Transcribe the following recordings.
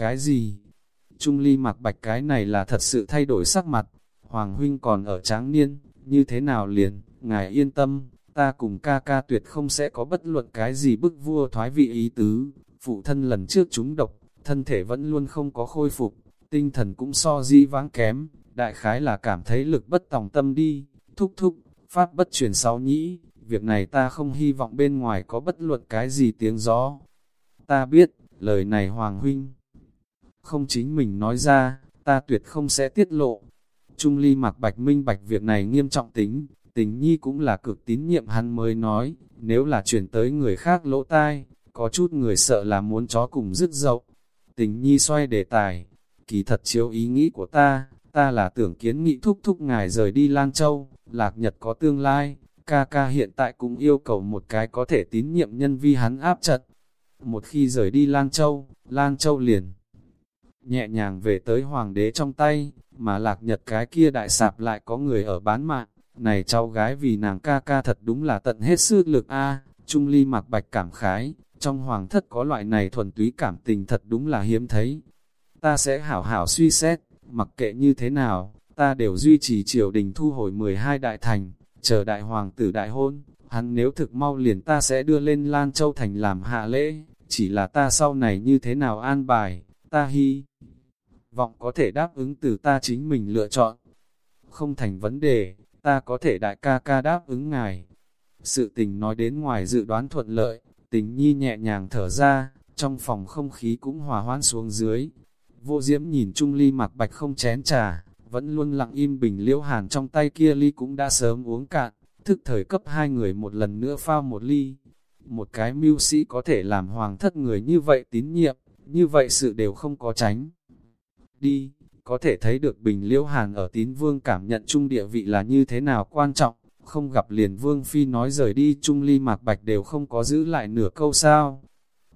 Cái gì? Trung ly mặc bạch cái này là thật sự thay đổi sắc mặt. Hoàng huynh còn ở tráng niên, như thế nào liền, ngài yên tâm, ta cùng ca ca tuyệt không sẽ có bất luận cái gì bức vua thoái vị ý tứ. Phụ thân lần trước chúng độc, thân thể vẫn luôn không có khôi phục, tinh thần cũng so di vãng kém, đại khái là cảm thấy lực bất tòng tâm đi, thúc thúc, pháp bất truyền sáu nhĩ, việc này ta không hy vọng bên ngoài có bất luận cái gì tiếng gió. Ta biết, lời này Hoàng Huynh không chính mình nói ra, ta tuyệt không sẽ tiết lộ. Trung ly mặc bạch minh bạch việc này nghiêm trọng tính, tình nhi cũng là cực tín nhiệm hắn mới nói, nếu là chuyển tới người khác lỗ tai, có chút người sợ là muốn chó cùng rứt dậu. Tình nhi xoay đề tài, kỳ thật chiếu ý nghĩ của ta, ta là tưởng kiến nghị thúc thúc ngài rời đi Lan Châu, lạc nhật có tương lai, ca ca hiện tại cũng yêu cầu một cái có thể tín nhiệm nhân vi hắn áp trận. Một khi rời đi Lan Châu, Lan Châu liền nhẹ nhàng về tới hoàng đế trong tay, mà lạc nhật cái kia đại sạp lại có người ở bán mạng. Này cháu gái vì nàng ca ca thật đúng là tận hết sức lực a Trung ly mặc bạch cảm khái, trong hoàng thất có loại này thuần túy cảm tình thật đúng là hiếm thấy. Ta sẽ hảo hảo suy xét, mặc kệ như thế nào, ta đều duy trì triều đình thu hồi 12 đại thành, chờ đại hoàng tử đại hôn, hắn nếu thực mau liền ta sẽ đưa lên Lan Châu Thành làm hạ lễ, chỉ là ta sau này như thế nào an bài, ta hy vọng có thể đáp ứng từ ta chính mình lựa chọn. Không thành vấn đề, ta có thể đại ca ca đáp ứng ngài. Sự tình nói đến ngoài dự đoán thuận lợi, tình nhi nhẹ nhàng thở ra, trong phòng không khí cũng hòa hoãn xuống dưới. Vô diễm nhìn Trung Ly mặc bạch không chén trà, vẫn luôn lặng im bình liễu hàn trong tay kia ly cũng đã sớm uống cạn, thức thời cấp hai người một lần nữa phao một ly. Một cái mưu sĩ có thể làm hoàng thất người như vậy tín nhiệm, như vậy sự đều không có tránh. Đi, có thể thấy được Bình Liễu Hàn ở tín vương cảm nhận chung địa vị là như thế nào quan trọng, không gặp liền vương phi nói rời đi chung ly mạc bạch đều không có giữ lại nửa câu sao.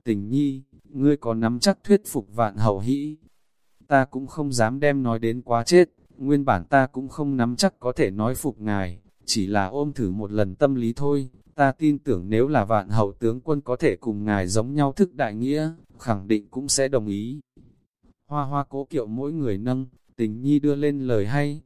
Tình nhi, ngươi có nắm chắc thuyết phục vạn hậu hĩ. Ta cũng không dám đem nói đến quá chết, nguyên bản ta cũng không nắm chắc có thể nói phục ngài, chỉ là ôm thử một lần tâm lý thôi. Ta tin tưởng nếu là vạn hậu tướng quân có thể cùng ngài giống nhau thức đại nghĩa, khẳng định cũng sẽ đồng ý. Hoa hoa cố kiệu mỗi người nâng, tình nhi đưa lên lời hay.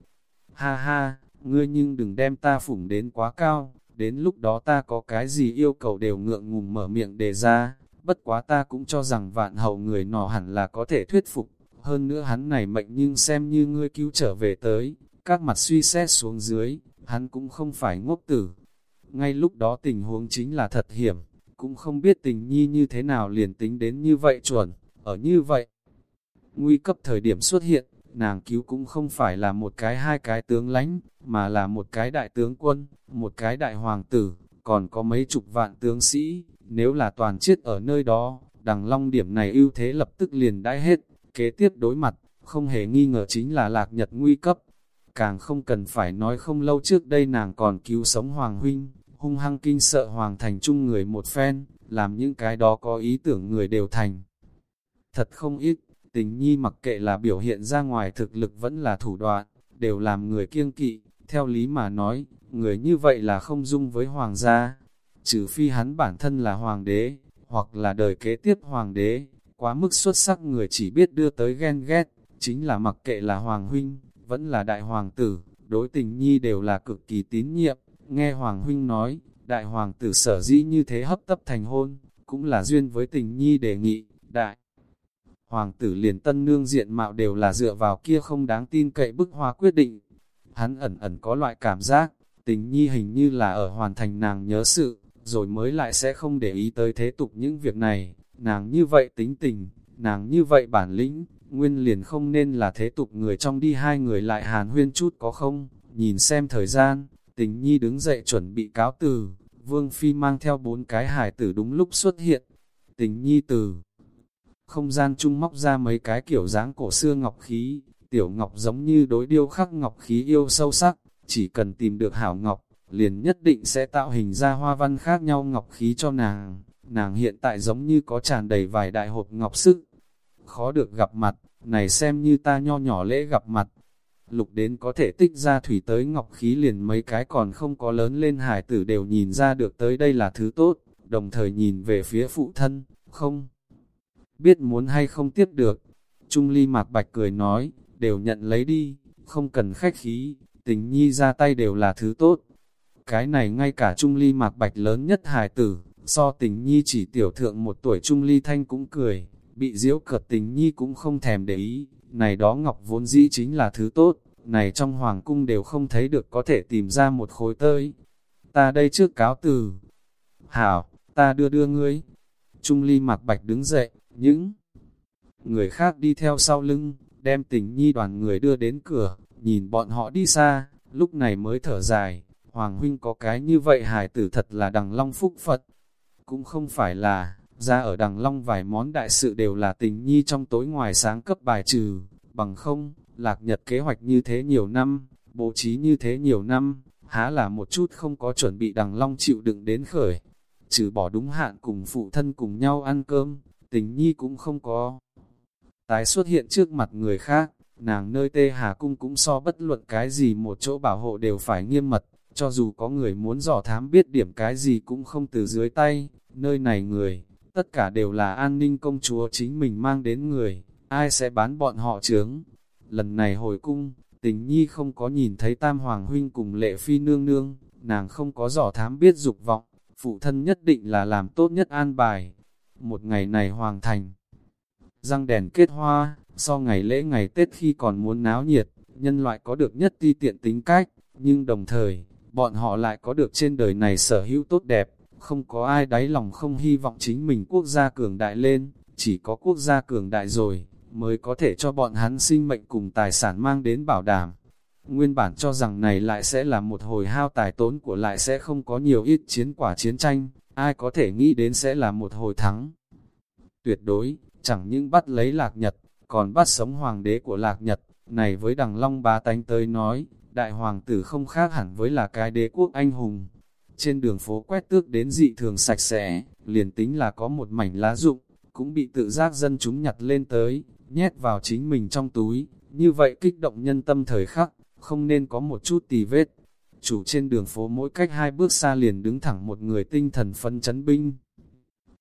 Ha ha, ngươi nhưng đừng đem ta phủng đến quá cao, đến lúc đó ta có cái gì yêu cầu đều ngượng ngùng mở miệng đề ra, bất quá ta cũng cho rằng vạn hậu người nọ hẳn là có thể thuyết phục, hơn nữa hắn này mệnh nhưng xem như ngươi cứu trở về tới, các mặt suy xét xuống dưới, hắn cũng không phải ngốc tử. Ngay lúc đó tình huống chính là thật hiểm, cũng không biết tình nhi như thế nào liền tính đến như vậy chuẩn, ở như vậy. Nguy cấp thời điểm xuất hiện, nàng cứu cũng không phải là một cái hai cái tướng lãnh, mà là một cái đại tướng quân, một cái đại hoàng tử, còn có mấy chục vạn tướng sĩ, nếu là toàn chết ở nơi đó, đằng long điểm này ưu thế lập tức liền đãi hết, kế tiếp đối mặt, không hề nghi ngờ chính là lạc nhật nguy cấp. Càng không cần phải nói không lâu trước đây nàng còn cứu sống Hoàng Huynh, hung hăng kinh sợ Hoàng Thành chung người một phen, làm những cái đó có ý tưởng người đều thành. Thật không ít, tình nhi mặc kệ là biểu hiện ra ngoài thực lực vẫn là thủ đoạn, đều làm người kiêng kỵ, theo lý mà nói, người như vậy là không dung với hoàng gia, trừ phi hắn bản thân là hoàng đế, hoặc là đời kế tiếp hoàng đế, quá mức xuất sắc người chỉ biết đưa tới ghen ghét, chính là mặc kệ là hoàng huynh, vẫn là đại hoàng tử, đối tình nhi đều là cực kỳ tín nhiệm, nghe hoàng huynh nói, đại hoàng tử sở dĩ như thế hấp tấp thành hôn, cũng là duyên với tình nhi đề nghị, đại hoàng tử liền tân nương diện mạo đều là dựa vào kia không đáng tin cậy bức hoa quyết định. Hắn ẩn ẩn có loại cảm giác, tình nhi hình như là ở hoàn thành nàng nhớ sự, rồi mới lại sẽ không để ý tới thế tục những việc này. Nàng như vậy tính tình, nàng như vậy bản lĩnh, nguyên liền không nên là thế tục người trong đi hai người lại hàn huyên chút có không, nhìn xem thời gian, tình nhi đứng dậy chuẩn bị cáo từ, vương phi mang theo bốn cái hải tử đúng lúc xuất hiện, tình nhi từ không gian chung móc ra mấy cái kiểu dáng cổ xưa ngọc khí, tiểu ngọc giống như đối điêu khắc ngọc khí yêu sâu sắc, chỉ cần tìm được hảo ngọc, liền nhất định sẽ tạo hình ra hoa văn khác nhau ngọc khí cho nàng. Nàng hiện tại giống như có tràn đầy vài đại hộp ngọc sức. Khó được gặp mặt, này xem như ta nho nhỏ lễ gặp mặt. Lục đến có thể tích ra thủy tới ngọc khí liền mấy cái còn không có lớn lên hải tử đều nhìn ra được tới đây là thứ tốt, đồng thời nhìn về phía phụ thân, không biết muốn hay không tiếp được. Trung ly mạc bạch cười nói, đều nhận lấy đi, không cần khách khí, tình nhi ra tay đều là thứ tốt. Cái này ngay cả Trung ly mạc bạch lớn nhất hài tử, so tình nhi chỉ tiểu thượng một tuổi Trung ly thanh cũng cười, bị diễu cợt tình nhi cũng không thèm để ý, này đó ngọc vốn dĩ chính là thứ tốt, này trong hoàng cung đều không thấy được có thể tìm ra một khối tơi. Ta đây trước cáo từ. Hảo, ta đưa đưa ngươi. Trung ly mạc bạch đứng dậy, những người khác đi theo sau lưng, đem tình nhi đoàn người đưa đến cửa, nhìn bọn họ đi xa, lúc này mới thở dài, Hoàng huynh có cái như vậy hải tử thật là đằng long phúc Phật. Cũng không phải là, ra ở đằng long vài món đại sự đều là tình nhi trong tối ngoài sáng cấp bài trừ, bằng không, lạc nhật kế hoạch như thế nhiều năm, bố trí như thế nhiều năm, há là một chút không có chuẩn bị đằng long chịu đựng đến khởi. Trừ bỏ đúng hạn cùng phụ thân cùng nhau ăn cơm, tình nhi cũng không có. Tái xuất hiện trước mặt người khác, nàng nơi tê hà cung cũng so bất luận cái gì một chỗ bảo hộ đều phải nghiêm mật, cho dù có người muốn dò thám biết điểm cái gì cũng không từ dưới tay, nơi này người, tất cả đều là an ninh công chúa chính mình mang đến người, ai sẽ bán bọn họ trướng. Lần này hồi cung, tình nhi không có nhìn thấy tam hoàng huynh cùng lệ phi nương nương, nàng không có dò thám biết dục vọng, phụ thân nhất định là làm tốt nhất an bài. Một ngày này hoàng thành, răng đèn kết hoa, so ngày lễ ngày Tết khi còn muốn náo nhiệt, nhân loại có được nhất ti tiện tính cách, nhưng đồng thời, bọn họ lại có được trên đời này sở hữu tốt đẹp, không có ai đáy lòng không hy vọng chính mình quốc gia cường đại lên, chỉ có quốc gia cường đại rồi, mới có thể cho bọn hắn sinh mệnh cùng tài sản mang đến bảo đảm. Nguyên bản cho rằng này lại sẽ là một hồi hao tài tốn của lại sẽ không có nhiều ít chiến quả chiến tranh, ai có thể nghĩ đến sẽ là một hồi thắng. Tuyệt đối, chẳng những bắt lấy lạc nhật, còn bắt sống hoàng đế của lạc nhật, này với đằng long bá tánh tới nói, đại hoàng tử không khác hẳn với là cái đế quốc anh hùng. Trên đường phố quét tước đến dị thường sạch sẽ, liền tính là có một mảnh lá rụng, cũng bị tự giác dân chúng nhặt lên tới, nhét vào chính mình trong túi, như vậy kích động nhân tâm thời khắc, không nên có một chút tì vết. Chủ trên đường phố mỗi cách hai bước xa liền đứng thẳng một người tinh thần phân chấn binh.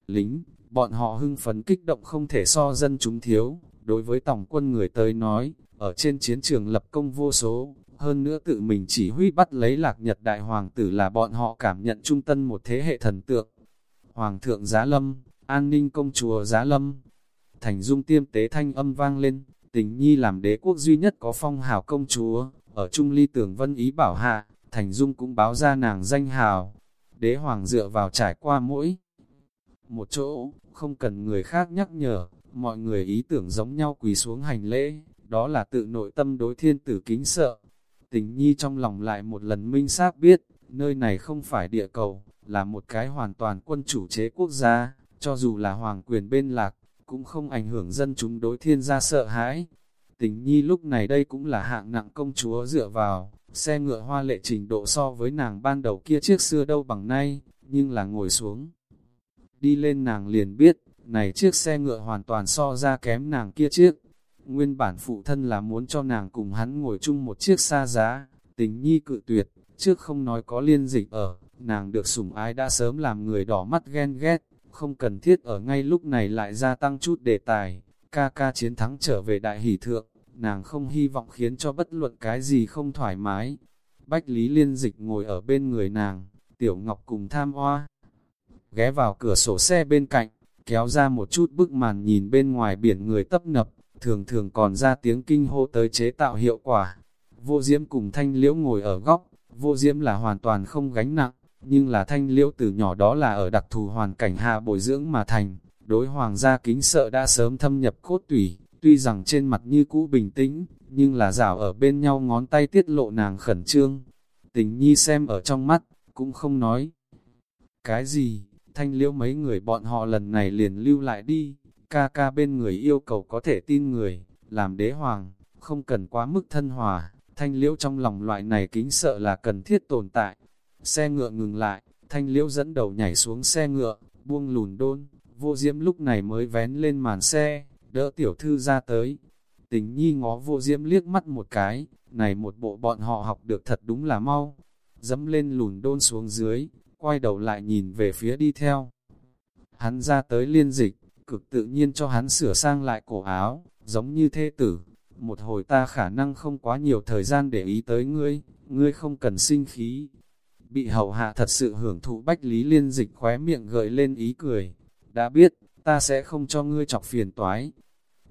Lính, bọn họ hưng phấn kích động không thể so dân chúng thiếu, đối với tổng quân người tới nói, ở trên chiến trường lập công vô số, hơn nữa tự mình chỉ huy bắt lấy lạc nhật đại hoàng tử là bọn họ cảm nhận trung tân một thế hệ thần tượng. Hoàng thượng Giá Lâm, an ninh công chùa Giá Lâm, thành dung tiêm tế thanh âm vang lên, tình nhi làm đế quốc duy nhất có phong hào công chúa, ở Trung Ly Tường Vân Ý bảo hạ, thành dung cũng báo ra nàng danh hào. Đế hoàng dựa vào trải qua mỗi một chỗ, không cần người khác nhắc nhở, mọi người ý tưởng giống nhau quỳ xuống hành lễ, đó là tự nội tâm đối thiên tử kính sợ. Tình nhi trong lòng lại một lần minh xác biết, nơi này không phải địa cầu, là một cái hoàn toàn quân chủ chế quốc gia, cho dù là hoàng quyền bên lạc, cũng không ảnh hưởng dân chúng đối thiên gia sợ hãi. Tình nhi lúc này đây cũng là hạng nặng công chúa dựa vào, xe ngựa hoa lệ trình độ so với nàng ban đầu kia chiếc xưa đâu bằng nay, nhưng là ngồi xuống. Đi lên nàng liền biết, này chiếc xe ngựa hoàn toàn so ra kém nàng kia chiếc. Nguyên bản phụ thân là muốn cho nàng cùng hắn ngồi chung một chiếc xa giá, tình nhi cự tuyệt, trước không nói có liên dịch ở, nàng được sủng ái đã sớm làm người đỏ mắt ghen ghét, không cần thiết ở ngay lúc này lại gia tăng chút đề tài, ca ca chiến thắng trở về đại hỷ thượng, nàng không hy vọng khiến cho bất luận cái gì không thoải mái. Bách Lý Liên Dịch ngồi ở bên người nàng, Tiểu Ngọc cùng tham hoa, ghé vào cửa sổ xe bên cạnh, kéo ra một chút bức màn nhìn bên ngoài biển người tấp nập, thường thường còn ra tiếng kinh hô tới chế tạo hiệu quả. Vô Diễm cùng Thanh Liễu ngồi ở góc, Vô Diễm là hoàn toàn không gánh nặng, nhưng là Thanh Liễu từ nhỏ đó là ở đặc thù hoàn cảnh hạ bồi dưỡng mà thành, đối hoàng gia kính sợ đã sớm thâm nhập cốt tủy, tuy rằng trên mặt như cũ bình tĩnh, nhưng là rảo ở bên nhau ngón tay tiết lộ nàng khẩn trương. Tình nhi xem ở trong mắt, cũng không nói. Cái gì, thanh liễu mấy người bọn họ lần này liền lưu lại đi, ca ca bên người yêu cầu có thể tin người, làm đế hoàng, không cần quá mức thân hòa, thanh liễu trong lòng loại này kính sợ là cần thiết tồn tại. Xe ngựa ngừng lại, thanh liễu dẫn đầu nhảy xuống xe ngựa, buông lùn đôn, vô diễm lúc này mới vén lên màn xe, đỡ tiểu thư ra tới. Tình nhi ngó vô diễm liếc mắt một cái, này một bộ bọn họ học được thật đúng là mau. Dẫm lên lùn đôn xuống dưới, quay đầu lại nhìn về phía đi theo. Hắn ra tới liên dịch, cực tự nhiên cho hắn sửa sang lại cổ áo, giống như thê tử, một hồi ta khả năng không quá nhiều thời gian để ý tới ngươi, ngươi không cần sinh khí. Bị hậu hạ thật sự hưởng thụ Bách Lý Liên Dịch khóe miệng gợi lên ý cười, đã biết, ta sẽ không cho ngươi chọc phiền toái.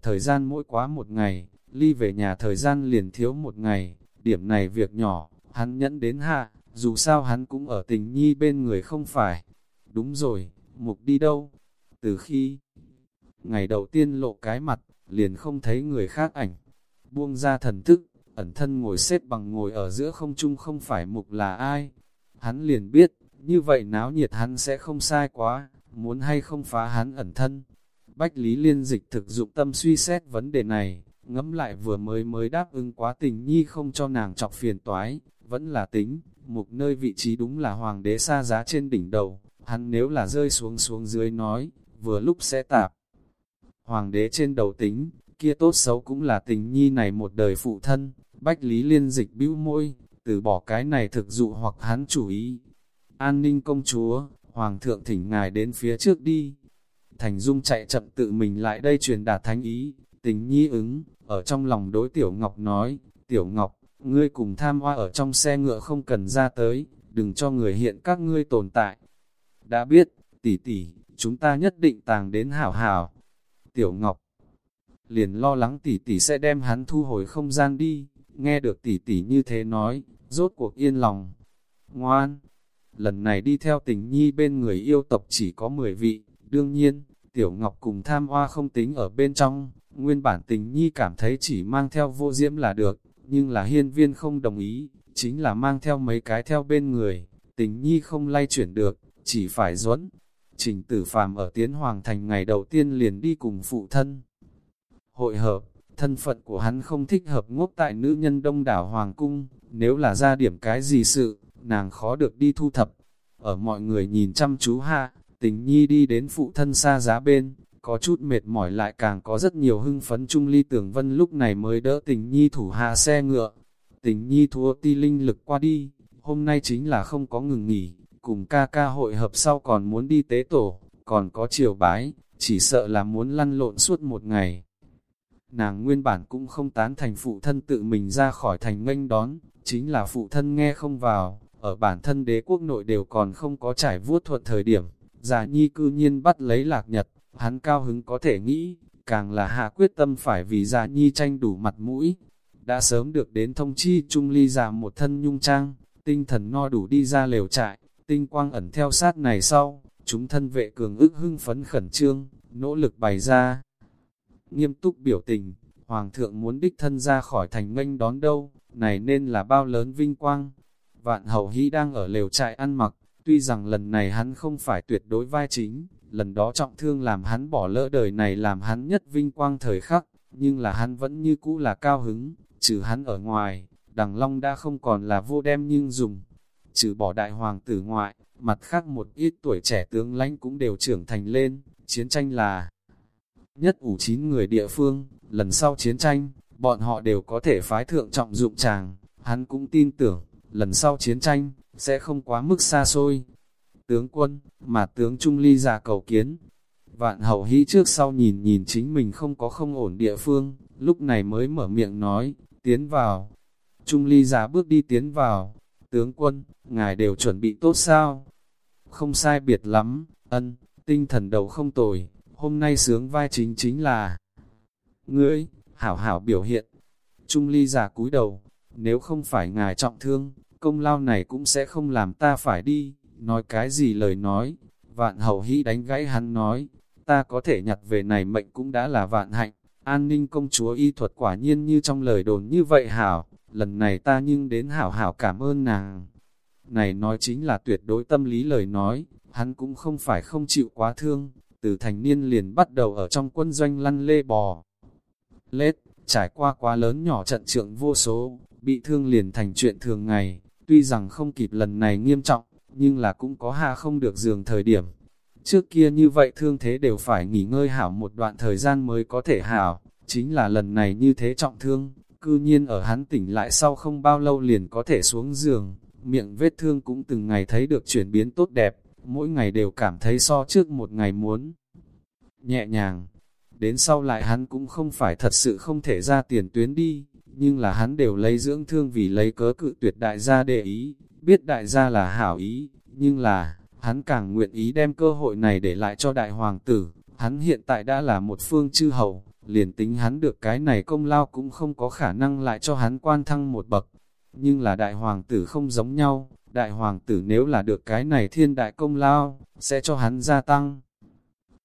Thời gian mỗi quá một ngày, ly về nhà thời gian liền thiếu một ngày, điểm này việc nhỏ, hắn nhẫn đến hạ, dù sao hắn cũng ở tình nhi bên người không phải. Đúng rồi, mục đi đâu? Từ khi ngày đầu tiên lộ cái mặt, liền không thấy người khác ảnh. Buông ra thần thức, ẩn thân ngồi xếp bằng ngồi ở giữa không trung không phải mục là ai. Hắn liền biết, như vậy náo nhiệt hắn sẽ không sai quá, muốn hay không phá hắn ẩn thân. Bách Lý Liên dịch thực dụng tâm suy xét vấn đề này, ngẫm lại vừa mới mới đáp ứng quá tình nhi không cho nàng chọc phiền toái, vẫn là tính, mục nơi vị trí đúng là hoàng đế xa giá trên đỉnh đầu, hắn nếu là rơi xuống xuống dưới nói, vừa lúc sẽ tạp. Hoàng đế trên đầu tính, kia tốt xấu cũng là tình nhi này một đời phụ thân, bách lý liên dịch bĩu môi, từ bỏ cái này thực dụ hoặc hắn chủ ý. An ninh công chúa, hoàng thượng thỉnh ngài đến phía trước đi. Thành Dung chạy chậm tự mình lại đây truyền đạt thánh ý, tình nhi ứng, ở trong lòng đối Tiểu Ngọc nói, Tiểu Ngọc, ngươi cùng tham hoa ở trong xe ngựa không cần ra tới, đừng cho người hiện các ngươi tồn tại. Đã biết, tỷ tỷ, chúng ta nhất định tàng đến hảo hảo. Tiểu Ngọc liền lo lắng tỷ tỷ sẽ đem hắn thu hồi không gian đi, nghe được tỷ tỷ như thế nói, rốt cuộc yên lòng. Ngoan, lần này đi theo tình nhi bên người yêu tộc chỉ có 10 vị, đương nhiên, Tiểu Ngọc cùng tham hoa không tính ở bên trong, nguyên bản tình nhi cảm thấy chỉ mang theo vô diễm là được, nhưng là hiên viên không đồng ý, chính là mang theo mấy cái theo bên người, tình nhi không lay chuyển được, chỉ phải duẫn. Trình tử phàm ở tiến hoàng thành ngày đầu tiên liền đi cùng phụ thân. Hội hợp, thân phận của hắn không thích hợp ngốc tại nữ nhân đông đảo hoàng cung, nếu là ra điểm cái gì sự, nàng khó được đi thu thập. Ở mọi người nhìn chăm chú ha, tình nhi đi đến phụ thân xa giá bên, có chút mệt mỏi lại càng có rất nhiều hưng phấn Chung Ly Tưởng Vân lúc này mới đỡ tình nhi thủ hạ xe ngựa. Tình nhi thua ti linh lực qua đi, hôm nay chính là không có ngừng nghỉ, cùng ca ca hội hợp sau còn muốn đi tế tổ, còn có chiều bái, chỉ sợ là muốn lăn lộn suốt một ngày. Nàng nguyên bản cũng không tán thành phụ thân tự mình ra khỏi thành nghênh đón, chính là phụ thân nghe không vào, ở bản thân đế quốc nội đều còn không có trải vuốt thuận thời điểm, già nhi cư nhiên bắt lấy lạc nhật, Hắn cao hứng có thể nghĩ, càng là hạ quyết tâm phải vì già nhi tranh đủ mặt mũi. Đã sớm được đến thông chi trung ly già một thân nhung trang, tinh thần no đủ đi ra lều trại, tinh quang ẩn theo sát này sau, chúng thân vệ cường ức hưng phấn khẩn trương, nỗ lực bày ra. Nghiêm túc biểu tình, Hoàng thượng muốn đích thân ra khỏi thành nghênh đón đâu, này nên là bao lớn vinh quang. Vạn hậu hy đang ở lều trại ăn mặc, tuy rằng lần này hắn không phải tuyệt đối vai chính, lần đó trọng thương làm hắn bỏ lỡ đời này làm hắn nhất vinh quang thời khắc, nhưng là hắn vẫn như cũ là cao hứng, trừ hắn ở ngoài, đằng long đã không còn là vô đem nhưng dùng. Trừ bỏ đại hoàng tử ngoại, mặt khác một ít tuổi trẻ tướng lãnh cũng đều trưởng thành lên, chiến tranh là nhất ủ chín người địa phương, lần sau chiến tranh, bọn họ đều có thể phái thượng trọng dụng chàng, hắn cũng tin tưởng, lần sau chiến tranh, sẽ không quá mức xa xôi, tướng quân, mà tướng Trung Ly già cầu kiến. Vạn hậu hĩ trước sau nhìn nhìn chính mình không có không ổn địa phương, lúc này mới mở miệng nói, tiến vào. Trung Ly già bước đi tiến vào, tướng quân, ngài đều chuẩn bị tốt sao? Không sai biệt lắm, ân, tinh thần đầu không tồi, hôm nay sướng vai chính chính là Ngươi, hảo hảo biểu hiện. Trung Ly giả cúi đầu, nếu không phải ngài trọng thương, công lao này cũng sẽ không làm ta phải đi nói cái gì lời nói, vạn hậu hy đánh gãy hắn nói, ta có thể nhặt về này mệnh cũng đã là vạn hạnh, an ninh công chúa y thuật quả nhiên như trong lời đồn như vậy hảo, lần này ta nhưng đến hảo hảo cảm ơn nàng. Này nói chính là tuyệt đối tâm lý lời nói, hắn cũng không phải không chịu quá thương, từ thành niên liền bắt đầu ở trong quân doanh lăn lê bò. Lết, trải qua quá lớn nhỏ trận trượng vô số, bị thương liền thành chuyện thường ngày, tuy rằng không kịp lần này nghiêm trọng, nhưng là cũng có hạ không được giường thời điểm. Trước kia như vậy thương thế đều phải nghỉ ngơi hảo một đoạn thời gian mới có thể hảo, chính là lần này như thế trọng thương, cư nhiên ở hắn tỉnh lại sau không bao lâu liền có thể xuống giường, miệng vết thương cũng từng ngày thấy được chuyển biến tốt đẹp, mỗi ngày đều cảm thấy so trước một ngày muốn nhẹ nhàng đến sau lại hắn cũng không phải thật sự không thể ra tiền tuyến đi, nhưng là hắn đều lấy dưỡng thương vì lấy cớ cự tuyệt đại gia để ý, biết đại gia là hảo ý, nhưng là, hắn càng nguyện ý đem cơ hội này để lại cho đại hoàng tử, hắn hiện tại đã là một phương chư hầu, liền tính hắn được cái này công lao cũng không có khả năng lại cho hắn quan thăng một bậc, nhưng là đại hoàng tử không giống nhau, đại hoàng tử nếu là được cái này thiên đại công lao, sẽ cho hắn gia tăng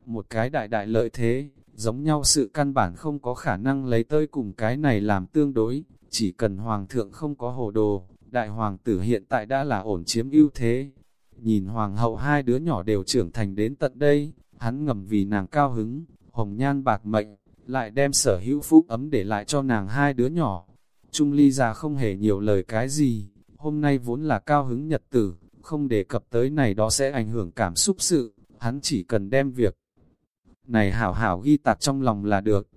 một cái đại đại lợi thế, giống nhau sự căn bản không có khả năng lấy tơi cùng cái này làm tương đối, chỉ cần hoàng thượng không có hồ đồ, đại hoàng tử hiện tại đã là ổn chiếm ưu thế. Nhìn hoàng hậu hai đứa nhỏ đều trưởng thành đến tận đây, hắn ngầm vì nàng cao hứng, hồng nhan bạc mệnh, lại đem sở hữu phúc ấm để lại cho nàng hai đứa nhỏ. Trung ly già không hề nhiều lời cái gì, hôm nay vốn là cao hứng nhật tử, không đề cập tới này đó sẽ ảnh hưởng cảm xúc sự, hắn chỉ cần đem việc này hảo hảo ghi tạc trong lòng là được.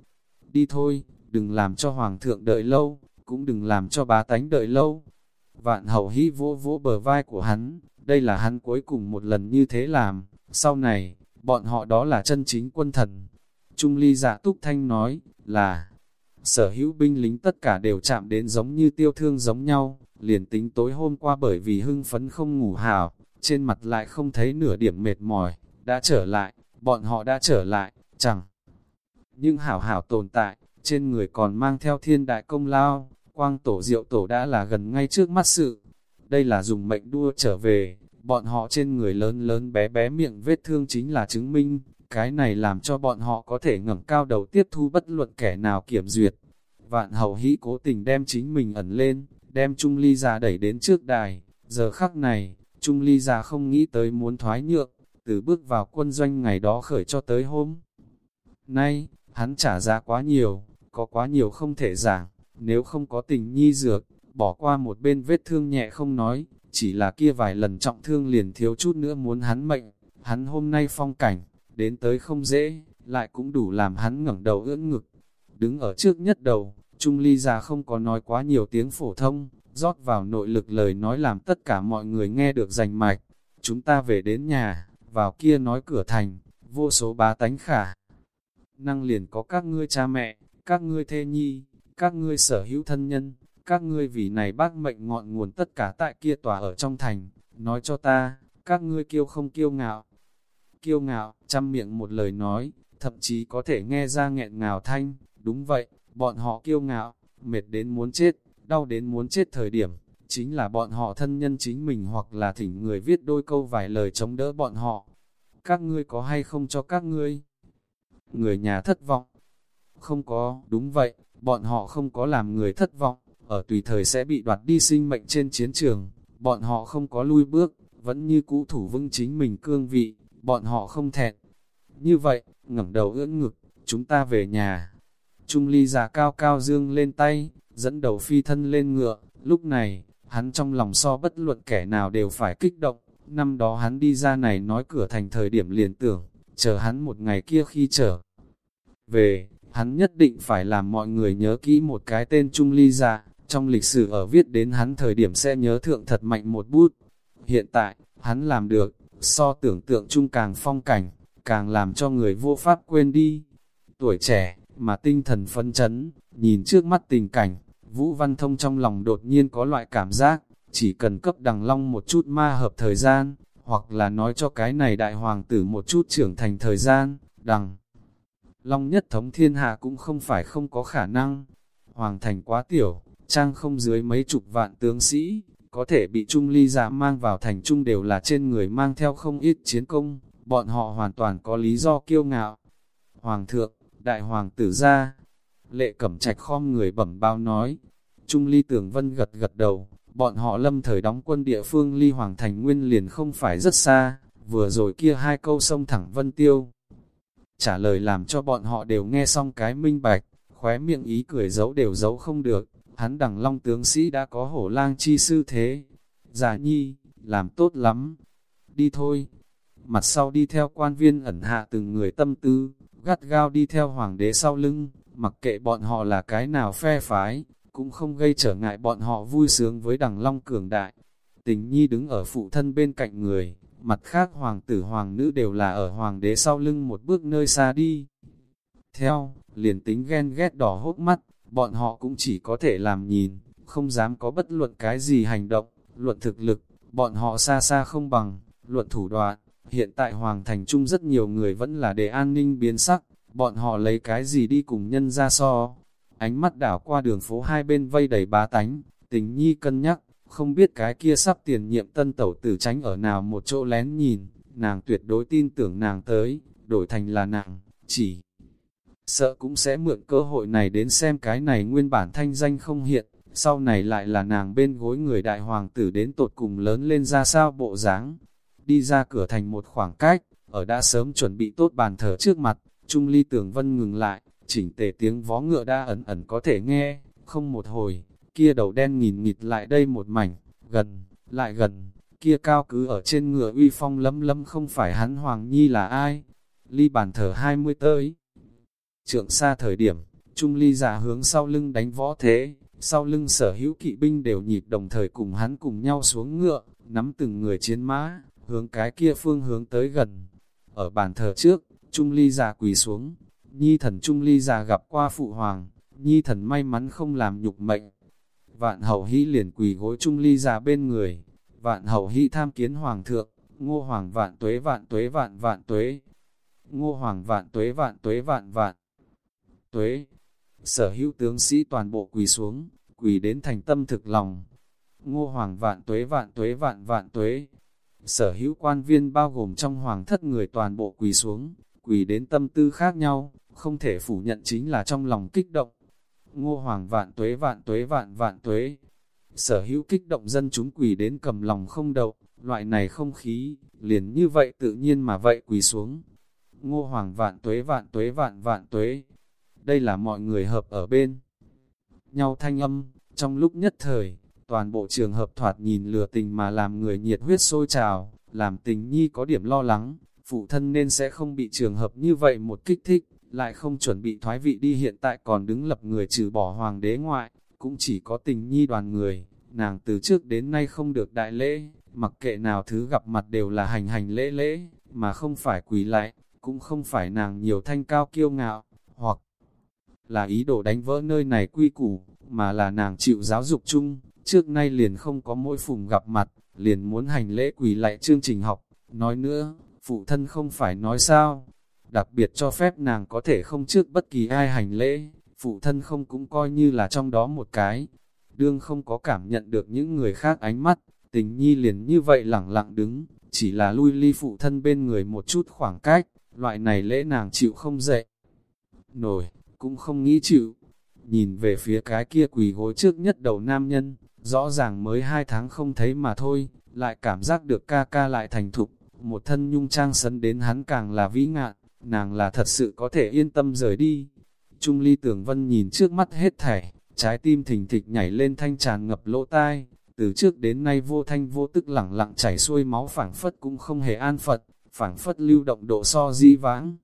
Đi thôi, đừng làm cho hoàng thượng đợi lâu, cũng đừng làm cho bá tánh đợi lâu. Vạn hậu hí vỗ vỗ bờ vai của hắn, đây là hắn cuối cùng một lần như thế làm, sau này, bọn họ đó là chân chính quân thần. Trung ly dạ túc thanh nói, là, sở hữu binh lính tất cả đều chạm đến giống như tiêu thương giống nhau, liền tính tối hôm qua bởi vì hưng phấn không ngủ hào trên mặt lại không thấy nửa điểm mệt mỏi, đã trở lại, bọn họ đã trở lại, chẳng. Nhưng hảo hảo tồn tại, trên người còn mang theo thiên đại công lao, quang tổ diệu tổ đã là gần ngay trước mắt sự. Đây là dùng mệnh đua trở về, bọn họ trên người lớn lớn bé bé miệng vết thương chính là chứng minh, cái này làm cho bọn họ có thể ngẩng cao đầu tiếp thu bất luận kẻ nào kiểm duyệt. Vạn hầu hĩ cố tình đem chính mình ẩn lên, đem Trung Ly ra đẩy đến trước đài, giờ khắc này, Trung Ly ra không nghĩ tới muốn thoái nhượng, từ bước vào quân doanh ngày đó khởi cho tới hôm. Nay, hắn trả giá quá nhiều, có quá nhiều không thể giảng, nếu không có tình nhi dược, bỏ qua một bên vết thương nhẹ không nói, chỉ là kia vài lần trọng thương liền thiếu chút nữa muốn hắn mệnh, hắn hôm nay phong cảnh, đến tới không dễ, lại cũng đủ làm hắn ngẩng đầu ưỡn ngực. Đứng ở trước nhất đầu, Trung Ly già không có nói quá nhiều tiếng phổ thông, rót vào nội lực lời nói làm tất cả mọi người nghe được rành mạch. Chúng ta về đến nhà, vào kia nói cửa thành, vô số bá tánh khả. Năng liền có các ngươi cha mẹ, các ngươi thê nhi, các ngươi sở hữu thân nhân, các ngươi vì này bác mệnh ngọn nguồn tất cả tại kia tòa ở trong thành, nói cho ta, các ngươi kiêu không kiêu ngạo. Kiêu ngạo, chăm miệng một lời nói, thậm chí có thể nghe ra nghẹn ngào thanh, đúng vậy, bọn họ kiêu ngạo, mệt đến muốn chết, đau đến muốn chết thời điểm, chính là bọn họ thân nhân chính mình hoặc là thỉnh người viết đôi câu vài lời chống đỡ bọn họ. Các ngươi có hay không cho các ngươi? Người nhà thất vọng. Không có, đúng vậy, bọn họ không có làm người thất vọng, ở tùy thời sẽ bị đoạt đi sinh mệnh trên chiến trường. Bọn họ không có lui bước, vẫn như cũ thủ vững chính mình cương vị, bọn họ không thẹn. Như vậy, ngẩng đầu ưỡn ngực, chúng ta về nhà. Trung ly già cao cao dương lên tay, dẫn đầu phi thân lên ngựa, lúc này, hắn trong lòng so bất luận kẻ nào đều phải kích động, năm đó hắn đi ra này nói cửa thành thời điểm liền tưởng, chờ hắn một ngày kia khi trở về, hắn nhất định phải làm mọi người nhớ kỹ một cái tên Trung Ly ra, trong lịch sử ở viết đến hắn thời điểm sẽ nhớ thượng thật mạnh một bút. Hiện tại, hắn làm được, so tưởng tượng chung càng phong cảnh, càng làm cho người vô pháp quên đi. Tuổi trẻ, mà tinh thần phân chấn, nhìn trước mắt tình cảnh, Vũ Văn Thông trong lòng đột nhiên có loại cảm giác, chỉ cần cấp đằng long một chút ma hợp thời gian, hoặc là nói cho cái này đại hoàng tử một chút trưởng thành thời gian, đằng long nhất thống thiên hạ cũng không phải không có khả năng. Hoàng thành quá tiểu, trang không dưới mấy chục vạn tướng sĩ, có thể bị Trung Ly giả mang vào thành Trung đều là trên người mang theo không ít chiến công, bọn họ hoàn toàn có lý do kiêu ngạo. Hoàng thượng, đại hoàng tử ra, lệ cẩm trạch khom người bẩm bao nói, Trung Ly Tưởng Vân gật gật đầu, bọn họ lâm thời đóng quân địa phương ly Hoàng Thành Nguyên liền không phải rất xa, vừa rồi kia hai câu sông thẳng Vân Tiêu. Trả lời làm cho bọn họ đều nghe xong cái minh bạch, khóe miệng ý cười giấu đều giấu không được, hắn đằng long tướng sĩ đã có hổ lang chi sư thế. Giả nhi, làm tốt lắm, đi thôi. Mặt sau đi theo quan viên ẩn hạ từng người tâm tư, gắt gao đi theo hoàng đế sau lưng, mặc kệ bọn họ là cái nào phe phái, cũng không gây trở ngại bọn họ vui sướng với đằng long cường đại. Tình nhi đứng ở phụ thân bên cạnh người, mặt khác hoàng tử hoàng nữ đều là ở hoàng đế sau lưng một bước nơi xa đi. theo, liền tính ghen ghét đỏ hốt mắt, bọn họ cũng chỉ có thể làm nhìn, không dám có bất luận cái gì hành động, luận thực lực, bọn họ xa xa không bằng, luận thủ đoạn. Hiện tại Hoàng Thành Trung rất nhiều người vẫn là để an ninh biến sắc, bọn họ lấy cái gì đi cùng nhân ra so. Ánh mắt đảo qua đường phố hai bên vây đầy bá tánh, tình nhi cân nhắc, không biết cái kia sắp tiền nhiệm tân tẩu tử tránh ở nào một chỗ lén nhìn, nàng tuyệt đối tin tưởng nàng tới, đổi thành là nàng, chỉ sợ cũng sẽ mượn cơ hội này đến xem cái này nguyên bản thanh danh không hiện, sau này lại là nàng bên gối người đại hoàng tử đến tột cùng lớn lên ra sao bộ dáng Đi ra cửa thành một khoảng cách, ở đã sớm chuẩn bị tốt bàn thờ trước mặt, Trung Ly Tưởng Vân ngừng lại, chỉnh tề tiếng vó ngựa đa ẩn ẩn có thể nghe, không một hồi, kia đầu đen nhìn nghịt lại đây một mảnh, gần, lại gần, kia cao cứ ở trên ngựa uy phong lấm lấm không phải hắn Hoàng Nhi là ai, ly bàn thờ 20 tới. Trượng xa thời điểm, Trung Ly giả hướng sau lưng đánh võ thế, sau lưng sở hữu kỵ binh đều nhịp đồng thời cùng hắn cùng nhau xuống ngựa, nắm từng người chiến mã, hướng cái kia phương hướng tới gần. Ở bàn thờ trước, Trung Ly già quỳ xuống, Nhi thần Trung Ly già gặp qua Phụ Hoàng, Nhi thần may mắn không làm nhục mệnh. Vạn hậu hĩ liền quỳ gối Trung Ly già bên người, vạn hậu hĩ tham kiến Hoàng thượng, ngô Hoàng vạn tuế vạn tuế vạn vạn tuế, ngô Hoàng vạn tuế vạn tuế vạn vạn tuế. Sở hữu tướng sĩ toàn bộ quỳ xuống, quỳ đến thành tâm thực lòng. Ngô Hoàng vạn tuế vạn tuế vạn vạn tuế, Sở hữu quan viên bao gồm trong hoàng thất người toàn bộ quỳ xuống, quỳ đến tâm tư khác nhau, không thể phủ nhận chính là trong lòng kích động. Ngô hoàng vạn tuế vạn tuế vạn vạn tuế. Sở hữu kích động dân chúng quỳ đến cầm lòng không đậu, loại này không khí, liền như vậy tự nhiên mà vậy quỳ xuống. Ngô hoàng vạn tuế vạn tuế vạn vạn tuế. Đây là mọi người hợp ở bên. Nhau thanh âm, trong lúc nhất thời, toàn bộ trường hợp thoạt nhìn lừa tình mà làm người nhiệt huyết sôi trào, làm tình nhi có điểm lo lắng, phụ thân nên sẽ không bị trường hợp như vậy một kích thích, lại không chuẩn bị thoái vị đi hiện tại còn đứng lập người trừ bỏ hoàng đế ngoại, cũng chỉ có tình nhi đoàn người, nàng từ trước đến nay không được đại lễ, mặc kệ nào thứ gặp mặt đều là hành hành lễ lễ, mà không phải quỳ lại, cũng không phải nàng nhiều thanh cao kiêu ngạo, hoặc là ý đồ đánh vỡ nơi này quy củ, mà là nàng chịu giáo dục chung, trước nay liền không có mỗi phùng gặp mặt, liền muốn hành lễ quỳ lại chương trình học. Nói nữa, phụ thân không phải nói sao, đặc biệt cho phép nàng có thể không trước bất kỳ ai hành lễ, phụ thân không cũng coi như là trong đó một cái. Đương không có cảm nhận được những người khác ánh mắt, tình nhi liền như vậy lẳng lặng đứng, chỉ là lui ly phụ thân bên người một chút khoảng cách, loại này lễ nàng chịu không dậy. Nổi, cũng không nghĩ chịu. Nhìn về phía cái kia quỳ gối trước nhất đầu nam nhân, rõ ràng mới hai tháng không thấy mà thôi, lại cảm giác được ca ca lại thành thục, một thân nhung trang sấn đến hắn càng là vĩ ngạn, nàng là thật sự có thể yên tâm rời đi. Trung ly tưởng vân nhìn trước mắt hết thảy, trái tim thình thịch nhảy lên thanh tràn ngập lỗ tai, từ trước đến nay vô thanh vô tức lẳng lặng chảy xuôi máu phảng phất cũng không hề an phật, phảng phất lưu động độ so di vãng.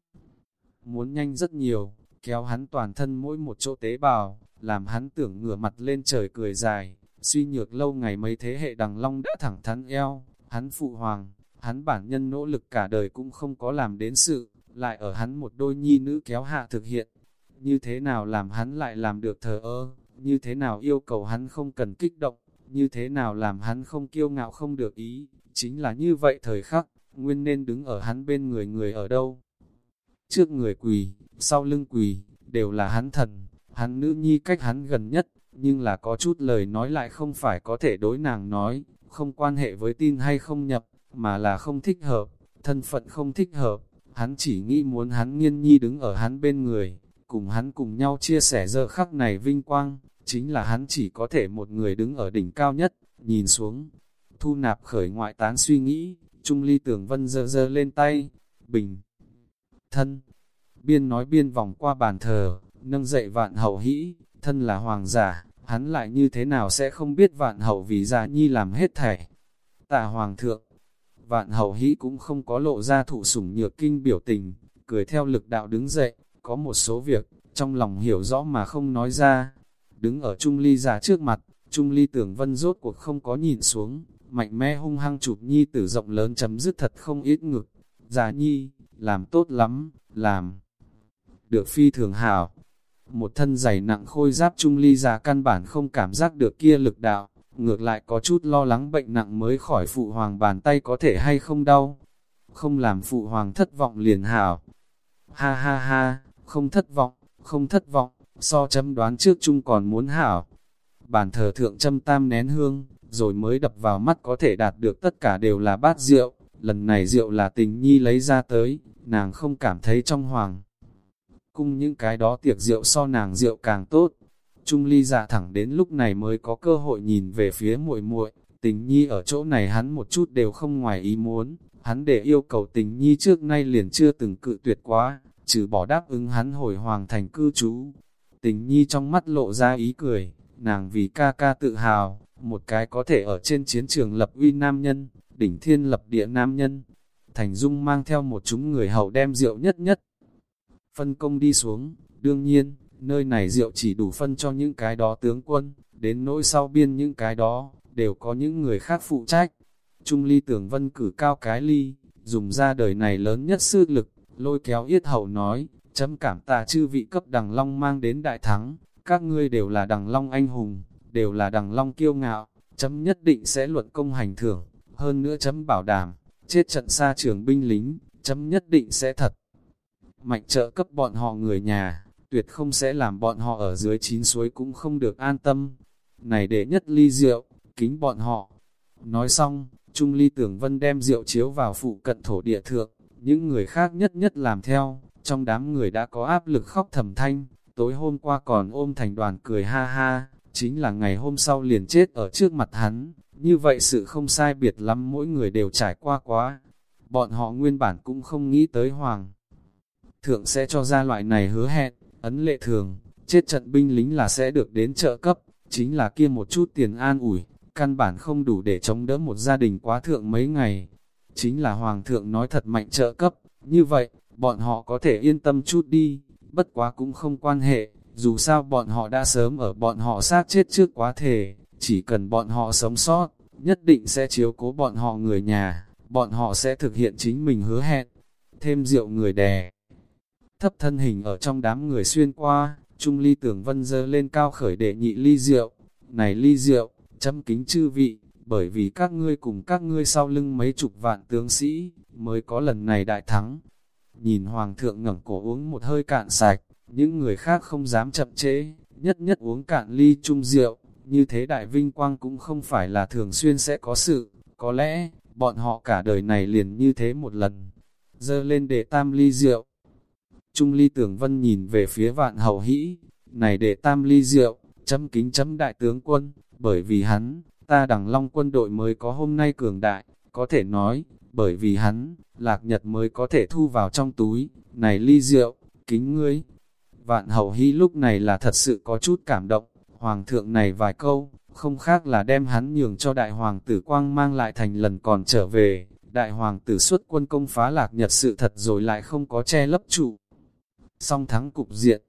Muốn nhanh rất nhiều, kéo hắn toàn thân mỗi một chỗ tế bào, làm hắn tưởng ngửa mặt lên trời cười dài, Suy nhược lâu ngày mấy thế hệ đằng long đã thẳng thắn eo, hắn phụ hoàng, hắn bản nhân nỗ lực cả đời cũng không có làm đến sự, lại ở hắn một đôi nhi nữ kéo hạ thực hiện. Như thế nào làm hắn lại làm được thờ ơ, như thế nào yêu cầu hắn không cần kích động, như thế nào làm hắn không kiêu ngạo không được ý, chính là như vậy thời khắc, nguyên nên đứng ở hắn bên người người ở đâu. Trước người quỳ, sau lưng quỳ, đều là hắn thần, hắn nữ nhi cách hắn gần nhất, nhưng là có chút lời nói lại không phải có thể đối nàng nói, không quan hệ với tin hay không nhập, mà là không thích hợp, thân phận không thích hợp, hắn chỉ nghĩ muốn hắn nghiên nhi đứng ở hắn bên người, cùng hắn cùng nhau chia sẻ giờ khắc này vinh quang, chính là hắn chỉ có thể một người đứng ở đỉnh cao nhất, nhìn xuống, thu nạp khởi ngoại tán suy nghĩ, Trung ly tưởng vân dơ dơ lên tay, bình, thân, biên nói biên vòng qua bàn thờ, nâng dậy vạn hậu hĩ, thân là hoàng giả, hắn lại như thế nào sẽ không biết vạn hậu vì già nhi làm hết thảy. Tạ hoàng thượng, vạn hậu hĩ cũng không có lộ ra thụ sủng nhược kinh biểu tình, cười theo lực đạo đứng dậy, có một số việc, trong lòng hiểu rõ mà không nói ra. Đứng ở Trung Ly già trước mặt, Trung Ly tưởng vân rốt cuộc không có nhìn xuống, mạnh mẽ hung hăng chụp nhi tử rộng lớn chấm dứt thật không ít ngực. Già nhi, làm tốt lắm, làm được phi thường hảo. Một thân dày nặng khôi giáp trung ly già căn bản không cảm giác được kia lực đạo, ngược lại có chút lo lắng bệnh nặng mới khỏi phụ hoàng bàn tay có thể hay không đau. Không làm phụ hoàng thất vọng liền hảo. Ha ha ha, không thất vọng, không thất vọng, so chấm đoán trước chung còn muốn hảo. Bàn thờ thượng châm tam nén hương, rồi mới đập vào mắt có thể đạt được tất cả đều là bát rượu, lần này rượu là tình nhi lấy ra tới, nàng không cảm thấy trong hoàng. Cung những cái đó tiệc rượu so nàng rượu càng tốt. Trung ly giả thẳng đến lúc này mới có cơ hội nhìn về phía muội muội tình nhi ở chỗ này hắn một chút đều không ngoài ý muốn, hắn để yêu cầu tình nhi trước nay liền chưa từng cự tuyệt quá, trừ bỏ đáp ứng hắn hồi hoàng thành cư trú. Tình nhi trong mắt lộ ra ý cười, nàng vì ca ca tự hào, một cái có thể ở trên chiến trường lập uy nam nhân, đỉnh thiên lập địa nam nhân. Thành Dung mang theo một chúng người hầu đem rượu nhất nhất. Phân công đi xuống, đương nhiên, nơi này rượu chỉ đủ phân cho những cái đó tướng quân, đến nỗi sau biên những cái đó, đều có những người khác phụ trách. Trung ly tưởng vân cử cao cái ly, dùng ra đời này lớn nhất sư lực, lôi kéo yết hậu nói, chấm cảm tạ chư vị cấp đằng long mang đến đại thắng, các ngươi đều là đằng long anh hùng, đều là đằng long kiêu ngạo, chấm nhất định sẽ luận công hành thưởng, hơn nữa chấm bảo đảm, chết trận xa trường binh lính, chấm nhất định sẽ thật. Mạnh trợ cấp bọn họ người nhà, tuyệt không sẽ làm bọn họ ở dưới chín suối cũng không được an tâm. Này để nhất ly rượu, kính bọn họ. Nói xong, Trung ly tưởng vân đem rượu chiếu vào phụ cận thổ địa thượng, những người khác nhất nhất làm theo, trong đám người đã có áp lực khóc thầm thanh, tối hôm qua còn ôm thành đoàn cười ha ha, chính là ngày hôm sau liền chết ở trước mặt hắn, như vậy sự không sai biệt lắm mỗi người đều trải qua quá. Bọn họ nguyên bản cũng không nghĩ tới Hoàng. Thượng sẽ cho ra loại này hứa hẹn, ấn lệ thường, chết trận binh lính là sẽ được đến trợ cấp, chính là kia một chút tiền an ủi, căn bản không đủ để chống đỡ một gia đình quá thượng mấy ngày. Chính là Hoàng thượng nói thật mạnh trợ cấp, như vậy, bọn họ có thể yên tâm chút đi, bất quá cũng không quan hệ, dù sao bọn họ đã sớm ở bọn họ xác chết trước quá thể, chỉ cần bọn họ sống sót, nhất định sẽ chiếu cố bọn họ người nhà, bọn họ sẽ thực hiện chính mình hứa hẹn. Thêm rượu người đè. Thấp thân hình ở trong đám người xuyên qua, Trung ly tưởng vân dơ lên cao khởi đệ nhị ly rượu. Này ly rượu, chấm kính chư vị, bởi vì các ngươi cùng các ngươi sau lưng mấy chục vạn tướng sĩ, mới có lần này đại thắng. Nhìn Hoàng thượng ngẩng cổ uống một hơi cạn sạch, những người khác không dám chậm chế, nhất nhất uống cạn ly chung rượu, như thế đại vinh quang cũng không phải là thường xuyên sẽ có sự, có lẽ, bọn họ cả đời này liền như thế một lần. Dơ lên để tam ly rượu. Trung ly tưởng vân nhìn về phía vạn hậu hĩ, này để tam ly rượu, chấm kính chấm đại tướng quân, bởi vì hắn, ta đằng long quân đội mới có hôm nay cường đại, có thể nói, bởi vì hắn, lạc nhật mới có thể thu vào trong túi, này ly rượu, kính ngươi. Vạn hậu hy lúc này là thật sự có chút cảm động, hoàng thượng này vài câu, không khác là đem hắn nhường cho đại hoàng tử quang mang lại thành lần còn trở về, đại hoàng tử xuất quân công phá lạc nhật sự thật rồi lại không có che lấp trụ. Song thắng cục diện,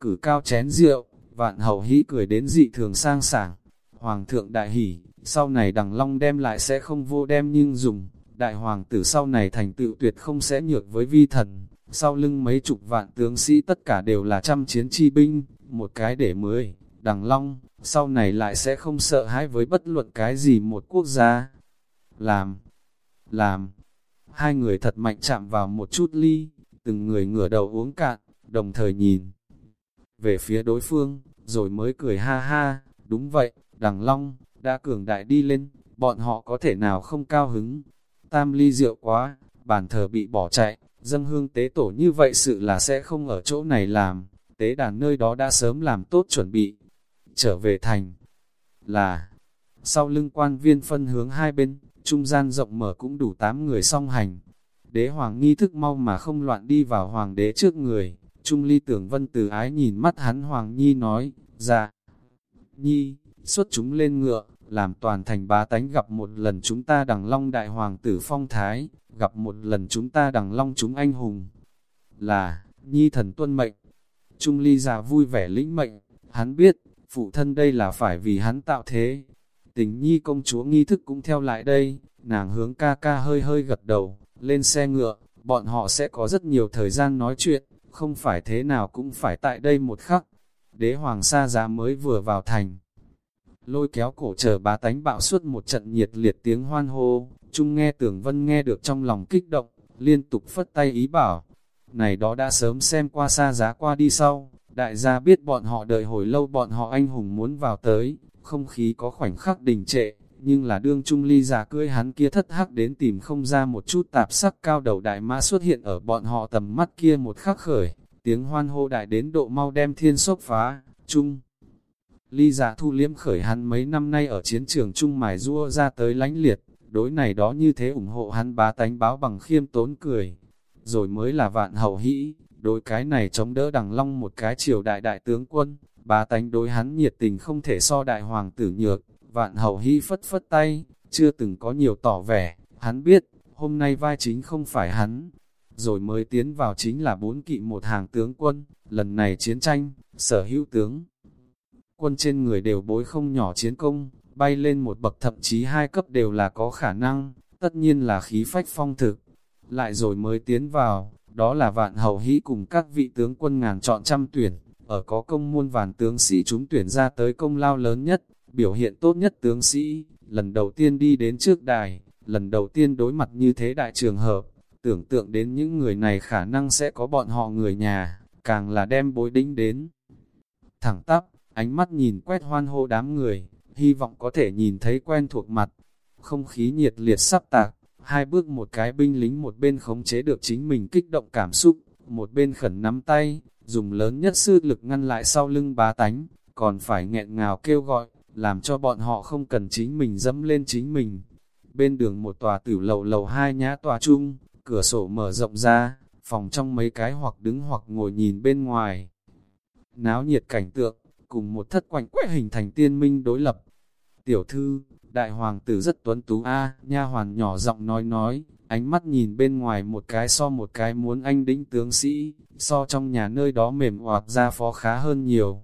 cử cao chén rượu, vạn hậu hĩ cười đến dị thường sang sảng, hoàng thượng đại hỉ, sau này đằng long đem lại sẽ không vô đem nhưng dùng, đại hoàng tử sau này thành tựu tuyệt không sẽ nhược với vi thần, sau lưng mấy chục vạn tướng sĩ tất cả đều là trăm chiến chi binh, một cái để mới, đằng long, sau này lại sẽ không sợ hãi với bất luận cái gì một quốc gia. Làm, làm, hai người thật mạnh chạm vào một chút ly, từng người ngửa đầu uống cạn, đồng thời nhìn về phía đối phương, rồi mới cười ha ha, đúng vậy, đằng long, đã cường đại đi lên, bọn họ có thể nào không cao hứng. Tam ly rượu quá, bàn thờ bị bỏ chạy, dâng hương tế tổ như vậy sự là sẽ không ở chỗ này làm, tế đàn nơi đó đã sớm làm tốt chuẩn bị. Trở về thành, là, sau lưng quan viên phân hướng hai bên, trung gian rộng mở cũng đủ tám người song hành. Đế hoàng nghi thức mau mà không loạn đi vào hoàng đế trước người, trung ly tưởng vân từ ái nhìn mắt hắn hoàng nhi nói, dạ, nhi, xuất chúng lên ngựa, làm toàn thành bá tánh gặp một lần chúng ta đằng long đại hoàng tử phong thái, gặp một lần chúng ta đằng long chúng anh hùng. Là, nhi thần tuân mệnh. Trung ly già vui vẻ lĩnh mệnh, hắn biết, phụ thân đây là phải vì hắn tạo thế. Tình nhi công chúa nghi thức cũng theo lại đây, nàng hướng ca ca hơi hơi gật đầu, lên xe ngựa, bọn họ sẽ có rất nhiều thời gian nói chuyện, không phải thế nào cũng phải tại đây một khắc. Đế hoàng sa giá mới vừa vào thành. Lôi kéo cổ chờ bá tánh bạo suốt một trận nhiệt liệt tiếng hoan hô, chung nghe tưởng vân nghe được trong lòng kích động, liên tục phất tay ý bảo. Này đó đã sớm xem qua xa giá qua đi sau, đại gia biết bọn họ đợi hồi lâu bọn họ anh hùng muốn vào tới, không khí có khoảnh khắc đình trệ, nhưng là đương trung ly giả cưỡi hắn kia thất hắc đến tìm không ra một chút tạp sắc cao đầu đại mã xuất hiện ở bọn họ tầm mắt kia một khắc khởi, tiếng hoan hô đại đến độ mau đem thiên sốc phá, trung. Ly giả thu liếm khởi hắn mấy năm nay ở chiến trường trung mài rua ra tới lánh liệt, đối này đó như thế ủng hộ hắn bá tánh báo bằng khiêm tốn cười, rồi mới là vạn hậu hĩ, đối cái này chống đỡ đằng long một cái triều đại đại tướng quân, bá tánh đối hắn nhiệt tình không thể so đại hoàng tử nhược, vạn hậu hy phất phất tay, chưa từng có nhiều tỏ vẻ, hắn biết, hôm nay vai chính không phải hắn, rồi mới tiến vào chính là bốn kỵ một hàng tướng quân, lần này chiến tranh, sở hữu tướng. Quân trên người đều bối không nhỏ chiến công, bay lên một bậc thậm chí hai cấp đều là có khả năng, tất nhiên là khí phách phong thực. Lại rồi mới tiến vào, đó là vạn hậu hĩ cùng các vị tướng quân ngàn chọn trăm tuyển, ở có công muôn vàn tướng sĩ chúng tuyển ra tới công lao lớn nhất, biểu hiện tốt nhất tướng sĩ, lần đầu tiên đi đến trước đài, lần đầu tiên đối mặt như thế đại trường hợp, tưởng tượng đến những người này khả năng sẽ có bọn họ người nhà, càng là đem bối đính đến. Thẳng tắp, ánh mắt nhìn quét hoan hô đám người, hy vọng có thể nhìn thấy quen thuộc mặt, không khí nhiệt liệt sắp tạc, hai bước một cái binh lính một bên khống chế được chính mình kích động cảm xúc, một bên khẩn nắm tay, dùng lớn nhất sư lực ngăn lại sau lưng bá tánh, còn phải nghẹn ngào kêu gọi, làm cho bọn họ không cần chính mình dẫm lên chính mình. Bên đường một tòa tử lầu lầu hai nhã tòa chung, cửa sổ mở rộng ra, phòng trong mấy cái hoặc đứng hoặc ngồi nhìn bên ngoài. Náo nhiệt cảnh tượng, cùng một thất quạnh quét hình thành tiên minh đối lập. Tiểu thư, đại hoàng tử rất tuấn tú a nha hoàn nhỏ giọng nói nói, ánh mắt nhìn bên ngoài một cái so một cái muốn anh đĩnh tướng sĩ, so trong nhà nơi đó mềm hoạt ra phó khá hơn nhiều.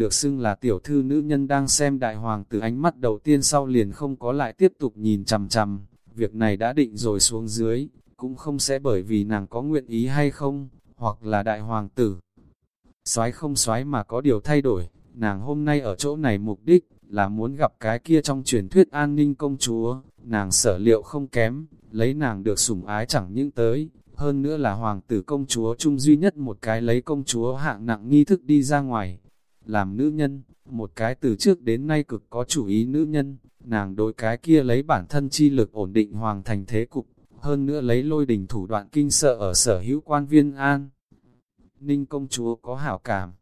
Được xưng là tiểu thư nữ nhân đang xem đại hoàng tử ánh mắt đầu tiên sau liền không có lại tiếp tục nhìn chằm chằm, việc này đã định rồi xuống dưới, cũng không sẽ bởi vì nàng có nguyện ý hay không, hoặc là đại hoàng tử. Xoái không xoái mà có điều thay đổi, nàng hôm nay ở chỗ này mục đích, là muốn gặp cái kia trong truyền thuyết an ninh công chúa, nàng sở liệu không kém, lấy nàng được sủng ái chẳng những tới, hơn nữa là hoàng tử công chúa chung duy nhất một cái lấy công chúa hạng nặng nghi thức đi ra ngoài. Làm nữ nhân, một cái từ trước đến nay cực có chủ ý nữ nhân, nàng đối cái kia lấy bản thân chi lực ổn định hoàng thành thế cục, hơn nữa lấy lôi đình thủ đoạn kinh sợ ở sở hữu quan viên an. Ninh công chúa có hảo cảm,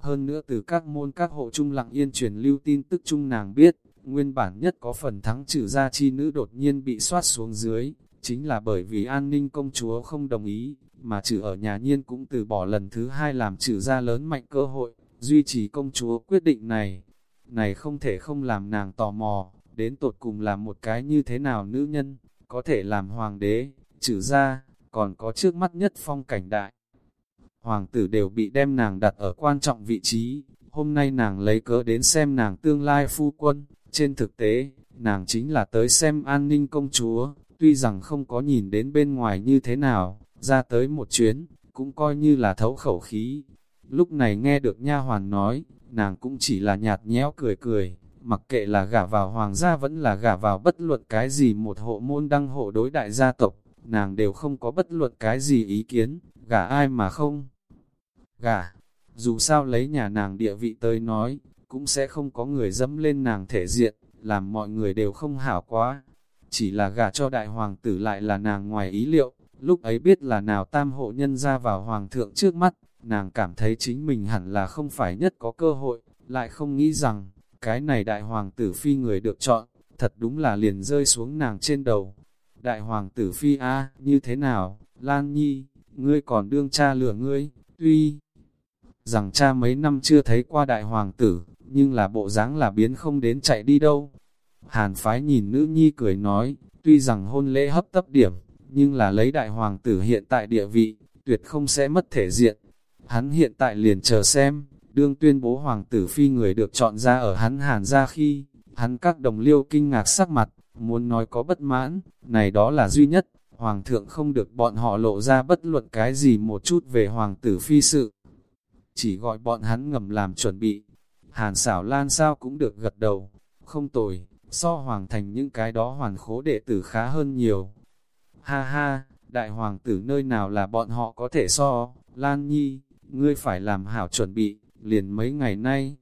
hơn nữa từ các môn các hộ trung lặng yên truyền lưu tin tức chung nàng biết, nguyên bản nhất có phần thắng trừ gia chi nữ đột nhiên bị soát xuống dưới, chính là bởi vì an ninh công chúa không đồng ý, mà trừ ở nhà nhiên cũng từ bỏ lần thứ hai làm trừ gia lớn mạnh cơ hội, duy trì công chúa quyết định này. Này không thể không làm nàng tò mò, đến tột cùng là một cái như thế nào nữ nhân, có thể làm hoàng đế, trừ ra còn có trước mắt nhất phong cảnh đại hoàng tử đều bị đem nàng đặt ở quan trọng vị trí, hôm nay nàng lấy cớ đến xem nàng tương lai phu quân, trên thực tế, nàng chính là tới xem an ninh công chúa, tuy rằng không có nhìn đến bên ngoài như thế nào, ra tới một chuyến, cũng coi như là thấu khẩu khí. Lúc này nghe được nha hoàn nói, nàng cũng chỉ là nhạt nhẽo cười cười, mặc kệ là gả vào hoàng gia vẫn là gả vào bất luận cái gì một hộ môn đăng hộ đối đại gia tộc, nàng đều không có bất luận cái gì ý kiến, gả ai mà không. Gả, dù sao lấy nhà nàng địa vị tới nói, cũng sẽ không có người dẫm lên nàng thể diện, làm mọi người đều không hảo quá. Chỉ là gả cho đại hoàng tử lại là nàng ngoài ý liệu, lúc ấy biết là nào tam hộ nhân ra vào hoàng thượng trước mắt, nàng cảm thấy chính mình hẳn là không phải nhất có cơ hội, lại không nghĩ rằng, cái này đại hoàng tử phi người được chọn, thật đúng là liền rơi xuống nàng trên đầu. Đại hoàng tử phi A, như thế nào, Lan Nhi, ngươi còn đương cha lửa ngươi, tuy rằng cha mấy năm chưa thấy qua đại hoàng tử, nhưng là bộ dáng là biến không đến chạy đi đâu. Hàn phái nhìn nữ nhi cười nói, tuy rằng hôn lễ hấp tấp điểm, nhưng là lấy đại hoàng tử hiện tại địa vị, tuyệt không sẽ mất thể diện. Hắn hiện tại liền chờ xem, đương tuyên bố hoàng tử phi người được chọn ra ở hắn hàn ra khi, hắn các đồng liêu kinh ngạc sắc mặt, muốn nói có bất mãn, này đó là duy nhất, Hoàng thượng không được bọn họ lộ ra bất luận cái gì một chút về hoàng tử phi sự. Chỉ gọi bọn hắn ngầm làm chuẩn bị. Hàn xảo lan sao cũng được gật đầu. Không tồi, so hoàng thành những cái đó hoàn khố đệ tử khá hơn nhiều. Ha ha, đại hoàng tử nơi nào là bọn họ có thể so, Lan Nhi, ngươi phải làm hảo chuẩn bị, liền mấy ngày nay.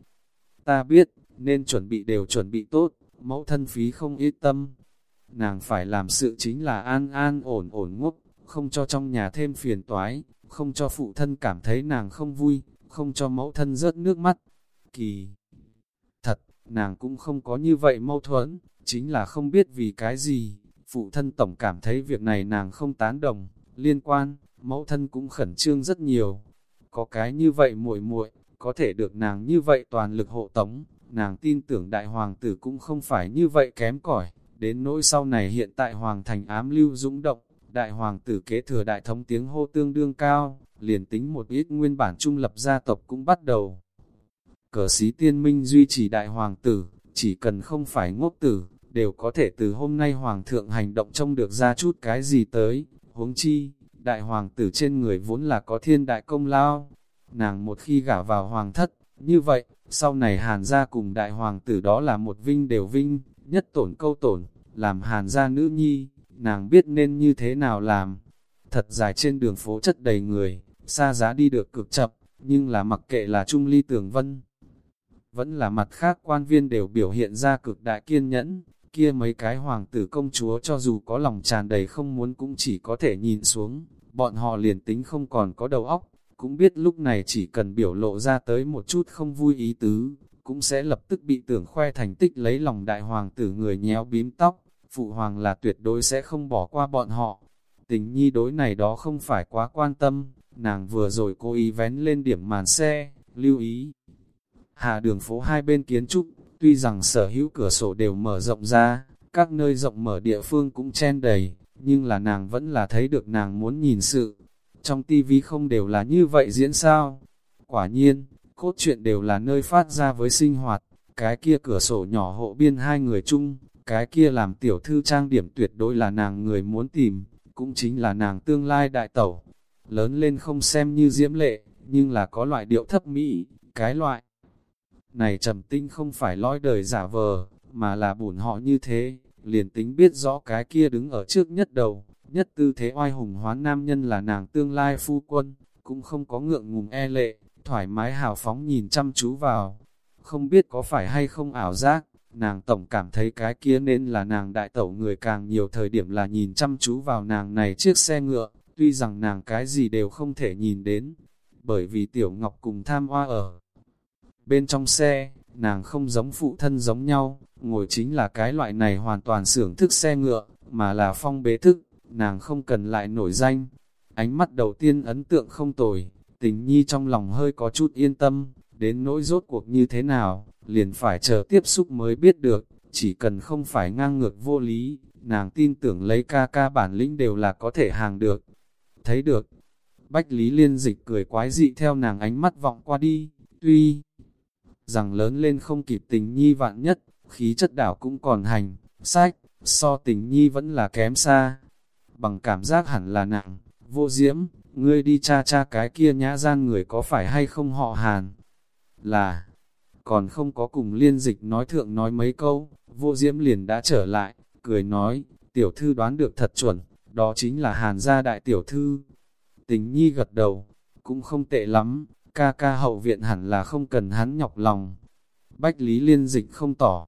Ta biết, nên chuẩn bị đều chuẩn bị tốt, mẫu thân phí không ít tâm. Nàng phải làm sự chính là an an ổn ổn ngốc, không cho trong nhà thêm phiền toái, không cho phụ thân cảm thấy nàng không vui, không cho mẫu thân rớt nước mắt. Kỳ! Thật, nàng cũng không có như vậy mâu thuẫn, chính là không biết vì cái gì, phụ thân tổng cảm thấy việc này nàng không tán đồng, liên quan, mẫu thân cũng khẩn trương rất nhiều. Có cái như vậy muội muội có thể được nàng như vậy toàn lực hộ tống, nàng tin tưởng đại hoàng tử cũng không phải như vậy kém cỏi đến nỗi sau này hiện tại hoàng thành ám lưu dũng động, đại hoàng tử kế thừa đại thống tiếng hô tương đương cao, liền tính một ít nguyên bản trung lập gia tộc cũng bắt đầu. Cờ sĩ tiên minh duy trì đại hoàng tử, chỉ cần không phải ngốc tử, đều có thể từ hôm nay hoàng thượng hành động trông được ra chút cái gì tới, huống chi, đại hoàng tử trên người vốn là có thiên đại công lao. Nàng một khi gả vào hoàng thất, như vậy, sau này hàn gia cùng đại hoàng tử đó là một vinh đều vinh, nhất tổn câu tổn, làm hàn gia nữ nhi, nàng biết nên như thế nào làm. Thật dài trên đường phố chất đầy người, xa giá đi được cực chậm, nhưng là mặc kệ là Trung Ly Tường Vân. Vẫn là mặt khác quan viên đều biểu hiện ra cực đại kiên nhẫn, kia mấy cái hoàng tử công chúa cho dù có lòng tràn đầy không muốn cũng chỉ có thể nhìn xuống, bọn họ liền tính không còn có đầu óc, cũng biết lúc này chỉ cần biểu lộ ra tới một chút không vui ý tứ, cũng sẽ lập tức bị tưởng khoe thành tích lấy lòng đại hoàng tử người nhéo bím tóc, phụ hoàng là tuyệt đối sẽ không bỏ qua bọn họ. Tình nhi đối này đó không phải quá quan tâm, nàng vừa rồi cố ý vén lên điểm màn xe, lưu ý. Hạ đường phố hai bên kiến trúc, tuy rằng sở hữu cửa sổ đều mở rộng ra, các nơi rộng mở địa phương cũng chen đầy, nhưng là nàng vẫn là thấy được nàng muốn nhìn sự. Trong tivi không đều là như vậy diễn sao? Quả nhiên, cốt truyện đều là nơi phát ra với sinh hoạt, cái kia cửa sổ nhỏ hộ biên hai người chung, cái kia làm tiểu thư trang điểm tuyệt đối là nàng người muốn tìm, cũng chính là nàng tương lai đại tẩu. Lớn lên không xem như diễm lệ, nhưng là có loại điệu thấp mỹ, cái loại này trầm tinh không phải lõi đời giả vờ, mà là bổn họ như thế, liền tính biết rõ cái kia đứng ở trước nhất đầu, nhất tư thế oai hùng hoán nam nhân là nàng tương lai phu quân, cũng không có ngượng ngùng e lệ, thoải mái hào phóng nhìn chăm chú vào. Không biết có phải hay không ảo giác, nàng tổng cảm thấy cái kia nên là nàng đại tẩu người càng nhiều thời điểm là nhìn chăm chú vào nàng này chiếc xe ngựa, tuy rằng nàng cái gì đều không thể nhìn đến, bởi vì tiểu ngọc cùng tham hoa ở. Bên trong xe, nàng không giống phụ thân giống nhau, ngồi chính là cái loại này hoàn toàn xưởng thức xe ngựa, mà là phong bế thức, nàng không cần lại nổi danh. Ánh mắt đầu tiên ấn tượng không tồi, tình nhi trong lòng hơi có chút yên tâm, đến nỗi rốt cuộc như thế nào, liền phải chờ tiếp xúc mới biết được, chỉ cần không phải ngang ngược vô lý, nàng tin tưởng lấy ca ca bản lĩnh đều là có thể hàng được. Thấy được, Bách Lý Liên Dịch cười quái dị theo nàng ánh mắt vọng qua đi, tuy rằng lớn lên không kịp tình nhi vạn nhất, khí chất đảo cũng còn hành, sách, so tình nhi vẫn là kém xa. Bằng cảm giác hẳn là nặng, vô diễm, ngươi đi cha cha cái kia nhã gian người có phải hay không họ hàn. Là, còn không có cùng liên dịch nói thượng nói mấy câu, vô diễm liền đã trở lại, cười nói, tiểu thư đoán được thật chuẩn, đó chính là hàn gia đại tiểu thư. Tình nhi gật đầu, cũng không tệ lắm, ca ca hậu viện hẳn là không cần hắn nhọc lòng. Bách Lý Liên Dịch không tỏ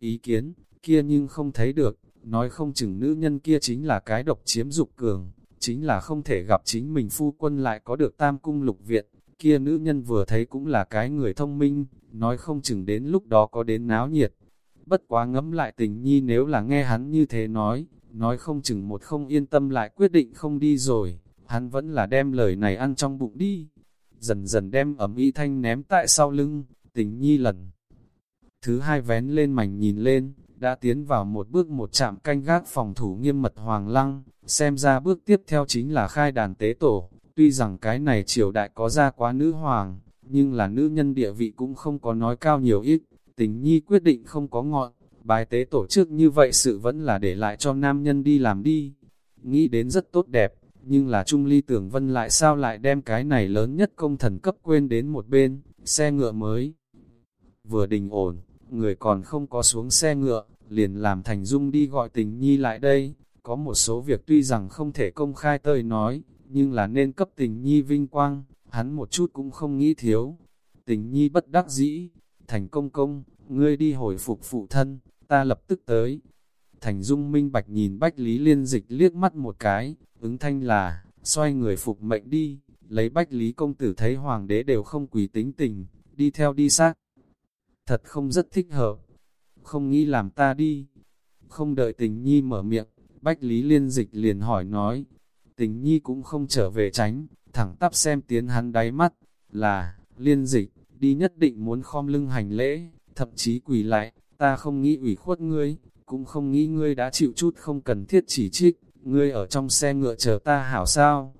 ý kiến, kia nhưng không thấy được, nói không chừng nữ nhân kia chính là cái độc chiếm dục cường, chính là không thể gặp chính mình phu quân lại có được tam cung lục viện, kia nữ nhân vừa thấy cũng là cái người thông minh, nói không chừng đến lúc đó có đến náo nhiệt. Bất quá ngẫm lại tình nhi nếu là nghe hắn như thế nói, nói không chừng một không yên tâm lại quyết định không đi rồi, hắn vẫn là đem lời này ăn trong bụng đi dần dần đem ấm y thanh ném tại sau lưng, tình nhi lần. Thứ hai vén lên mảnh nhìn lên, đã tiến vào một bước một chạm canh gác phòng thủ nghiêm mật hoàng lăng, xem ra bước tiếp theo chính là khai đàn tế tổ, tuy rằng cái này triều đại có ra quá nữ hoàng, nhưng là nữ nhân địa vị cũng không có nói cao nhiều ít, tình nhi quyết định không có ngọn, bài tế tổ chức như vậy sự vẫn là để lại cho nam nhân đi làm đi. nghĩ đến rất tốt đẹp, nhưng là Trung Ly Tưởng Vân lại sao lại đem cái này lớn nhất công thần cấp quên đến một bên, xe ngựa mới. Vừa đình ổn, người còn không có xuống xe ngựa, liền làm Thành Dung đi gọi tình nhi lại đây, có một số việc tuy rằng không thể công khai tơi nói, nhưng là nên cấp tình nhi vinh quang, hắn một chút cũng không nghĩ thiếu. Tình nhi bất đắc dĩ, thành công công, ngươi đi hồi phục phụ thân, ta lập tức tới. Thành Dung minh bạch nhìn Bách Lý Liên Dịch liếc mắt một cái, ứng thanh là, xoay người phục mệnh đi, lấy Bách Lý công tử thấy hoàng đế đều không quỳ tính tình, đi theo đi xác. Thật không rất thích hợp, không nghĩ làm ta đi. Không đợi tình nhi mở miệng, Bách Lý Liên Dịch liền hỏi nói, tình nhi cũng không trở về tránh, thẳng tắp xem tiến hắn đáy mắt, là, Liên Dịch, đi nhất định muốn khom lưng hành lễ, thậm chí quỳ lại, ta không nghĩ ủy khuất ngươi, cũng không nghĩ ngươi đã chịu chút không cần thiết chỉ trích, ngươi ở trong xe ngựa chờ ta hảo sao.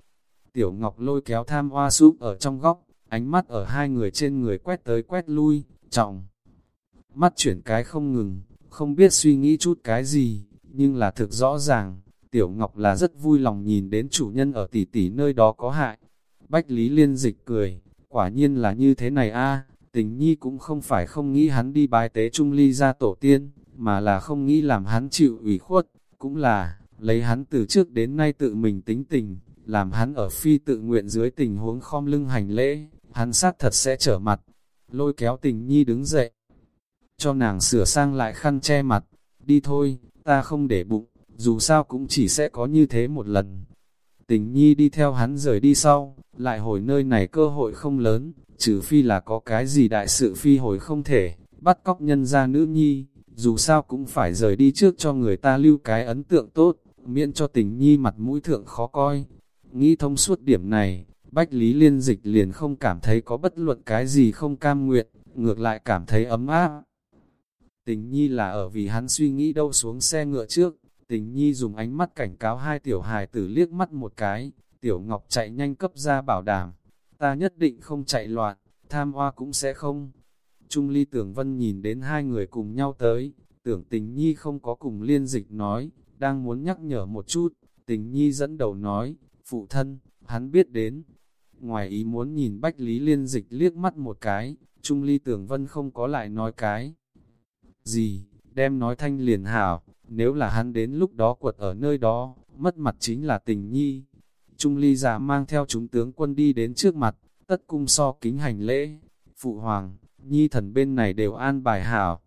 Tiểu Ngọc lôi kéo tham hoa súp ở trong góc, ánh mắt ở hai người trên người quét tới quét lui, trọng. Mắt chuyển cái không ngừng, không biết suy nghĩ chút cái gì, nhưng là thực rõ ràng, Tiểu Ngọc là rất vui lòng nhìn đến chủ nhân ở tỷ tỷ nơi đó có hại. Bách Lý Liên dịch cười, quả nhiên là như thế này a tình nhi cũng không phải không nghĩ hắn đi bái tế trung ly ra tổ tiên, mà là không nghĩ làm hắn chịu ủy khuất, cũng là, lấy hắn từ trước đến nay tự mình tính tình, làm hắn ở phi tự nguyện dưới tình huống khom lưng hành lễ, hắn sát thật sẽ trở mặt, lôi kéo tình nhi đứng dậy, cho nàng sửa sang lại khăn che mặt, đi thôi, ta không để bụng, dù sao cũng chỉ sẽ có như thế một lần. Tình nhi đi theo hắn rời đi sau, lại hồi nơi này cơ hội không lớn, trừ phi là có cái gì đại sự phi hồi không thể, bắt cóc nhân ra nữ nhi, dù sao cũng phải rời đi trước cho người ta lưu cái ấn tượng tốt, miễn cho tình nhi mặt mũi thượng khó coi. Nghĩ thông suốt điểm này, Bách Lý Liên Dịch liền không cảm thấy có bất luận cái gì không cam nguyện, ngược lại cảm thấy ấm áp. Tình nhi là ở vì hắn suy nghĩ đâu xuống xe ngựa trước, tình nhi dùng ánh mắt cảnh cáo hai tiểu hài tử liếc mắt một cái, tiểu ngọc chạy nhanh cấp ra bảo đảm, ta nhất định không chạy loạn, tham hoa cũng sẽ không. Trung ly tưởng vân nhìn đến hai người cùng nhau tới, tưởng tình nhi không có cùng liên dịch nói, đang muốn nhắc nhở một chút, tình nhi dẫn đầu nói, phụ thân, hắn biết đến. Ngoài ý muốn nhìn Bách Lý Liên Dịch liếc mắt một cái, Trung Ly Tưởng Vân không có lại nói cái. Gì, đem nói thanh liền hảo, nếu là hắn đến lúc đó quật ở nơi đó, mất mặt chính là tình nhi. Trung Ly già mang theo chúng tướng quân đi đến trước mặt, tất cung so kính hành lễ. Phụ hoàng, nhi thần bên này đều an bài hảo.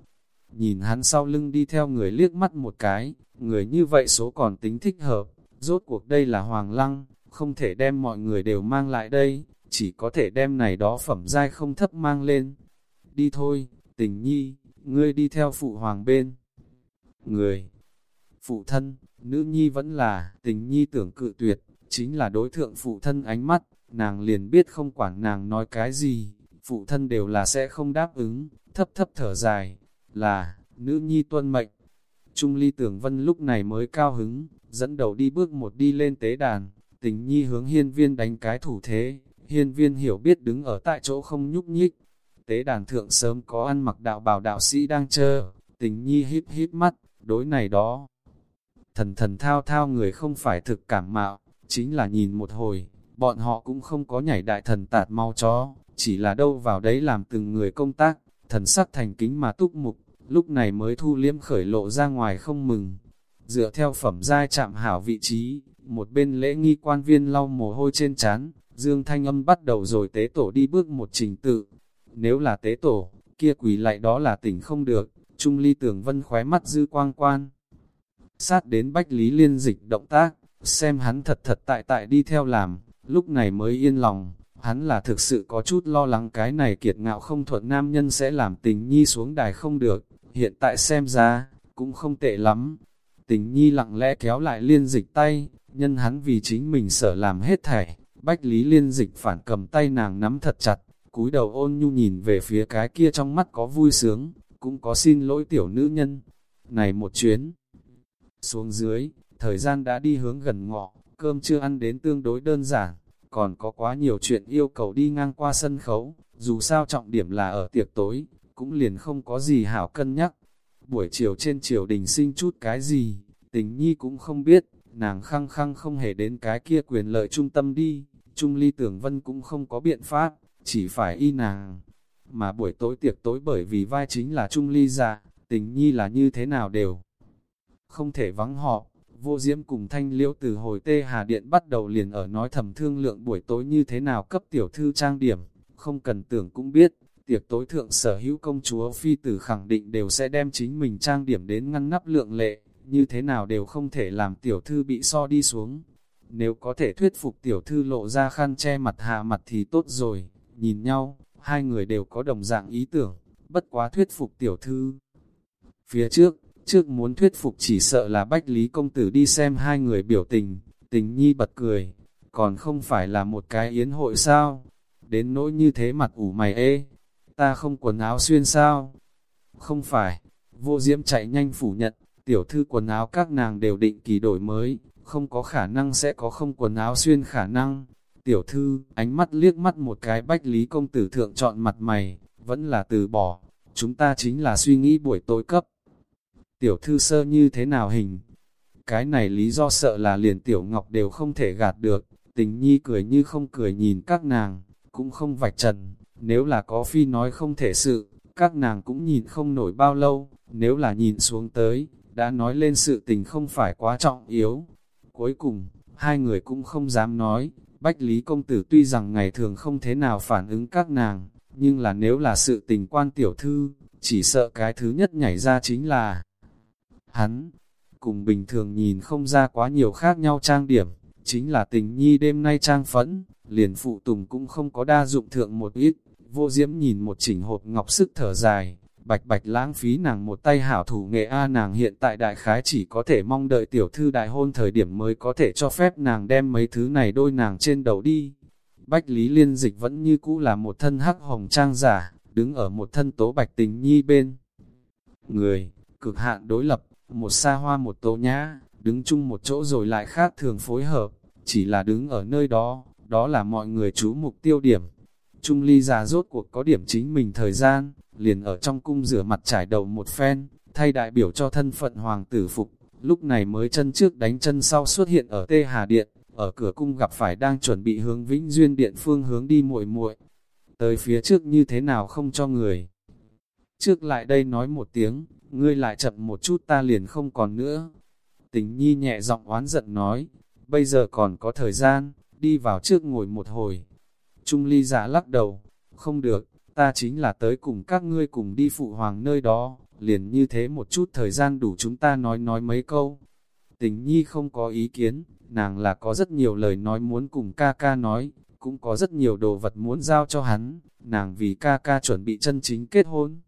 Nhìn hắn sau lưng đi theo người liếc mắt một cái, người như vậy số còn tính thích hợp. Rốt cuộc đây là hoàng lăng, không thể đem mọi người đều mang lại đây, chỉ có thể đem này đó phẩm giai không thấp mang lên. Đi thôi, tình nhi, ngươi đi theo phụ hoàng bên. Người, phụ thân, nữ nhi vẫn là, tình nhi tưởng cự tuyệt, chính là đối thượng phụ thân ánh mắt, nàng liền biết không quản nàng nói cái gì, phụ thân đều là sẽ không đáp ứng, thấp thấp thở dài, là, nữ nhi tuân mệnh. Trung ly tưởng vân lúc này mới cao hứng, dẫn đầu đi bước một đi lên tế đàn, tình nhi hướng hiên viên đánh cái thủ thế, hiên viên hiểu biết đứng ở tại chỗ không nhúc nhích. Tế đàn thượng sớm có ăn mặc đạo bảo đạo sĩ đang chờ, tình nhi híp híp mắt, đối này đó. Thần thần thao thao người không phải thực cảm mạo, chính là nhìn một hồi, bọn họ cũng không có nhảy đại thần tạt mau chó, chỉ là đâu vào đấy làm từng người công tác, thần sắc thành kính mà túc mục, lúc này mới thu liếm khởi lộ ra ngoài không mừng. Dựa theo phẩm giai chạm hảo vị trí, một bên lễ nghi quan viên lau mồ hôi trên chán, Dương Thanh Âm bắt đầu rồi tế tổ đi bước một trình tự. Nếu là tế tổ, kia quỷ lại đó là tỉnh không được, Trung Ly Tưởng Vân khóe mắt dư quang quan. Sát đến Bách Lý Liên dịch động tác, xem hắn thật thật tại tại đi theo làm, lúc này mới yên lòng, hắn là thực sự có chút lo lắng cái này kiệt ngạo không thuận nam nhân sẽ làm tình nhi xuống đài không được, hiện tại xem ra, cũng không tệ lắm. Tình nhi lặng lẽ kéo lại liên dịch tay, nhân hắn vì chính mình sợ làm hết thảy, bách lý liên dịch phản cầm tay nàng nắm thật chặt, cúi đầu ôn nhu nhìn về phía cái kia trong mắt có vui sướng, cũng có xin lỗi tiểu nữ nhân. Này một chuyến, xuống dưới, thời gian đã đi hướng gần ngọ, cơm chưa ăn đến tương đối đơn giản, còn có quá nhiều chuyện yêu cầu đi ngang qua sân khấu, dù sao trọng điểm là ở tiệc tối, cũng liền không có gì hảo cân nhắc. Buổi chiều trên triều đình sinh chút cái gì, tình nhi cũng không biết, nàng khăng khăng không hề đến cái kia quyền lợi trung tâm đi, Trung Ly Tưởng Vân cũng không có biện pháp, chỉ phải y nàng. Mà buổi tối tiệc tối bởi vì vai chính là Trung Ly già, tình nhi là như thế nào đều. Không thể vắng họ, vô diễm cùng thanh liễu từ hồi tê hà điện bắt đầu liền ở nói thầm thương lượng buổi tối như thế nào cấp tiểu thư trang điểm, không cần tưởng cũng biết, tiệc tối thượng sở hữu công chúa phi tử khẳng định đều sẽ đem chính mình trang điểm đến ngăn nắp lượng lệ, như thế nào đều không thể làm tiểu thư bị so đi xuống. Nếu có thể thuyết phục tiểu thư lộ ra khăn che mặt hạ mặt thì tốt rồi, nhìn nhau, hai người đều có đồng dạng ý tưởng, bất quá thuyết phục tiểu thư. Phía trước, trước muốn thuyết phục chỉ sợ là Bách Lý Công Tử đi xem hai người biểu tình, tình nhi bật cười, còn không phải là một cái yến hội sao, đến nỗi như thế mặt ủ mày ê, ta không quần áo xuyên sao? Không phải, vô diễm chạy nhanh phủ nhận, tiểu thư quần áo các nàng đều định kỳ đổi mới, không có khả năng sẽ có không quần áo xuyên khả năng. Tiểu thư, ánh mắt liếc mắt một cái bách lý công tử thượng chọn mặt mày, vẫn là từ bỏ, chúng ta chính là suy nghĩ buổi tối cấp. Tiểu thư sơ như thế nào hình? Cái này lý do sợ là liền tiểu ngọc đều không thể gạt được, tình nhi cười như không cười nhìn các nàng, cũng không vạch trần, nếu là có phi nói không thể sự, các nàng cũng nhìn không nổi bao lâu, nếu là nhìn xuống tới, đã nói lên sự tình không phải quá trọng yếu. Cuối cùng, hai người cũng không dám nói, Bách Lý Công Tử tuy rằng ngày thường không thế nào phản ứng các nàng, nhưng là nếu là sự tình quan tiểu thư, chỉ sợ cái thứ nhất nhảy ra chính là hắn. Cùng bình thường nhìn không ra quá nhiều khác nhau trang điểm, chính là tình nhi đêm nay trang phẫn, liền phụ tùng cũng không có đa dụng thượng một ít, vô diễm nhìn một chỉnh hộp ngọc sức thở dài, bạch bạch lãng phí nàng một tay hảo thủ nghệ A nàng hiện tại đại khái chỉ có thể mong đợi tiểu thư đại hôn thời điểm mới có thể cho phép nàng đem mấy thứ này đôi nàng trên đầu đi. Bách Lý Liên Dịch vẫn như cũ là một thân hắc hồng trang giả, đứng ở một thân tố bạch tình nhi bên. Người, cực hạn đối lập, một xa hoa một tố nhã, đứng chung một chỗ rồi lại khác thường phối hợp, chỉ là đứng ở nơi đó, đó là mọi người chú mục tiêu điểm. Trung ly già rốt cuộc có điểm chính mình thời gian, liền ở trong cung rửa mặt trải đầu một phen, thay đại biểu cho thân phận hoàng tử phục, lúc này mới chân trước đánh chân sau xuất hiện ở Tê Hà Điện, ở cửa cung gặp phải đang chuẩn bị hướng Vĩnh Duyên Điện phương hướng đi muội muội tới phía trước như thế nào không cho người. Trước lại đây nói một tiếng, ngươi lại chậm một chút ta liền không còn nữa. Tình nhi nhẹ giọng oán giận nói, bây giờ còn có thời gian, đi vào trước ngồi một hồi. Trung ly giả lắc đầu, không được, ta chính là tới cùng các ngươi cùng đi phụ hoàng nơi đó, liền như thế một chút thời gian đủ chúng ta nói nói mấy câu. Tình nhi không có ý kiến, nàng là có rất nhiều lời nói muốn cùng ca ca nói, cũng có rất nhiều đồ vật muốn giao cho hắn, nàng vì ca ca chuẩn bị chân chính kết hôn.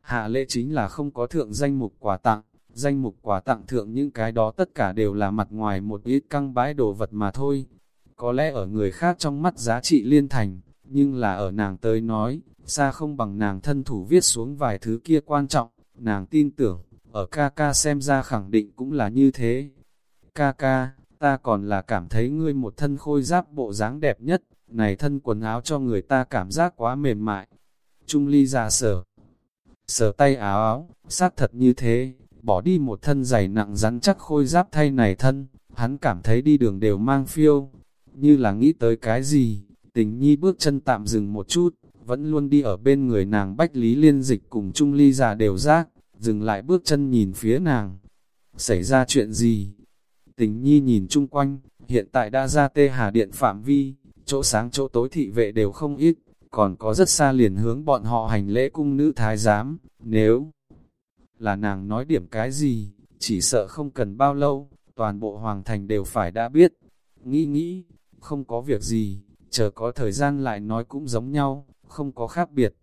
Hạ lễ chính là không có thượng danh mục quà tặng, danh mục quà tặng thượng những cái đó tất cả đều là mặt ngoài một ít căng bãi đồ vật mà thôi. Có lẽ ở người khác trong mắt giá trị liên thành, nhưng là ở nàng tới nói, xa không bằng nàng thân thủ viết xuống vài thứ kia quan trọng, nàng tin tưởng, ở ca ca xem ra khẳng định cũng là như thế. Ca ca, ta còn là cảm thấy ngươi một thân khôi giáp bộ dáng đẹp nhất, này thân quần áo cho người ta cảm giác quá mềm mại. Trung ly già sở, sở tay áo áo, xác thật như thế, bỏ đi một thân dày nặng rắn chắc khôi giáp thay này thân, hắn cảm thấy đi đường đều mang phiêu, như là nghĩ tới cái gì, tình nhi bước chân tạm dừng một chút, vẫn luôn đi ở bên người nàng Bách Lý Liên Dịch cùng Trung Ly già đều giác, dừng lại bước chân nhìn phía nàng. Xảy ra chuyện gì? Tình nhi nhìn chung quanh, hiện tại đã ra tê hà điện phạm vi, chỗ sáng chỗ tối thị vệ đều không ít, còn có rất xa liền hướng bọn họ hành lễ cung nữ thái giám, nếu là nàng nói điểm cái gì, chỉ sợ không cần bao lâu, toàn bộ hoàng thành đều phải đã biết. Nghĩ nghĩ, không có việc gì, chờ có thời gian lại nói cũng giống nhau, không có khác biệt.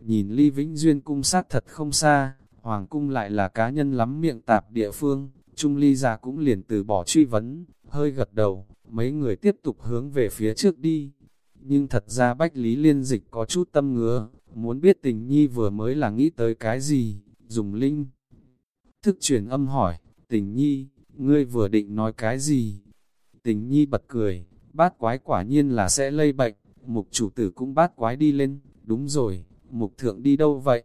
Nhìn ly vĩnh duyên cung sát thật không xa, hoàng cung lại là cá nhân lắm miệng tạp địa phương, trung ly già cũng liền từ bỏ truy vấn, hơi gật đầu, mấy người tiếp tục hướng về phía trước đi. Nhưng thật ra Bách Lý Liên Dịch có chút tâm ngứa, muốn biết tình nhi vừa mới là nghĩ tới cái gì, dùng linh. Thức truyền âm hỏi, tình nhi, ngươi vừa định nói cái gì? Tình nhi bật cười, bát quái quả nhiên là sẽ lây bệnh, mục chủ tử cũng bát quái đi lên, đúng rồi, mục thượng đi đâu vậy?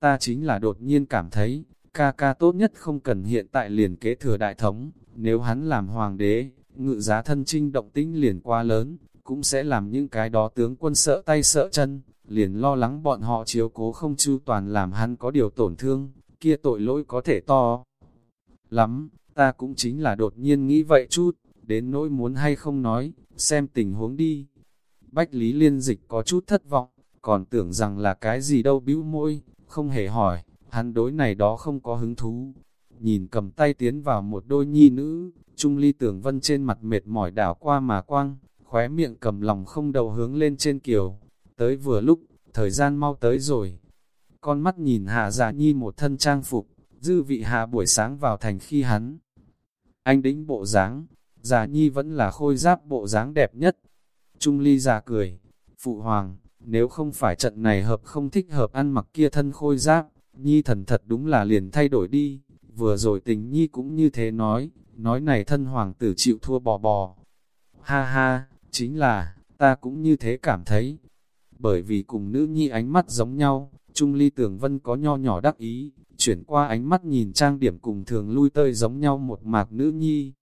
Ta chính là đột nhiên cảm thấy, ca ca tốt nhất không cần hiện tại liền kế thừa đại thống, nếu hắn làm hoàng đế, ngự giá thân trinh động tĩnh liền quá lớn, cũng sẽ làm những cái đó tướng quân sợ tay sợ chân, liền lo lắng bọn họ chiếu cố không chu toàn làm hắn có điều tổn thương, kia tội lỗi có thể to. Lắm, ta cũng chính là đột nhiên nghĩ vậy chút, đến nỗi muốn hay không nói, xem tình huống đi. Bách Lý Liên Dịch có chút thất vọng, còn tưởng rằng là cái gì đâu bĩu môi, không hề hỏi, hắn đối này đó không có hứng thú. Nhìn cầm tay tiến vào một đôi nhi nữ, Trung Ly Tưởng Vân trên mặt mệt mỏi đảo qua mà quang, khóe miệng cầm lòng không đầu hướng lên trên kiều. Tới vừa lúc, thời gian mau tới rồi. Con mắt nhìn Hạ Dạ Nhi một thân trang phục, dư vị Hạ buổi sáng vào thành khi hắn. Anh đĩnh bộ dáng, già Nhi vẫn là khôi giáp bộ dáng đẹp nhất. Trung Ly già cười, Phụ Hoàng, nếu không phải trận này hợp không thích hợp ăn mặc kia thân khôi giáp, Nhi thần thật đúng là liền thay đổi đi. Vừa rồi tình Nhi cũng như thế nói, nói này thân hoàng tử chịu thua bò bò. Ha ha, chính là, ta cũng như thế cảm thấy. Bởi vì cùng nữ nhi ánh mắt giống nhau, Trung Ly Tưởng Vân có nho nhỏ đắc ý, chuyển qua ánh mắt nhìn trang điểm cùng thường lui tơi giống nhau một mạc nữ nhi.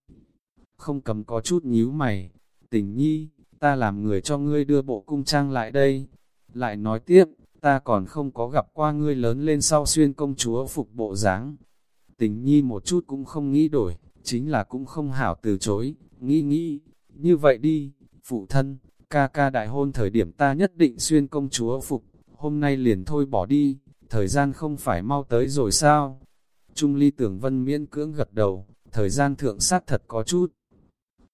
Không cầm có chút nhíu mày, tình nhi, ta làm người cho ngươi đưa bộ cung trang lại đây. Lại nói tiếp, ta còn không có gặp qua ngươi lớn lên sau xuyên công chúa phục bộ dáng. Tình nhi một chút cũng không nghĩ đổi, chính là cũng không hảo từ chối, nghĩ nghĩ, như vậy đi, phụ thân, ca ca đại hôn thời điểm ta nhất định xuyên công chúa phục, hôm nay liền thôi bỏ đi, thời gian không phải mau tới rồi sao? Trung ly tưởng vân miễn cưỡng gật đầu, thời gian thượng sát thật có chút.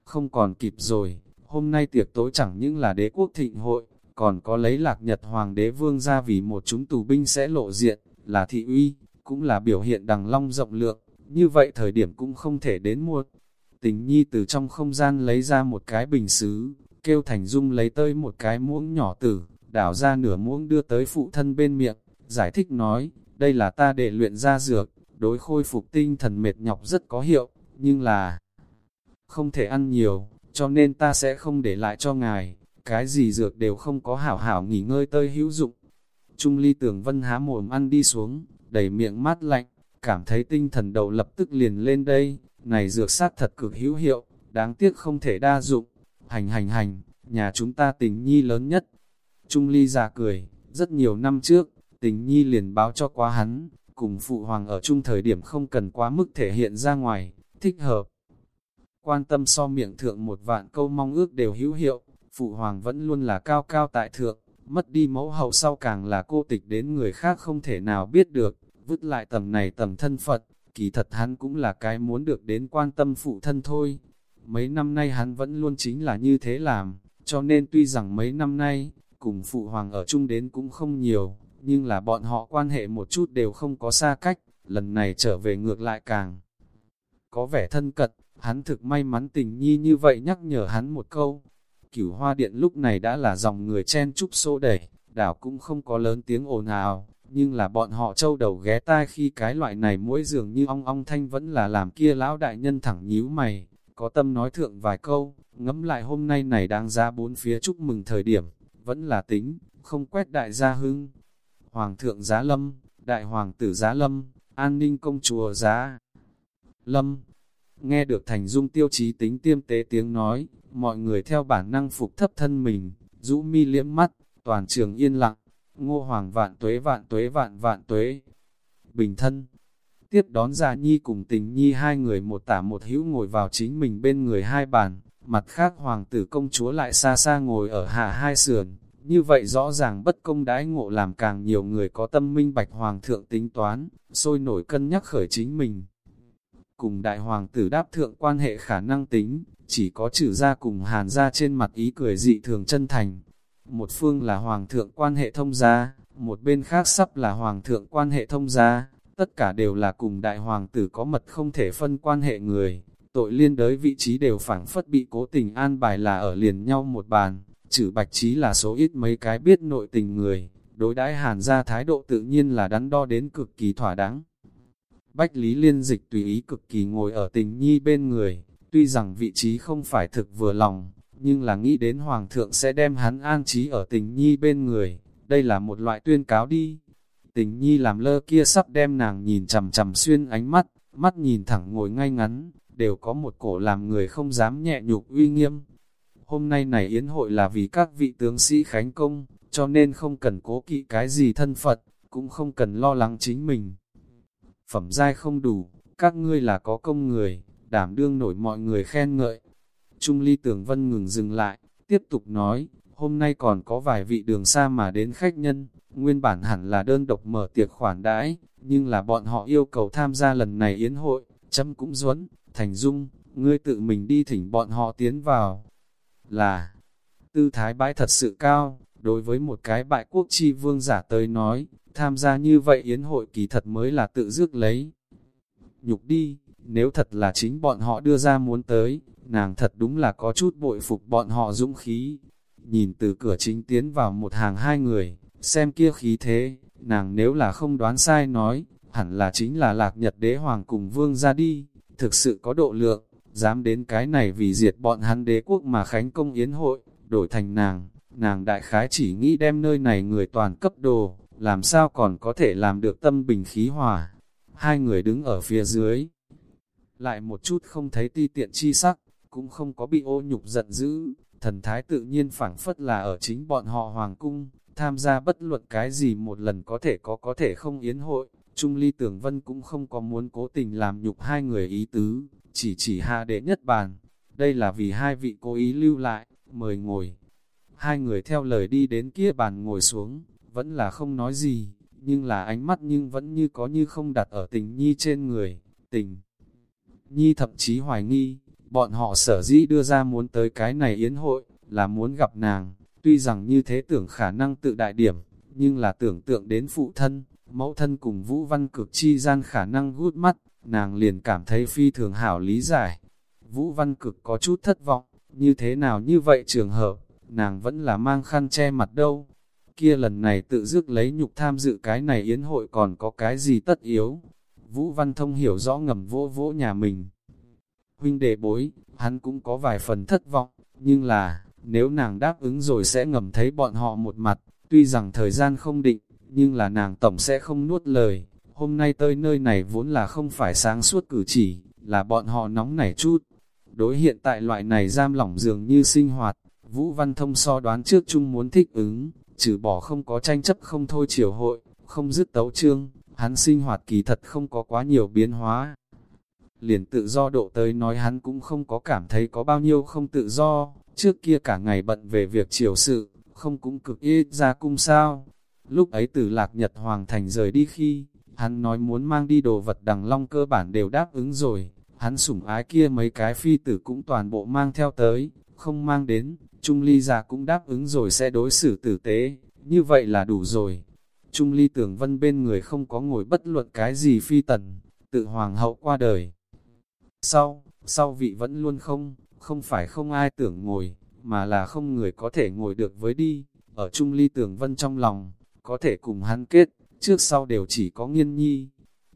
Không còn kịp rồi, hôm nay tiệc tối chẳng những là đế quốc thịnh hội, còn có lấy lạc nhật hoàng đế vương ra vì một chúng tù binh sẽ lộ diện, là thị uy, cũng là biểu hiện đằng long rộng lượng, như vậy thời điểm cũng không thể đến muộn. Tình nhi từ trong không gian lấy ra một cái bình xứ, kêu Thành Dung lấy tới một cái muỗng nhỏ tử, đảo ra nửa muỗng đưa tới phụ thân bên miệng, giải thích nói, đây là ta để luyện ra dược, đối khôi phục tinh thần mệt nhọc rất có hiệu, nhưng là không thể ăn nhiều, cho nên ta sẽ không để lại cho ngài, cái gì dược đều không có hảo hảo nghỉ ngơi tơi hữu dụng. Trung ly tưởng vân há mồm ăn đi xuống, đầy miệng mát lạnh, cảm thấy tinh thần đầu lập tức liền lên đây, này dược sát thật cực hữu hiệu, đáng tiếc không thể đa dụng. Hành hành hành, nhà chúng ta tình nhi lớn nhất. Trung ly già cười, rất nhiều năm trước, tình nhi liền báo cho quá hắn, cùng phụ hoàng ở chung thời điểm không cần quá mức thể hiện ra ngoài, thích hợp. Quan tâm so miệng thượng một vạn câu mong ước đều hữu hiệu, phụ hoàng vẫn luôn là cao cao tại thượng, mất đi mẫu hậu sau càng là cô tịch đến người khác không thể nào biết được, vứt lại tầm này tầm thân Phật, kỳ thật hắn cũng là cái muốn được đến quan tâm phụ thân thôi. Mấy năm nay hắn vẫn luôn chính là như thế làm, cho nên tuy rằng mấy năm nay, cùng phụ hoàng ở chung đến cũng không nhiều, nhưng là bọn họ quan hệ một chút đều không có xa cách, lần này trở về ngược lại càng có vẻ thân cật, hắn thực may mắn tình nhi như vậy nhắc nhở hắn một câu. Cửu hoa điện lúc này đã là dòng người chen chúc xô đẩy, đảo cũng không có lớn tiếng ồn ào, nhưng là bọn họ trâu đầu ghé tai khi cái loại này mỗi dường như ong ong thanh vẫn là làm kia lão đại nhân thẳng nhíu mày, có tâm nói thượng vài câu, ngẫm lại hôm nay này đang ra bốn phía chúc mừng thời điểm, vẫn là tính, không quét đại gia hưng. Hoàng thượng giá lâm, đại hoàng tử giá lâm, an ninh công chùa giá lâm. Nghe được thành dung tiêu chí tính tiêm tế tiếng nói, mọi người theo bản năng phục thấp thân mình, rũ mi liễm mắt, toàn trường yên lặng. Ngô Hoàng vạn tuế vạn tuế vạn vạn tuế. Bình thân. Tiếp đón Gia Nhi cùng tình Nhi hai người một tả một hữu ngồi vào chính mình bên người hai bàn, mặt khác Hoàng tử công chúa lại xa xa ngồi ở hạ hai sườn. Như vậy rõ ràng bất công đãi ngộ làm càng nhiều người có tâm minh bạch Hoàng thượng tính toán, sôi nổi cân nhắc khởi chính mình. Cùng đại hoàng tử đáp thượng quan hệ khả năng tính, chỉ có trừ ra cùng hàn ra trên mặt ý cười dị thường chân thành, một phương là hoàng thượng quan hệ thông gia, một bên khác sắp là hoàng thượng quan hệ thông gia, tất cả đều là cùng đại hoàng tử có mật không thể phân quan hệ người, tội liên đới vị trí đều phảng phất bị cố tình an bài là ở liền nhau một bàn, trừ bạch trí là số ít mấy cái biết nội tình người, đối đãi hàn ra thái độ tự nhiên là đắn đo đến cực kỳ thỏa đáng. Bách Lý Liên Dịch tùy ý cực kỳ ngồi ở tình nhi bên người, tuy rằng vị trí không phải thực vừa lòng, nhưng là nghĩ đến Hoàng thượng sẽ đem hắn an trí ở tình nhi bên người, đây là một loại tuyên cáo đi. Tình nhi làm lơ kia sắp đem nàng nhìn chầm chầm xuyên ánh mắt, mắt nhìn thẳng ngồi ngay ngắn, đều có một cổ làm người không dám nhẹ nhục uy nghiêm. Hôm nay này yến hội là vì các vị tướng sĩ khánh công, cho nên không cần cố kỵ cái gì thân Phật, cũng không cần lo lắng chính mình. Phẩm giai không đủ, các ngươi là có công người, đảm đương nổi mọi người khen ngợi. Trung ly tường vân ngừng dừng lại, tiếp tục nói, hôm nay còn có vài vị đường xa mà đến khách nhân, nguyên bản hẳn là đơn độc mở tiệc khoản đãi, nhưng là bọn họ yêu cầu tham gia lần này yến hội, chấm cũng duẫn, thành dung, ngươi tự mình đi thỉnh bọn họ tiến vào. Là, tư thái bãi thật sự cao, đối với một cái bại quốc chi vương giả tới nói, tham gia như vậy yến hội kỳ thật mới là tự dước lấy. Nhục đi, nếu thật là chính bọn họ đưa ra muốn tới, nàng thật đúng là có chút bội phục bọn họ dũng khí. Nhìn từ cửa chính tiến vào một hàng hai người, xem kia khí thế, nàng nếu là không đoán sai nói, hẳn là chính là lạc nhật đế hoàng cùng vương ra đi, thực sự có độ lượng, dám đến cái này vì diệt bọn hắn đế quốc mà khánh công yến hội, đổi thành nàng, nàng đại khái chỉ nghĩ đem nơi này người toàn cấp đồ, làm sao còn có thể làm được tâm bình khí hòa. Hai người đứng ở phía dưới, lại một chút không thấy ti tiện chi sắc, cũng không có bị ô nhục giận dữ, thần thái tự nhiên phảng phất là ở chính bọn họ hoàng cung, tham gia bất luận cái gì một lần có thể có có thể không yến hội, Trung Ly Tưởng Vân cũng không có muốn cố tình làm nhục hai người ý tứ, chỉ chỉ hạ đệ nhất bàn, đây là vì hai vị cố ý lưu lại, mời ngồi. Hai người theo lời đi đến kia bàn ngồi xuống, vẫn là không nói gì, nhưng là ánh mắt nhưng vẫn như có như không đặt ở tình nhi trên người, tình. Nhi thậm chí hoài nghi, bọn họ sở dĩ đưa ra muốn tới cái này yến hội, là muốn gặp nàng, tuy rằng như thế tưởng khả năng tự đại điểm, nhưng là tưởng tượng đến phụ thân, mẫu thân cùng Vũ Văn cực chi gian khả năng gút mắt, nàng liền cảm thấy phi thường hảo lý giải. Vũ Văn cực có chút thất vọng, như thế nào như vậy trường hợp, nàng vẫn là mang khăn che mặt đâu. Kia lần này tự dước lấy nhục tham dự cái này yến hội còn có cái gì tất yếu. Vũ Văn Thông hiểu rõ ngầm vỗ vỗ nhà mình. Huynh đệ bối, hắn cũng có vài phần thất vọng, nhưng là, nếu nàng đáp ứng rồi sẽ ngầm thấy bọn họ một mặt, tuy rằng thời gian không định, nhưng là nàng tổng sẽ không nuốt lời. Hôm nay tới nơi này vốn là không phải sáng suốt cử chỉ, là bọn họ nóng nảy chút. Đối hiện tại loại này giam lỏng dường như sinh hoạt, Vũ Văn Thông so đoán trước chung muốn thích ứng, trừ bỏ không có tranh chấp không thôi triều hội, không dứt tấu trương, hắn sinh hoạt kỳ thật không có quá nhiều biến hóa. Liền tự do độ tới nói hắn cũng không có cảm thấy có bao nhiêu không tự do, trước kia cả ngày bận về việc triều sự, không cũng cực ít ra cung sao. Lúc ấy từ lạc nhật hoàng thành rời đi khi, hắn nói muốn mang đi đồ vật đằng long cơ bản đều đáp ứng rồi, hắn sủng ái kia mấy cái phi tử cũng toàn bộ mang theo tới, không mang đến, Trung Ly già cũng đáp ứng rồi sẽ đối xử tử tế, như vậy là đủ rồi. Trung Ly tưởng vân bên người không có ngồi bất luận cái gì phi tần, tự hoàng hậu qua đời. Sau, sau vị vẫn luôn không, không phải không ai tưởng ngồi, mà là không người có thể ngồi được với đi, ở Trung Ly tưởng vân trong lòng, có thể cùng hắn kết, trước sau đều chỉ có nghiên nhi.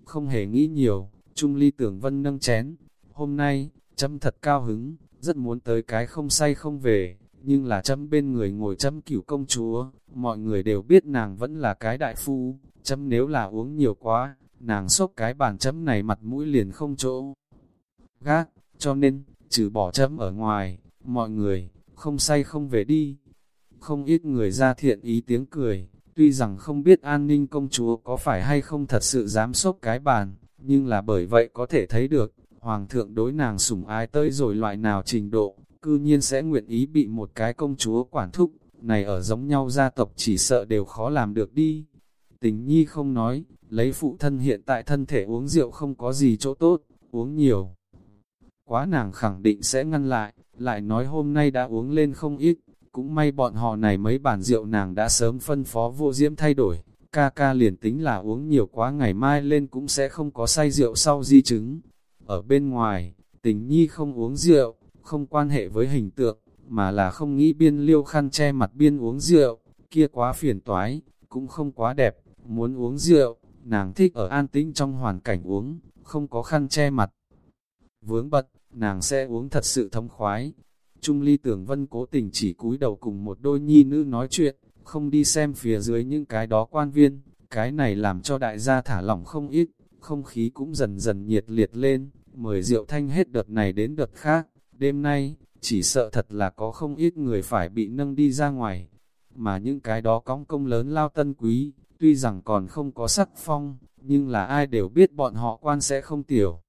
Không hề nghĩ nhiều, Trung Ly tưởng vân nâng chén, hôm nay, chấm thật cao hứng, rất muốn tới cái không say không về, nhưng là chấm bên người ngồi chấm cửu công chúa, mọi người đều biết nàng vẫn là cái đại phu, chấm nếu là uống nhiều quá, nàng xốc cái bàn chấm này mặt mũi liền không chỗ. Gác, cho nên, trừ bỏ chấm ở ngoài, mọi người, không say không về đi. Không ít người ra thiện ý tiếng cười, tuy rằng không biết an ninh công chúa có phải hay không thật sự dám xốc cái bàn, nhưng là bởi vậy có thể thấy được, hoàng thượng đối nàng sủng ái tới rồi loại nào trình độ, cư nhiên sẽ nguyện ý bị một cái công chúa quản thúc, này ở giống nhau gia tộc chỉ sợ đều khó làm được đi. Tình nhi không nói, lấy phụ thân hiện tại thân thể uống rượu không có gì chỗ tốt, uống nhiều. Quá nàng khẳng định sẽ ngăn lại, lại nói hôm nay đã uống lên không ít, cũng may bọn họ này mấy bản rượu nàng đã sớm phân phó vô diễm thay đổi, ca ca liền tính là uống nhiều quá ngày mai lên cũng sẽ không có say rượu sau di chứng. Ở bên ngoài, tình nhi không uống rượu, không quan hệ với hình tượng, mà là không nghĩ biên liêu khăn che mặt biên uống rượu, kia quá phiền toái, cũng không quá đẹp, muốn uống rượu, nàng thích ở an tĩnh trong hoàn cảnh uống, không có khăn che mặt. Vướng bật, nàng sẽ uống thật sự thông khoái. Trung ly tưởng vân cố tình chỉ cúi đầu cùng một đôi nhi nữ nói chuyện, không đi xem phía dưới những cái đó quan viên, cái này làm cho đại gia thả lỏng không ít, không khí cũng dần dần nhiệt liệt lên, mời rượu thanh hết đợt này đến đợt khác, đêm nay, chỉ sợ thật là có không ít người phải bị nâng đi ra ngoài, mà những cái đó cóng công lớn lao tân quý, tuy rằng còn không có sắc phong, nhưng là ai đều biết bọn họ quan sẽ không tiểu.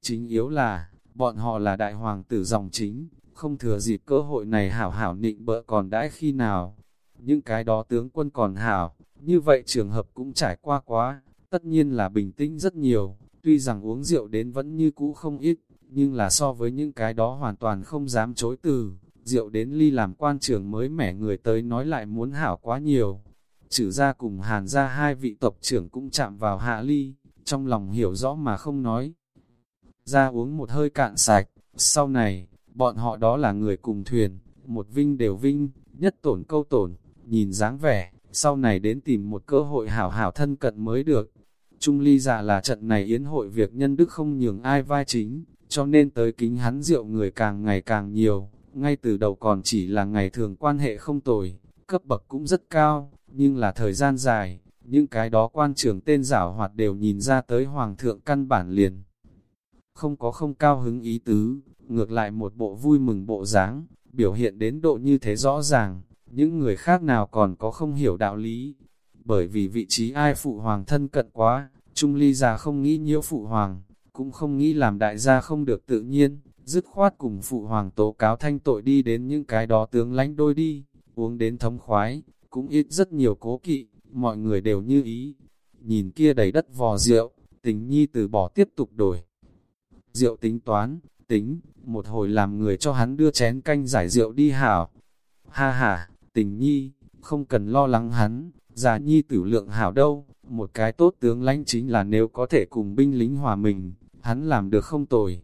Chính yếu là, bọn họ là đại hoàng tử dòng chính, không thừa dịp cơ hội này hảo hảo nịnh bợ còn đãi khi nào. Những cái đó tướng quân còn hảo, như vậy trường hợp cũng trải qua quá, tất nhiên là bình tĩnh rất nhiều, tuy rằng uống rượu đến vẫn như cũ không ít, nhưng là so với những cái đó hoàn toàn không dám chối từ, rượu đến ly làm quan trưởng mới mẻ người tới nói lại muốn hảo quá nhiều. Trừ ra cùng hàn ra hai vị tộc trưởng cũng chạm vào hạ ly, trong lòng hiểu rõ mà không nói. Ra uống một hơi cạn sạch, sau này, bọn họ đó là người cùng thuyền, một vinh đều vinh, nhất tổn câu tổn, nhìn dáng vẻ, sau này đến tìm một cơ hội hảo hảo thân cận mới được. Trung ly giả là trận này yến hội việc nhân đức không nhường ai vai chính, cho nên tới kính hắn rượu người càng ngày càng nhiều, ngay từ đầu còn chỉ là ngày thường quan hệ không tồi, cấp bậc cũng rất cao, nhưng là thời gian dài, những cái đó quan trưởng tên giảo hoạt đều nhìn ra tới hoàng thượng căn bản liền. Không có không cao hứng ý tứ, ngược lại một bộ vui mừng bộ dáng, biểu hiện đến độ như thế rõ ràng, những người khác nào còn có không hiểu đạo lý. Bởi vì vị trí ai phụ hoàng thân cận quá, Trung Ly già không nghĩ nhiễu phụ hoàng, cũng không nghĩ làm đại gia không được tự nhiên, dứt khoát cùng phụ hoàng tố cáo thanh tội đi đến những cái đó tướng lãnh đôi đi, uống đến thống khoái, cũng ít rất nhiều cố kỵ, mọi người đều như ý. Nhìn kia đầy đất vò rượu, tình nhi từ bỏ tiếp tục đổi. Rượu tính toán, tính, một hồi làm người cho hắn đưa chén canh giải rượu đi hảo. Ha ha, tình nhi, không cần lo lắng hắn, già nhi tử lượng hảo đâu, một cái tốt tướng lãnh chính là nếu có thể cùng binh lính hòa mình, hắn làm được không tồi.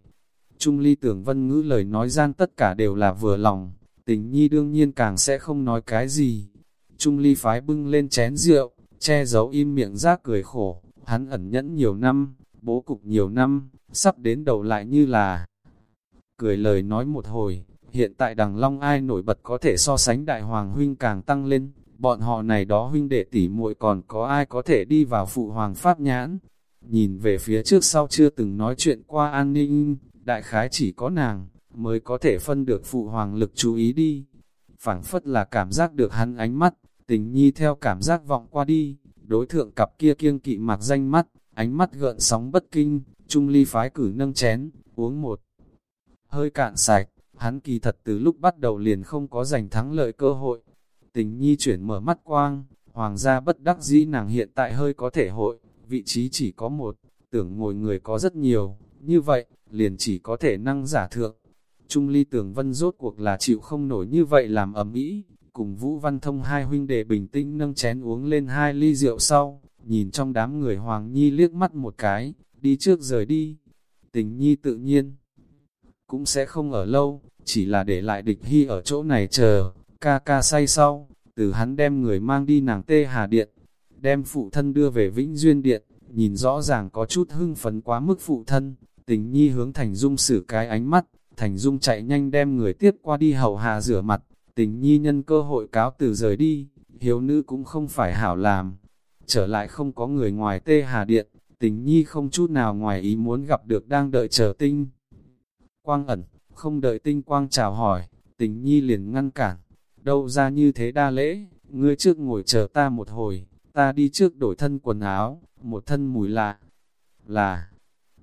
Trung ly tưởng vân ngữ lời nói gian tất cả đều là vừa lòng, tình nhi đương nhiên càng sẽ không nói cái gì. Trung ly phái bưng lên chén rượu, che giấu im miệng ra cười khổ, hắn ẩn nhẫn nhiều năm, bố cục nhiều năm, sắp đến đầu lại như là cười lời nói một hồi, hiện tại đằng long ai nổi bật có thể so sánh đại hoàng huynh càng tăng lên, bọn họ này đó huynh đệ tỷ muội còn có ai có thể đi vào phụ hoàng pháp nhãn. Nhìn về phía trước sau chưa từng nói chuyện qua an ninh, đại khái chỉ có nàng, mới có thể phân được phụ hoàng lực chú ý đi. phảng phất là cảm giác được hắn ánh mắt, tình nhi theo cảm giác vọng qua đi, đối thượng cặp kia kiêng kỵ mặc danh mắt, ánh mắt gợn sóng bất kinh, trung ly phái cử nâng chén, uống một hơi cạn sạch, hắn kỳ thật từ lúc bắt đầu liền không có giành thắng lợi cơ hội. Tình nhi chuyển mở mắt quang, hoàng gia bất đắc dĩ nàng hiện tại hơi có thể hội, vị trí chỉ có một, tưởng ngồi người có rất nhiều, như vậy, liền chỉ có thể năng giả thượng. Trung ly tưởng vân rốt cuộc là chịu không nổi như vậy làm ấm ý, cùng Vũ Văn Thông hai huynh đệ bình tĩnh nâng chén uống lên hai ly rượu sau, nhìn trong đám người Hoàng Nhi liếc mắt một cái, đi trước rời đi. Tình Nhi tự nhiên cũng sẽ không ở lâu, chỉ là để lại địch hy ở chỗ này chờ, ca ca say sau, từ hắn đem người mang đi nàng tê hà điện, đem phụ thân đưa về Vĩnh Duyên Điện, nhìn rõ ràng có chút hưng phấn quá mức phụ thân, tình nhi hướng Thành Dung xử cái ánh mắt, Thành Dung chạy nhanh đem người tiếp qua đi hầu hạ rửa mặt, tình nhi nhân cơ hội cáo từ rời đi, hiếu nữ cũng không phải hảo làm, trở lại không có người ngoài tê hà điện, tình nhi không chút nào ngoài ý muốn gặp được đang đợi chờ tinh. Quang ẩn, không đợi tinh quang chào hỏi, tình nhi liền ngăn cản, đâu ra như thế đa lễ, ngươi trước ngồi chờ ta một hồi, ta đi trước đổi thân quần áo, một thân mùi lạ, là,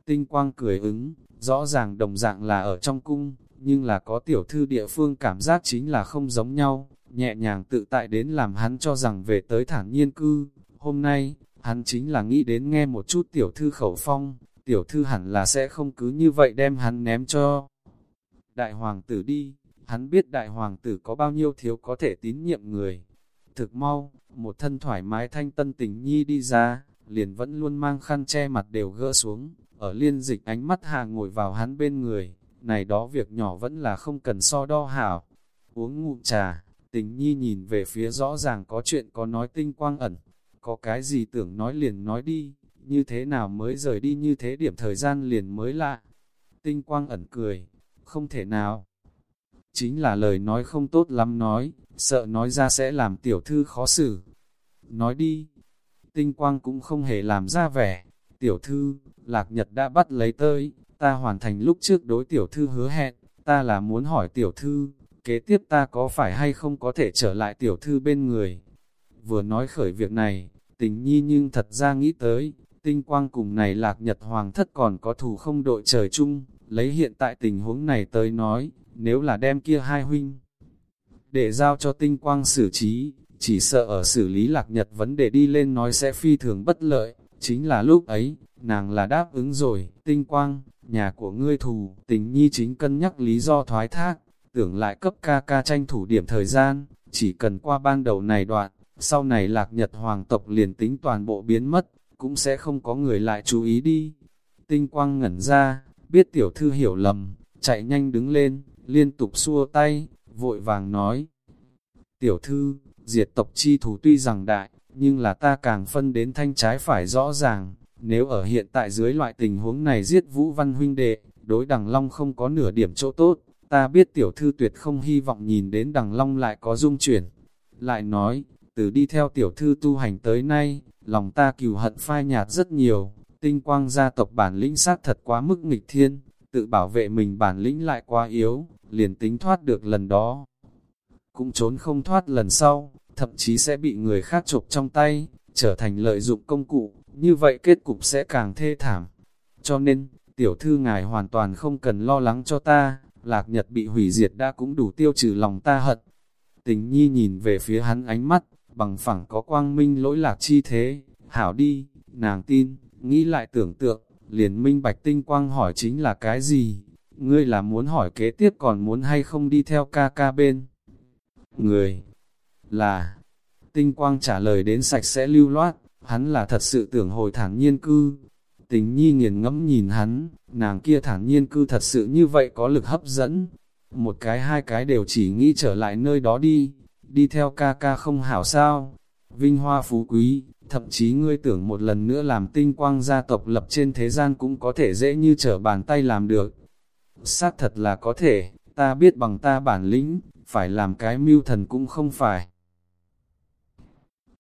tinh quang cười ứng, rõ ràng đồng dạng là ở trong cung, nhưng là có tiểu thư địa phương cảm giác chính là không giống nhau, nhẹ nhàng tự tại đến làm hắn cho rằng về tới thản nhiên cư, hôm nay, hắn chính là nghĩ đến nghe một chút tiểu thư khẩu phong, tiểu thư hẳn là sẽ không cứ như vậy đem hắn ném cho. Đại hoàng tử đi, hắn biết đại hoàng tử có bao nhiêu thiếu có thể tín nhiệm người. Thực mau, một thân thoải mái thanh tân tình nhi đi ra, liền vẫn luôn mang khăn che mặt đều gỡ xuống, ở liên dịch ánh mắt hà ngồi vào hắn bên người, này đó việc nhỏ vẫn là không cần so đo hảo. Uống ngụm trà, tình nhi nhìn về phía rõ ràng có chuyện có nói tinh quang ẩn, có cái gì tưởng nói liền nói đi như thế nào mới rời đi như thế điểm thời gian liền mới lạ. Tinh quang ẩn cười, không thể nào. Chính là lời nói không tốt lắm nói, sợ nói ra sẽ làm tiểu thư khó xử. Nói đi, tinh quang cũng không hề làm ra vẻ. Tiểu thư, lạc nhật đã bắt lấy tơi, ta hoàn thành lúc trước đối tiểu thư hứa hẹn, ta là muốn hỏi tiểu thư, kế tiếp ta có phải hay không có thể trở lại tiểu thư bên người. Vừa nói khởi việc này, tình nhi nhưng thật ra nghĩ tới, tinh quang cùng này lạc nhật hoàng thất còn có thù không đội trời chung, lấy hiện tại tình huống này tới nói, nếu là đem kia hai huynh, để giao cho tinh quang xử trí, chỉ sợ ở xử lý lạc nhật vấn đề đi lên nói sẽ phi thường bất lợi, chính là lúc ấy, nàng là đáp ứng rồi, tinh quang, nhà của ngươi thù, tình nhi chính cân nhắc lý do thoái thác, tưởng lại cấp ca ca tranh thủ điểm thời gian, chỉ cần qua ban đầu này đoạn, sau này lạc nhật hoàng tộc liền tính toàn bộ biến mất, cũng sẽ không có người lại chú ý đi. Tinh quang ngẩn ra, biết tiểu thư hiểu lầm, chạy nhanh đứng lên, liên tục xua tay, vội vàng nói. Tiểu thư, diệt tộc chi thủ tuy rằng đại, nhưng là ta càng phân đến thanh trái phải rõ ràng, nếu ở hiện tại dưới loại tình huống này giết Vũ Văn huynh đệ, đối đằng Long không có nửa điểm chỗ tốt, ta biết tiểu thư tuyệt không hy vọng nhìn đến đằng Long lại có dung chuyển. Lại nói, từ đi theo tiểu thư tu hành tới nay, lòng ta cừu hận phai nhạt rất nhiều, tinh quang gia tộc bản lĩnh sát thật quá mức nghịch thiên, tự bảo vệ mình bản lĩnh lại quá yếu, liền tính thoát được lần đó. Cũng trốn không thoát lần sau, thậm chí sẽ bị người khác chụp trong tay, trở thành lợi dụng công cụ, như vậy kết cục sẽ càng thê thảm. Cho nên, tiểu thư ngài hoàn toàn không cần lo lắng cho ta, lạc nhật bị hủy diệt đã cũng đủ tiêu trừ lòng ta hận. Tình nhi nhìn về phía hắn ánh mắt, bằng phẳng có quang minh lỗi lạc chi thế, hảo đi, nàng tin, nghĩ lại tưởng tượng, liền minh bạch tinh quang hỏi chính là cái gì, ngươi là muốn hỏi kế tiếp còn muốn hay không đi theo ca ca bên. Người là, tinh quang trả lời đến sạch sẽ lưu loát, hắn là thật sự tưởng hồi thản nhiên cư. Tình nhi nghiền ngẫm nhìn hắn, nàng kia thản nhiên cư thật sự như vậy có lực hấp dẫn. Một cái hai cái đều chỉ nghĩ trở lại nơi đó đi, đi theo ca ca không hảo sao. Vinh hoa phú quý, thậm chí ngươi tưởng một lần nữa làm tinh quang gia tộc lập trên thế gian cũng có thể dễ như trở bàn tay làm được. Xác thật là có thể, ta biết bằng ta bản lĩnh, phải làm cái mưu thần cũng không phải.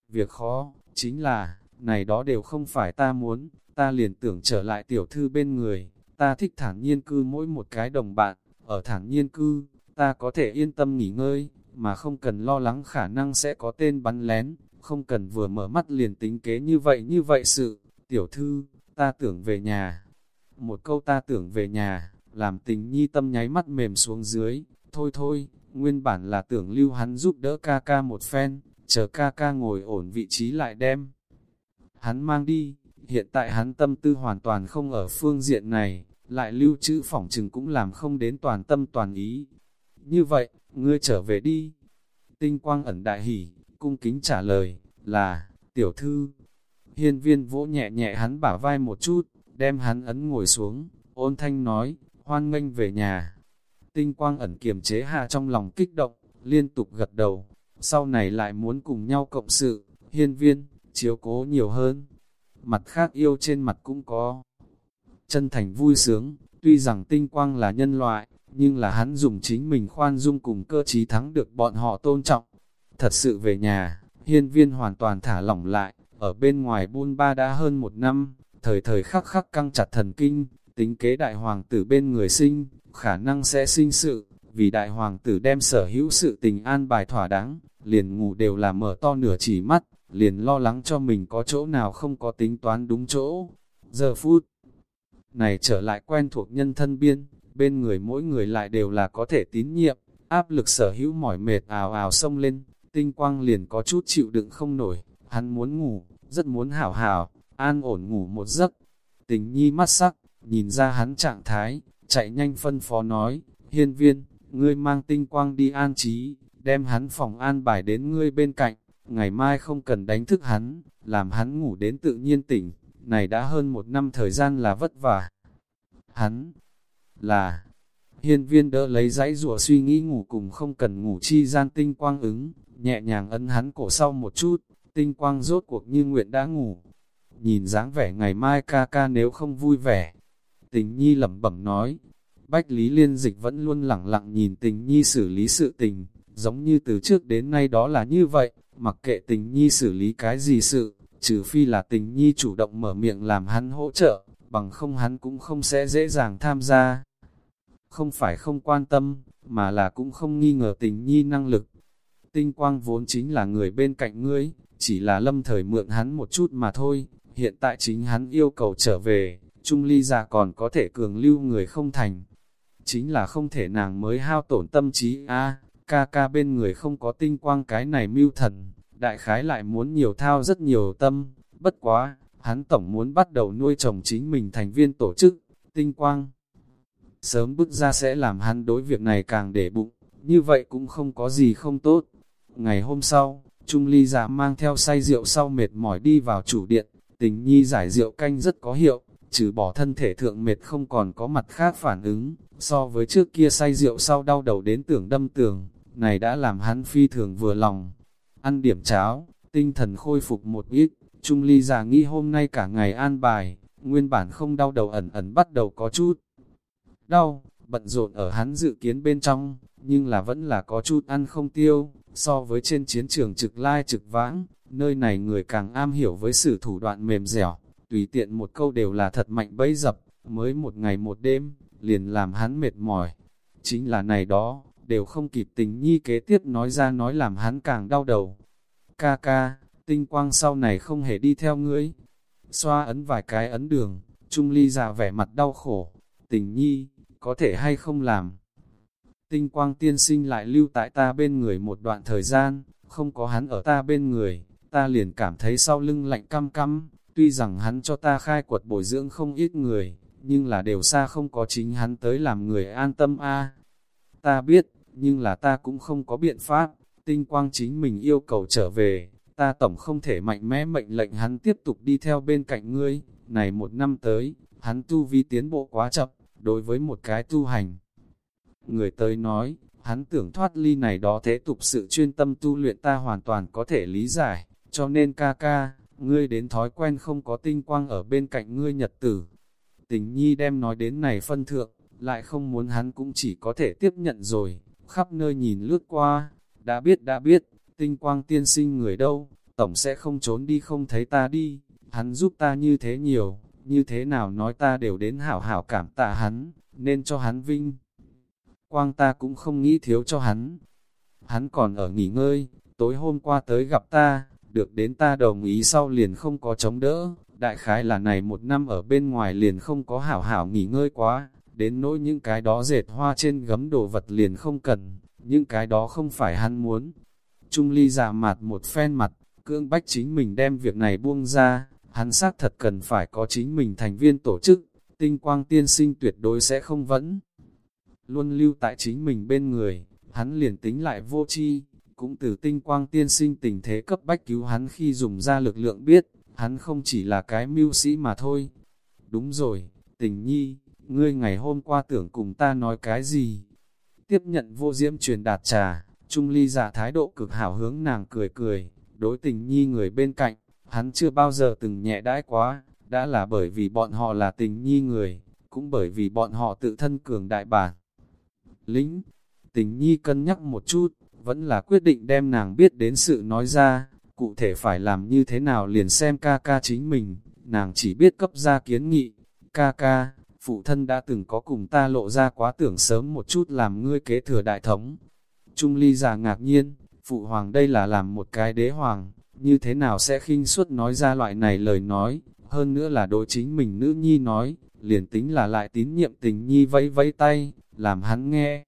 Việc khó, chính là, này đó đều không phải ta muốn, ta liền tưởng trở lại tiểu thư bên người, ta thích thản nhiên cư mỗi một cái đồng bạn, ở thản nhiên cư, ta có thể yên tâm nghỉ ngơi, mà không cần lo lắng khả năng sẽ có tên bắn lén, không cần vừa mở mắt liền tính kế như vậy như vậy sự, tiểu thư, ta tưởng về nhà. Một câu ta tưởng về nhà, làm tình nhi tâm nháy mắt mềm xuống dưới, thôi thôi, nguyên bản là tưởng lưu hắn giúp đỡ ca ca một phen, chờ ca ca ngồi ổn vị trí lại đem. Hắn mang đi, hiện tại hắn tâm tư hoàn toàn không ở phương diện này, lại lưu trữ phỏng trừng cũng làm không đến toàn tâm toàn ý. Như vậy, ngươi trở về đi. Tinh quang ẩn đại hỉ, cung kính trả lời, là, tiểu thư. Hiên viên vỗ nhẹ nhẹ hắn bả vai một chút, đem hắn ấn ngồi xuống, ôn thanh nói, hoan nghênh về nhà. Tinh quang ẩn kiềm chế hạ trong lòng kích động, liên tục gật đầu, sau này lại muốn cùng nhau cộng sự, hiên viên, chiếu cố nhiều hơn. Mặt khác yêu trên mặt cũng có. Chân thành vui sướng, tuy rằng tinh quang là nhân loại, nhưng là hắn dùng chính mình khoan dung cùng cơ trí thắng được bọn họ tôn trọng. Thật sự về nhà, hiên viên hoàn toàn thả lỏng lại, ở bên ngoài buôn ba đã hơn một năm, thời thời khắc khắc căng chặt thần kinh, tính kế đại hoàng tử bên người sinh, khả năng sẽ sinh sự, vì đại hoàng tử đem sở hữu sự tình an bài thỏa đáng, liền ngủ đều là mở to nửa chỉ mắt, liền lo lắng cho mình có chỗ nào không có tính toán đúng chỗ. Giờ phút này trở lại quen thuộc nhân thân biên, bên người mỗi người lại đều là có thể tín nhiệm, áp lực sở hữu mỏi mệt ào ào sông lên, tinh quang liền có chút chịu đựng không nổi, hắn muốn ngủ, rất muốn hảo hảo, an ổn ngủ một giấc. Tình nhi mắt sắc, nhìn ra hắn trạng thái, chạy nhanh phân phó nói, hiên viên, ngươi mang tinh quang đi an trí, đem hắn phòng an bài đến ngươi bên cạnh, ngày mai không cần đánh thức hắn, làm hắn ngủ đến tự nhiên tỉnh, này đã hơn một năm thời gian là vất vả. Hắn, là, hiên viên đỡ lấy dãy rùa suy nghĩ ngủ cùng không cần ngủ chi gian tinh quang ứng, nhẹ nhàng ấn hắn cổ sau một chút, tinh quang rốt cuộc như nguyện đã ngủ. Nhìn dáng vẻ ngày mai ca ca nếu không vui vẻ, tình nhi lẩm bẩm nói, Bách Lý Liên Dịch vẫn luôn lặng lặng nhìn tình nhi xử lý sự tình, giống như từ trước đến nay đó là như vậy, mặc kệ tình nhi xử lý cái gì sự, trừ phi là tình nhi chủ động mở miệng làm hắn hỗ trợ, bằng không hắn cũng không sẽ dễ dàng tham gia. Không phải không quan tâm, mà là cũng không nghi ngờ tình nhi năng lực. Tinh quang vốn chính là người bên cạnh ngươi, chỉ là lâm thời mượn hắn một chút mà thôi, hiện tại chính hắn yêu cầu trở về, Trung Ly già còn có thể cường lưu người không thành. Chính là không thể nàng mới hao tổn tâm trí. A ca ca bên người không có tinh quang cái này mưu thần, đại khái lại muốn nhiều thao rất nhiều tâm, bất quá, hắn tổng muốn bắt đầu nuôi chồng chính mình thành viên tổ chức, tinh quang. Sớm bước ra sẽ làm hắn đối việc này càng để bụng, như vậy cũng không có gì không tốt. Ngày hôm sau, Trung Ly giả mang theo say rượu sau mệt mỏi đi vào chủ điện, tình nhi giải rượu canh rất có hiệu, trừ bỏ thân thể thượng mệt không còn có mặt khác phản ứng, so với trước kia say rượu sau đau đầu đến tưởng đâm tường, này đã làm hắn phi thường vừa lòng. Ăn điểm cháo, tinh thần khôi phục một ít, Trung Ly già nghĩ hôm nay cả ngày an bài, nguyên bản không đau đầu ẩn ẩn bắt đầu có chút. Đau, bận rộn ở hắn dự kiến bên trong, nhưng là vẫn là có chút ăn không tiêu, so với trên chiến trường trực lai trực vãng, nơi này người càng am hiểu với sự thủ đoạn mềm dẻo, tùy tiện một câu đều là thật mạnh bấy dập, mới một ngày một đêm, liền làm hắn mệt mỏi. Chính là này đó, đều không kịp tình nhi kế tiếp nói ra nói làm hắn càng đau đầu. Ca ca, tinh quang sau này không hề đi theo ngươi. Xoa ấn vài cái ấn đường, Trung Ly già vẻ mặt đau khổ. Tình nhi, có thể hay không làm. Tinh quang tiên sinh lại lưu tại ta bên người một đoạn thời gian, không có hắn ở ta bên người, ta liền cảm thấy sau lưng lạnh căm căm, tuy rằng hắn cho ta khai quật bồi dưỡng không ít người, nhưng là đều xa không có chính hắn tới làm người an tâm a. Ta biết, nhưng là ta cũng không có biện pháp, tinh quang chính mình yêu cầu trở về, ta tổng không thể mạnh mẽ mệnh lệnh hắn tiếp tục đi theo bên cạnh ngươi, này một năm tới, hắn tu vi tiến bộ quá chậm, đối với một cái tu hành. Người tới nói, hắn tưởng thoát ly này đó thế tục sự chuyên tâm tu luyện ta hoàn toàn có thể lý giải, cho nên ca ca, ngươi đến thói quen không có tinh quang ở bên cạnh ngươi nhật tử. Tình nhi đem nói đến này phân thượng, lại không muốn hắn cũng chỉ có thể tiếp nhận rồi, khắp nơi nhìn lướt qua, đã biết đã biết, tinh quang tiên sinh người đâu, tổng sẽ không trốn đi không thấy ta đi, hắn giúp ta như thế nhiều, như thế nào nói ta đều đến hảo hảo cảm tạ hắn, nên cho hắn vinh. Quang ta cũng không nghĩ thiếu cho hắn. Hắn còn ở nghỉ ngơi, tối hôm qua tới gặp ta, được đến ta đồng ý sau liền không có chống đỡ, đại khái là này một năm ở bên ngoài liền không có hảo hảo nghỉ ngơi quá, đến nỗi những cái đó dệt hoa trên gấm đồ vật liền không cần, những cái đó không phải hắn muốn. Trung ly giả mặt một phen mặt, cưỡng bách chính mình đem việc này buông ra, hắn xác thật cần phải có chính mình thành viên tổ chức, tinh quang tiên sinh tuyệt đối sẽ không vẫn. Luôn lưu tại chính mình bên người, hắn liền tính lại vô chi, cũng từ tinh quang tiên sinh tình thế cấp bách cứu hắn khi dùng ra lực lượng biết, hắn không chỉ là cái mưu sĩ mà thôi. Đúng rồi, tình nhi, ngươi ngày hôm qua tưởng cùng ta nói cái gì? Tiếp nhận vô diễm truyền đạt trà, Trung Ly giả thái độ cực hảo hướng nàng cười cười, đối tình nhi người bên cạnh, hắn chưa bao giờ từng nhẹ đãi quá, đã là bởi vì bọn họ là tình nhi người, cũng bởi vì bọn họ tự thân cường đại bản. Lính, tình nhi cân nhắc một chút, vẫn là quyết định đem nàng biết đến sự nói ra, cụ thể phải làm như thế nào liền xem ca ca chính mình, nàng chỉ biết cấp ra kiến nghị, ca ca, phụ thân đã từng có cùng ta lộ ra quá tưởng sớm một chút làm ngươi kế thừa đại thống. Trung ly già ngạc nhiên, phụ hoàng đây là làm một cái đế hoàng, như thế nào sẽ khinh suất nói ra loại này lời nói, hơn nữa là đối chính mình nữ nhi nói, liền tính là lại tín nhiệm tình nhi vẫy vẫy tay, làm hắn nghe.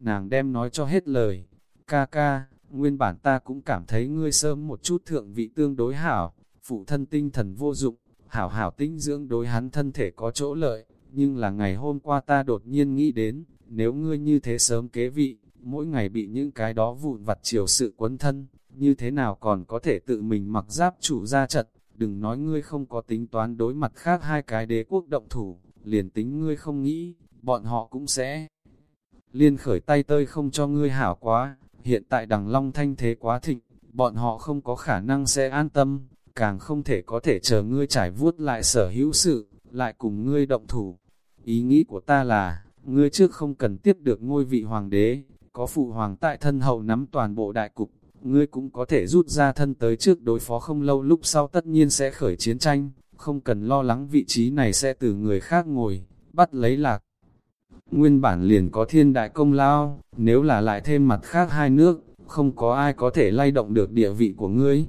Nàng đem nói cho hết lời, ca ca, nguyên bản ta cũng cảm thấy ngươi sớm một chút thượng vị tương đối hảo, phụ thân tinh thần vô dụng, hảo hảo tinh dưỡng đối hắn thân thể có chỗ lợi, nhưng là ngày hôm qua ta đột nhiên nghĩ đến, nếu ngươi như thế sớm kế vị, mỗi ngày bị những cái đó vụn vặt chiều sự quấn thân, như thế nào còn có thể tự mình mặc giáp chủ ra trận, đừng nói ngươi không có tính toán đối mặt khác hai cái đế quốc động thủ, liền tính ngươi không nghĩ, bọn họ cũng sẽ liên khởi tay tơi không cho ngươi hảo quá, hiện tại đằng long thanh thế quá thịnh, bọn họ không có khả năng sẽ an tâm, càng không thể có thể chờ ngươi trải vuốt lại sở hữu sự, lại cùng ngươi động thủ. Ý nghĩ của ta là, ngươi trước không cần tiếp được ngôi vị hoàng đế, có phụ hoàng tại thân hậu nắm toàn bộ đại cục, ngươi cũng có thể rút ra thân tới trước đối phó không lâu lúc sau tất nhiên sẽ khởi chiến tranh, không cần lo lắng vị trí này sẽ từ người khác ngồi, bắt lấy lạc. Nguyên bản liền có thiên đại công lao, nếu là lại thêm mặt khác hai nước, không có ai có thể lay động được địa vị của ngươi.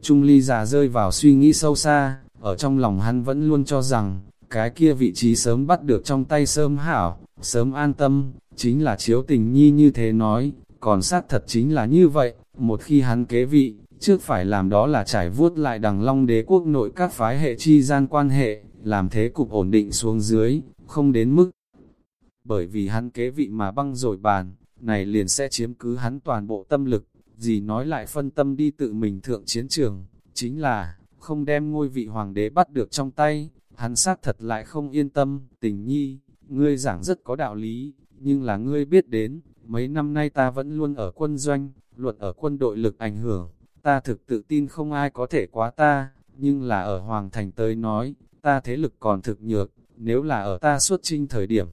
Trung ly già rơi vào suy nghĩ sâu xa, ở trong lòng hắn vẫn luôn cho rằng, cái kia vị trí sớm bắt được trong tay sớm hảo, sớm an tâm, chính là chiếu tình nhi như thế nói, còn sát thật chính là như vậy, một khi hắn kế vị, trước phải làm đó là trải vuốt lại đằng long đế quốc nội các phái hệ chi gian quan hệ, làm thế cục ổn định xuống dưới, không đến mức. Bởi vì hắn kế vị mà băng rồi bàn, này liền sẽ chiếm cứ hắn toàn bộ tâm lực, gì nói lại phân tâm đi tự mình thượng chiến trường, chính là, không đem ngôi vị hoàng đế bắt được trong tay, hắn xác thật lại không yên tâm, tình nhi, ngươi giảng rất có đạo lý, nhưng là ngươi biết đến, mấy năm nay ta vẫn luôn ở quân doanh, luận ở quân đội lực ảnh hưởng, ta thực tự tin không ai có thể quá ta, nhưng là ở Hoàng Thành tới nói, ta thế lực còn thực nhược, nếu là ở ta xuất trinh thời điểm.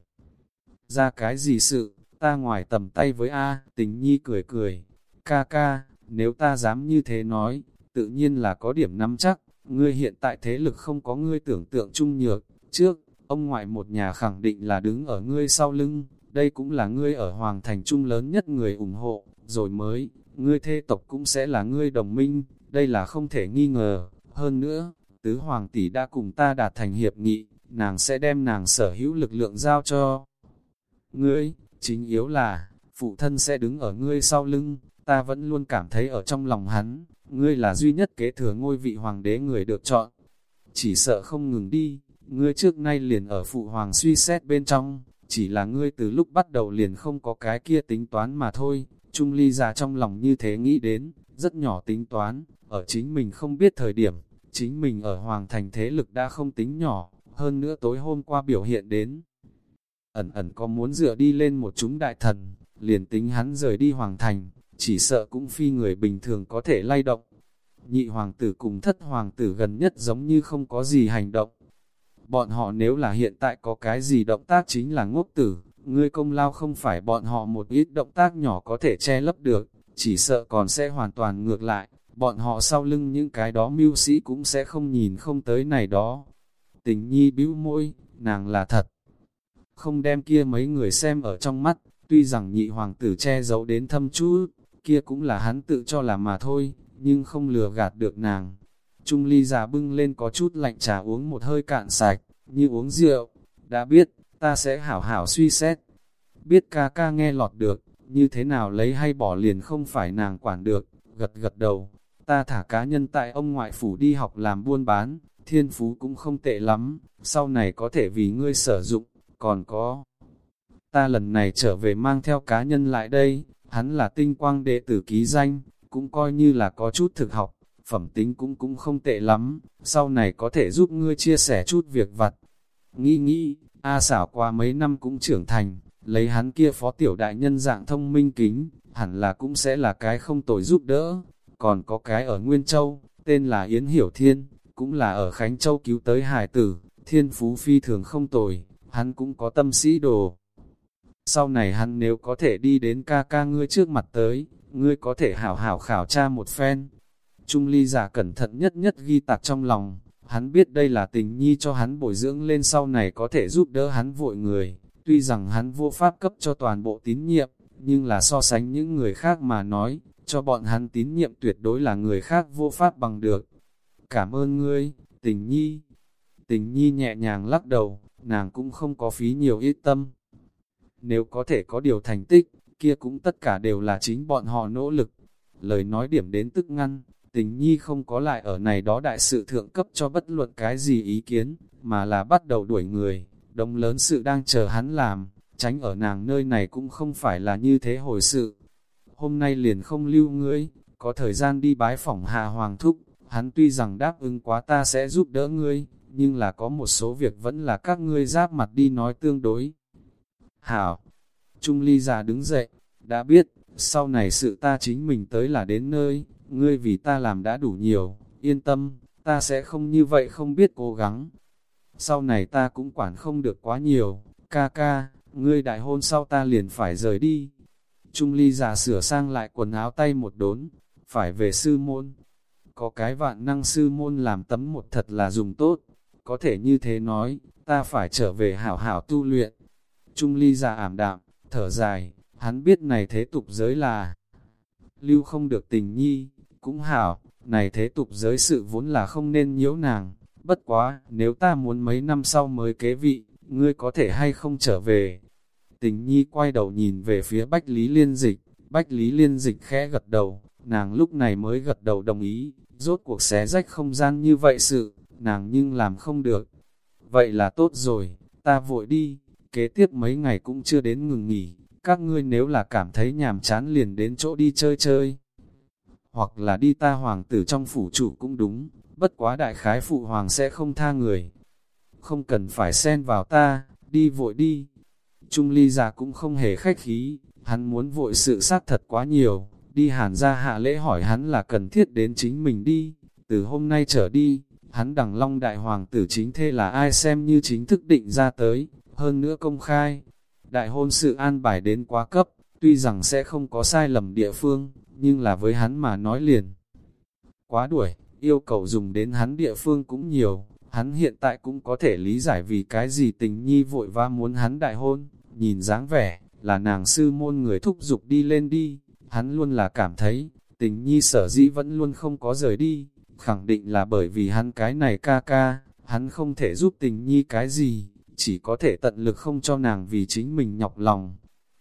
Ra cái gì sự, ta ngoài tầm tay với A, tình nhi cười cười, ca ca, nếu ta dám như thế nói, tự nhiên là có điểm nắm chắc, ngươi hiện tại thế lực không có ngươi tưởng tượng trung nhược, trước, ông ngoại một nhà khẳng định là đứng ở ngươi sau lưng, đây cũng là ngươi ở Hoàng Thành Trung lớn nhất người ủng hộ, rồi mới, ngươi thê tộc cũng sẽ là ngươi đồng minh, đây là không thể nghi ngờ. Hơn nữa, tứ hoàng tỷ đã cùng ta đạt thành hiệp nghị, nàng sẽ đem nàng sở hữu lực lượng giao cho. Ngươi, chính yếu là, phụ thân sẽ đứng ở ngươi sau lưng, ta vẫn luôn cảm thấy ở trong lòng hắn, ngươi là duy nhất kế thừa ngôi vị hoàng đế người được chọn. Chỉ sợ không ngừng đi, ngươi trước nay liền ở phụ hoàng suy xét bên trong, chỉ là ngươi từ lúc bắt đầu liền không có cái kia tính toán mà thôi, Trung ly già trong lòng như thế nghĩ đến, rất nhỏ tính toán, ở chính mình không biết thời điểm, chính mình ở Hoàng Thành thế lực đã không tính nhỏ, hơn nữa tối hôm qua biểu hiện đến. Ẩn ẩn có muốn dựa đi lên một chúng đại thần, liền tính hắn rời đi Hoàng Thành, chỉ sợ cũng phi người bình thường có thể lay động. Nhị hoàng tử cùng thất hoàng tử gần nhất giống như không có gì hành động. Bọn họ nếu là hiện tại có cái gì động tác chính là ngốc tử, ngươi công lao không phải bọn họ một ít động tác nhỏ có thể che lấp được, chỉ sợ còn sẽ hoàn toàn ngược lại, bọn họ sau lưng những cái đó mưu sĩ cũng sẽ không nhìn không tới này đó. Tình nhi bĩu môi, nàng là thật. Không đem kia mấy người xem ở trong mắt, tuy rằng nhị hoàng tử che giấu đến thâm chú, kia cũng là hắn tự cho là mà thôi, nhưng không lừa gạt được nàng. Trung ly già bưng lên có chút lạnh trà uống một hơi cạn sạch, như uống rượu, đã biết, ta sẽ hảo hảo suy xét. Biết ca ca nghe lọt được, như thế nào lấy hay bỏ liền không phải nàng quản được, gật gật đầu. Ta thả cá nhân tại ông ngoại phủ đi học làm buôn bán, thiên phú cũng không tệ lắm, sau này có thể vì ngươi sử dụng, còn có. Ta lần này trở về mang theo cá nhân lại đây, hắn là tinh quang đệ tử ký danh, cũng coi như là có chút thực học, phẩm tính cũng cũng không tệ lắm, sau này có thể giúp ngươi chia sẻ chút việc vặt. Nghĩ nghĩ, A xảo qua mấy năm cũng trưởng thành, lấy hắn kia phó tiểu đại nhân dạng thông minh kính, hẳn là cũng sẽ là cái không tồi giúp đỡ. Còn có cái ở Nguyên Châu, tên là Yến Hiểu Thiên, cũng là ở Khánh Châu cứu tới hải tử, thiên phú phi thường không tồi, hắn cũng có tâm sĩ đồ. Sau này hắn nếu có thể đi đến ca ca ngươi trước mặt tới, ngươi có thể hảo hảo khảo tra một phen. Trung ly giả cẩn thận nhất nhất ghi tạc trong lòng, Hắn biết đây là tình nhi cho hắn bồi dưỡng lên sau này có thể giúp đỡ hắn vội người. Tuy rằng hắn vô pháp cấp cho toàn bộ tín nhiệm, nhưng là so sánh những người khác mà nói, cho bọn hắn tín nhiệm tuyệt đối là người khác vô pháp bằng được. Cảm ơn ngươi, tình nhi. Tình nhi nhẹ nhàng lắc đầu, nàng cũng không có phí nhiều ít tâm. Nếu có thể có điều thành tích, kia cũng tất cả đều là chính bọn họ nỗ lực. Lời nói điểm đến tức ngăn, Tình nhi không có lại ở này đó đại sự thượng cấp cho bất luận cái gì ý kiến, mà là bắt đầu đuổi người, đông lớn sự đang chờ hắn làm, tránh ở nàng nơi này cũng không phải là như thế hồi sự. Hôm nay liền không lưu ngươi, có thời gian đi bái phỏng Hà Hoàng Thúc, hắn tuy rằng đáp ứng quá ta sẽ giúp đỡ ngươi, nhưng là có một số việc vẫn là các ngươi giáp mặt đi nói tương đối. Hảo, Trung Ly già đứng dậy, đã biết, sau này sự ta chính mình tới là đến nơi, ngươi vì ta làm đã đủ nhiều, yên tâm, ta sẽ không như vậy không biết cố gắng. Sau này ta cũng quản không được quá nhiều, ca ca, ngươi đại hôn sau ta liền phải rời đi. Trung ly giả sửa sang lại quần áo tay một đốn, phải về sư môn. Có cái vạn năng sư môn làm tấm một thật là dùng tốt, có thể như thế nói, ta phải trở về hảo hảo tu luyện. Trung ly ra ảm đạm, thở dài, hắn biết này thế tục giới là lưu không được tình nhi, cũng hảo, này thế tục giới sự vốn là không nên nhiễu nàng, bất quá, nếu ta muốn mấy năm sau mới kế vị, ngươi có thể hay không trở về. Tình nhi quay đầu nhìn về phía Bách Lý Liên Dịch, Bách Lý Liên Dịch khẽ gật đầu, nàng lúc này mới gật đầu đồng ý, rốt cuộc xé rách không gian như vậy sự, nàng nhưng làm không được. Vậy là tốt rồi, ta vội đi, kế tiếp mấy ngày cũng chưa đến ngừng nghỉ, các ngươi nếu là cảm thấy nhàm chán liền đến chỗ đi chơi chơi. Hoặc là đi ta hoàng tử trong phủ chủ cũng đúng, bất quá đại khái phụ hoàng sẽ không tha người. Không cần phải xen vào ta, đi vội đi. Trung ly già cũng không hề khách khí, hắn muốn vội sự xác thật quá nhiều, đi hàn ra hạ lễ hỏi hắn là cần thiết đến chính mình đi, từ hôm nay trở đi, hắn đằng long đại hoàng tử chính thê là ai xem như chính thức định ra tới, hơn nữa công khai. Đại hôn sự an bài đến quá cấp, tuy rằng sẽ không có sai lầm địa phương, nhưng là với hắn mà nói liền. Quá đuổi, yêu cầu dùng đến hắn địa phương cũng nhiều, hắn hiện tại cũng có thể lý giải vì cái gì tình nhi vội va muốn hắn đại hôn, nhìn dáng vẻ, là nàng sư môn người thúc giục đi lên đi, hắn luôn là cảm thấy, tình nhi sở dĩ vẫn luôn không có rời đi, khẳng định là bởi vì hắn cái này ca ca, hắn không thể giúp tình nhi cái gì, chỉ có thể tận lực không cho nàng vì chính mình nhọc lòng.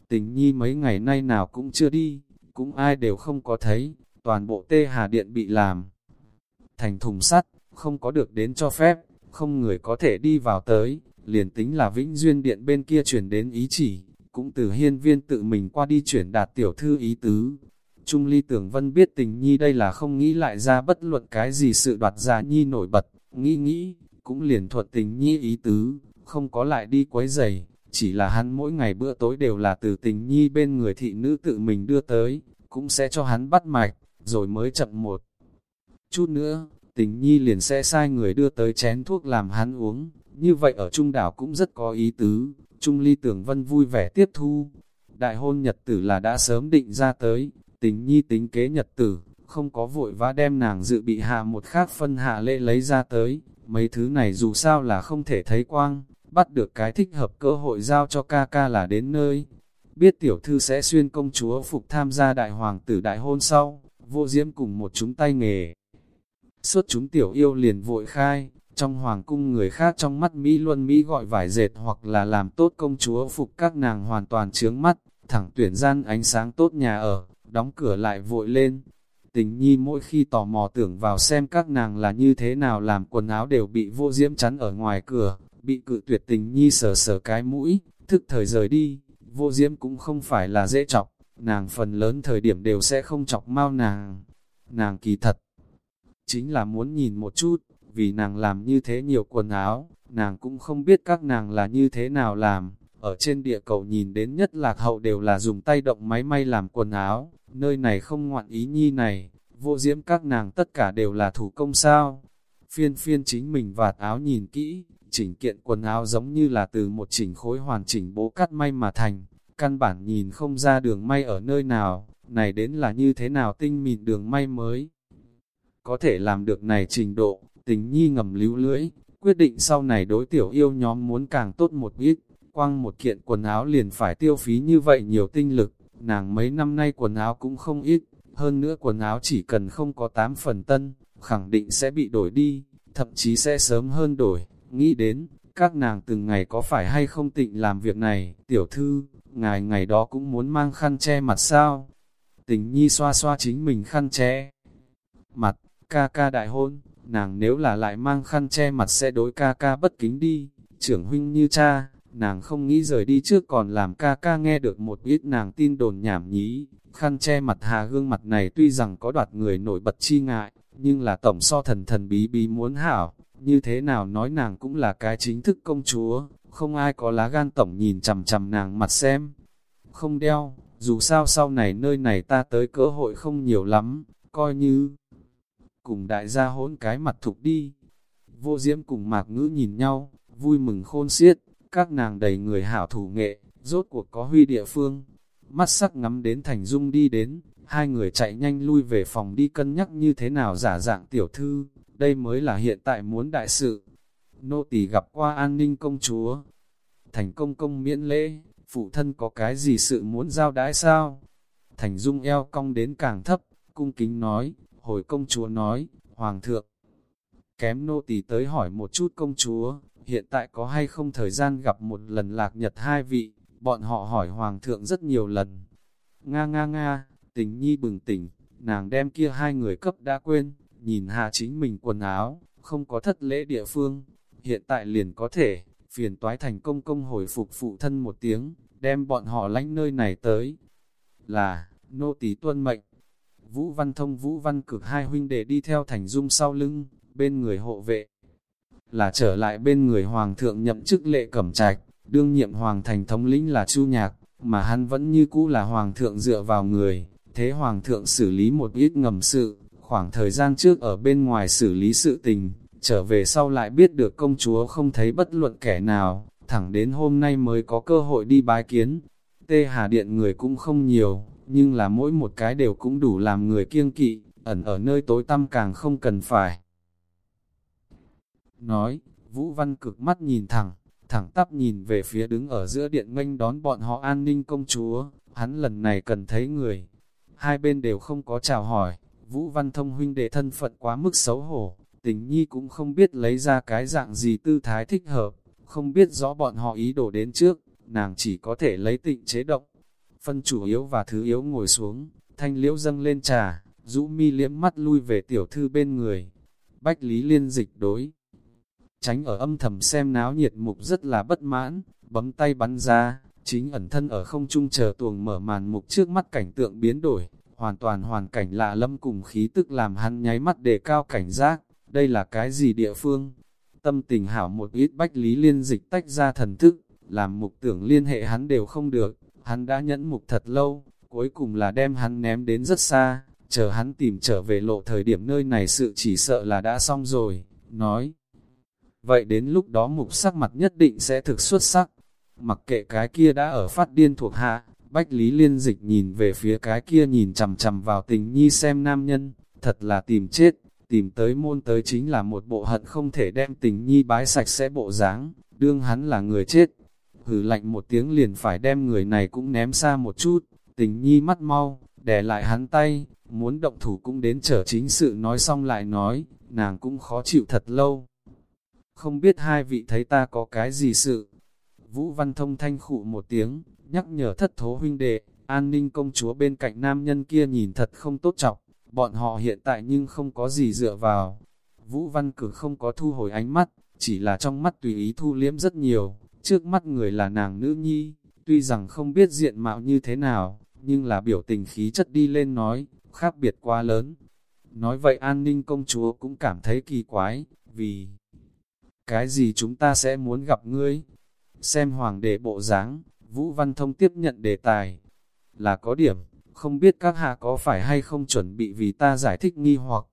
Tình nhi mấy ngày nay nào cũng chưa đi, cũng ai đều không có thấy, toàn bộ tê hà điện bị làm. Thành thùng sắt, không có được đến cho phép, không người có thể đi vào tới, liền tính là vĩnh duyên điện bên kia chuyển đến ý chỉ, cũng từ hiên viên tự mình qua đi chuyển đạt tiểu thư ý tứ. Trung ly tưởng vân biết tình nhi đây là không nghĩ lại ra bất luận cái gì sự đoạt ra nhi nổi bật, nghĩ nghĩ, cũng liền thuật tình nhi ý tứ, không có lại đi quấy giày, chỉ là hắn mỗi ngày bữa tối đều là từ tình nhi bên người thị nữ tự mình đưa tới, cũng sẽ cho hắn bắt mạch, rồi mới chậm một. Chút nữa, tình nhi liền sẽ sai người đưa tới chén thuốc làm hắn uống, như vậy ở Trung đảo cũng rất có ý tứ, Trung ly tưởng vân vui vẻ tiếp thu. Đại hôn nhật tử là đã sớm định ra tới, tính nhi tính kế nhật tử, không có vội vã đem nàng dự bị hạ một khác phân hạ lễ lấy ra tới, mấy thứ này dù sao là không thể thấy quang, bắt được cái thích hợp cơ hội giao cho ca ca là đến nơi. Biết tiểu thư sẽ xuyên công chúa phục tham gia đại hoàng tử đại hôn sau, vô diễm cùng một chúng tay nghề. Suốt chúng tiểu yêu liền vội khai, trong hoàng cung người khác trong mắt Mỹ Luân Mỹ gọi vải dệt hoặc là làm tốt công chúa phục các nàng hoàn toàn chướng mắt, thẳng tuyển gian ánh sáng tốt nhà ở, đóng cửa lại vội lên. Tình nhi mỗi khi tò mò tưởng vào xem các nàng là như thế nào làm quần áo đều bị vô diễm chắn ở ngoài cửa, bị cự tuyệt tình nhi sờ sờ cái mũi, thức thời rời đi, vô diễm cũng không phải là dễ chọc, nàng phần lớn thời điểm đều sẽ không chọc mau nàng. Nàng kỳ thật, chính là muốn nhìn một chút, vì nàng làm như thế nhiều quần áo, nàng cũng không biết các nàng là như thế nào làm. Ở trên địa cầu nhìn đến nhất lạc hậu đều là dùng tay động máy may làm quần áo, nơi này không ngoạn ý nhi này, vô diễm các nàng tất cả đều là thủ công sao. Phiên phiên chính mình vạt áo nhìn kỹ, chỉnh kiện quần áo giống như là từ một chỉnh khối hoàn chỉnh bố cắt may mà thành, căn bản nhìn không ra đường may ở nơi nào, này đến là như thế nào tinh mịn đường may mới. Có thể làm được này trình độ, tình nhi ngầm líu lưỡi, quyết định sau này đối tiểu yêu nhóm muốn càng tốt một ít, quăng một kiện quần áo liền phải tiêu phí như vậy nhiều tinh lực, nàng mấy năm nay quần áo cũng không ít, hơn nữa quần áo chỉ cần không có 8 phần tân, khẳng định sẽ bị đổi đi, thậm chí sẽ sớm hơn đổi, nghĩ đến, các nàng từng ngày có phải hay không tịnh làm việc này, tiểu thư, ngài ngày đó cũng muốn mang khăn che mặt sao? Tình nhi xoa xoa chính mình khăn che mặt, ca ca đại hôn, nàng nếu là lại mang khăn che mặt sẽ đối ca ca bất kính đi, trưởng huynh như cha, nàng không nghĩ rời đi trước còn làm ca ca nghe được một ít nàng tin đồn nhảm nhí, khăn che mặt hà gương mặt này tuy rằng có đoạt người nổi bật chi ngại, nhưng là tổng so thần thần bí bí muốn hảo, như thế nào nói nàng cũng là cái chính thức công chúa, không ai có lá gan tổng nhìn chằm chằm nàng mặt xem. Không đeo, dù sao sau này nơi này ta tới cơ hội không nhiều lắm, coi như cùng đại gia hỗn cái mặt thục đi. Vô diễm cùng mạc ngữ nhìn nhau, vui mừng khôn xiết, các nàng đầy người hảo thủ nghệ, rốt cuộc có huy địa phương. Mắt sắc ngắm đến thành dung đi đến, hai người chạy nhanh lui về phòng đi cân nhắc như thế nào giả dạng tiểu thư, đây mới là hiện tại muốn đại sự. nô tỳ gặp qua an ninh công chúa. Thành công công miễn lễ, phụ thân có cái gì sự muốn giao đãi sao? Thành dung eo cong đến càng thấp, cung kính nói, hồi công chúa nói, hoàng thượng. Kém nô tỳ tới hỏi một chút công chúa, hiện tại có hay không thời gian gặp một lần lạc nhật hai vị, bọn họ hỏi hoàng thượng rất nhiều lần. Nga nga nga, tình nhi bừng tỉnh, nàng đem kia hai người cấp đã quên, nhìn hạ chính mình quần áo, không có thất lễ địa phương, hiện tại liền có thể, phiền toái thành công công hồi phục phụ thân một tiếng, đem bọn họ lánh nơi này tới. Là, nô tỳ tuân mệnh. Vũ Văn Thông Vũ Văn cực hai huynh đệ đi theo thành dung sau lưng, bên người hộ vệ. Là trở lại bên người Hoàng thượng nhậm chức lệ cẩm trạch, đương nhiệm Hoàng thành thống lĩnh là Chu Nhạc, mà hắn vẫn như cũ là Hoàng thượng dựa vào người, thế Hoàng thượng xử lý một ít ngầm sự, khoảng thời gian trước ở bên ngoài xử lý sự tình, trở về sau lại biết được công chúa không thấy bất luận kẻ nào, thẳng đến hôm nay mới có cơ hội đi bái kiến. Tê Hà Điện người cũng không nhiều, nhưng là mỗi một cái đều cũng đủ làm người kiêng kỵ, ẩn ở nơi tối tăm càng không cần phải. Nói, Vũ Văn cực mắt nhìn thẳng, thẳng tắp nhìn về phía đứng ở giữa điện nghênh đón bọn họ an ninh công chúa, hắn lần này cần thấy người. Hai bên đều không có chào hỏi, Vũ Văn thông huynh đệ thân phận quá mức xấu hổ, tình nhi cũng không biết lấy ra cái dạng gì tư thái thích hợp, không biết rõ bọn họ ý đồ đến trước, nàng chỉ có thể lấy tịnh chế động. Phân chủ yếu và thứ yếu ngồi xuống, thanh liễu dâng lên trà, rũ mi liễm mắt lui về tiểu thư bên người. Bách Lý Liên dịch đối. Tránh ở âm thầm xem náo nhiệt mục rất là bất mãn, bấm tay bắn ra, chính ẩn thân ở không trung chờ tuồng mở màn mục trước mắt cảnh tượng biến đổi, hoàn toàn hoàn cảnh lạ lâm cùng khí tức làm hắn nháy mắt đề cao cảnh giác, đây là cái gì địa phương? Tâm tình hảo một ít bách lý liên dịch tách ra thần thức, làm mục tưởng liên hệ hắn đều không được, hắn đã nhẫn mục thật lâu, cuối cùng là đem hắn ném đến rất xa, chờ hắn tìm trở về lộ thời điểm nơi này sự chỉ sợ là đã xong rồi, nói. Vậy đến lúc đó mục sắc mặt nhất định sẽ thực xuất sắc, mặc kệ cái kia đã ở phát điên thuộc hạ, Bách Lý Liên Dịch nhìn về phía cái kia nhìn chầm chầm vào tình nhi xem nam nhân, thật là tìm chết, tìm tới môn tới chính là một bộ hận không thể đem tình nhi bái sạch sẽ bộ dáng, đương hắn là người chết. Hử lạnh một tiếng liền phải đem người này cũng ném xa một chút, tình nhi mắt mau, đè lại hắn tay, muốn động thủ cũng đến trở chính sự nói xong lại nói, nàng cũng khó chịu thật lâu. Không biết hai vị thấy ta có cái gì sự. Vũ Văn Thông thanh khụ một tiếng, nhắc nhở thất thố huynh đệ, an ninh công chúa bên cạnh nam nhân kia nhìn thật không tốt trọng, bọn họ hiện tại nhưng không có gì dựa vào. Vũ Văn Cử không có thu hồi ánh mắt, chỉ là trong mắt tùy ý thu liếm rất nhiều, trước mắt người là nàng nữ nhi, tuy rằng không biết diện mạo như thế nào, nhưng là biểu tình khí chất đi lên nói, khác biệt quá lớn. Nói vậy an ninh công chúa cũng cảm thấy kỳ quái, vì cái gì chúng ta sẽ muốn gặp ngươi? Xem hoàng đệ bộ dáng Vũ Văn Thông tiếp nhận đề tài, là có điểm, không biết các hạ có phải hay không chuẩn bị vì ta giải thích nghi hoặc.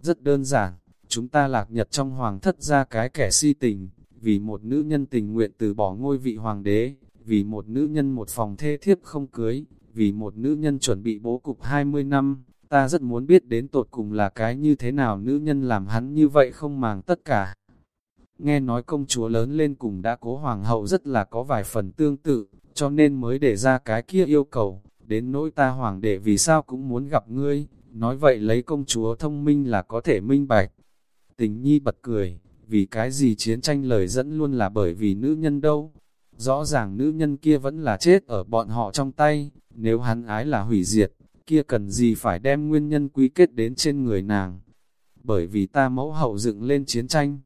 Rất đơn giản, chúng ta lạc nhật trong hoàng thất ra cái kẻ si tình, vì một nữ nhân tình nguyện từ bỏ ngôi vị hoàng đế, vì một nữ nhân một phòng thê thiếp không cưới, vì một nữ nhân chuẩn bị bố cục 20 năm, ta rất muốn biết đến tột cùng là cái như thế nào nữ nhân làm hắn như vậy không màng tất cả. Nghe nói công chúa lớn lên cùng đã cố hoàng hậu rất là có vài phần tương tự, cho nên mới để ra cái kia yêu cầu, đến nỗi ta hoàng đệ vì sao cũng muốn gặp ngươi, nói vậy lấy công chúa thông minh là có thể minh bạch. Tình nhi bật cười, vì cái gì chiến tranh lời dẫn luôn là bởi vì nữ nhân đâu. Rõ ràng nữ nhân kia vẫn là chết ở bọn họ trong tay, nếu hắn ái là hủy diệt, kia cần gì phải đem nguyên nhân quý kết đến trên người nàng. Bởi vì ta mẫu hậu dựng lên chiến tranh,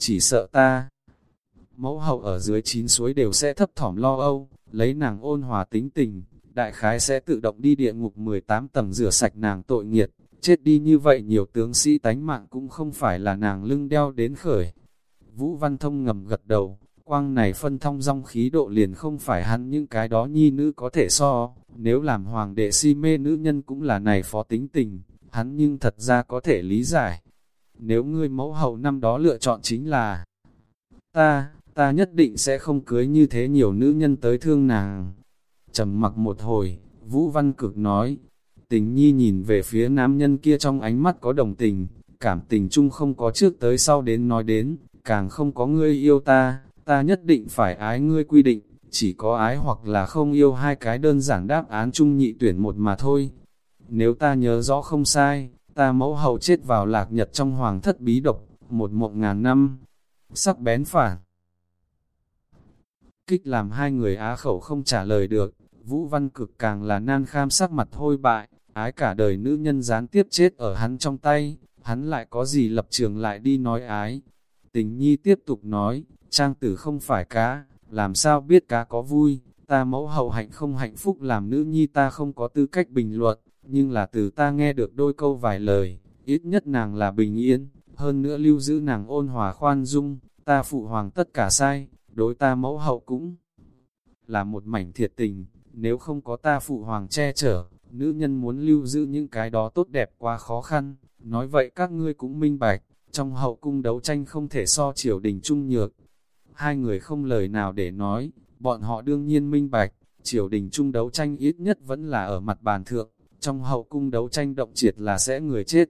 chỉ sợ ta. Mẫu hậu ở dưới chín suối đều sẽ thấp thỏm lo âu, lấy nàng ôn hòa tính tình, đại khái sẽ tự động đi địa ngục 18 tầng rửa sạch nàng tội nghiệt, chết đi như vậy nhiều tướng sĩ tánh mạng cũng không phải là nàng lưng đeo đến khởi. Vũ Văn Thông ngầm gật đầu, quang này phân thông dong khí độ liền không phải hắn những cái đó nhi nữ có thể so, nếu làm hoàng đệ si mê nữ nhân cũng là này phó tính tình, hắn nhưng thật ra có thể lý giải. Nếu ngươi mẫu hậu năm đó lựa chọn chính là ta, ta nhất định sẽ không cưới như thế nhiều nữ nhân tới thương nàng. trầm mặc một hồi, Vũ Văn Cực nói, tình nhi nhìn về phía nam nhân kia trong ánh mắt có đồng tình, cảm tình chung không có trước tới sau đến nói đến, càng không có ngươi yêu ta, ta nhất định phải ái ngươi quy định, chỉ có ái hoặc là không yêu hai cái đơn giản đáp án chung nhị tuyển một mà thôi. Nếu ta nhớ rõ không sai, ta mẫu hậu chết vào lạc nhật trong hoàng thất bí độc, một mộng ngàn năm, sắc bén phản. Kích làm hai người á khẩu không trả lời được, Vũ Văn Cực càng là nan kham sắc mặt hôi bại, ái cả đời nữ nhân gián tiếp chết ở hắn trong tay, hắn lại có gì lập trường lại đi nói ái. Tình nhi tiếp tục nói, trang tử không phải cá, làm sao biết cá có vui, ta mẫu hậu hạnh không hạnh phúc làm nữ nhi ta không có tư cách bình luận, nhưng là từ ta nghe được đôi câu vài lời, ít nhất nàng là bình yên, hơn nữa lưu giữ nàng ôn hòa khoan dung, ta phụ hoàng tất cả sai, đối ta mẫu hậu cũng là một mảnh thiệt tình, nếu không có ta phụ hoàng che chở, nữ nhân muốn lưu giữ những cái đó tốt đẹp quá khó khăn, nói vậy các ngươi cũng minh bạch, trong hậu cung đấu tranh không thể so triều đình trung nhược. Hai người không lời nào để nói, bọn họ đương nhiên minh bạch, triều đình trung đấu tranh ít nhất vẫn là ở mặt bàn thượng, trong hậu cung đấu tranh động triệt là sẽ người chết.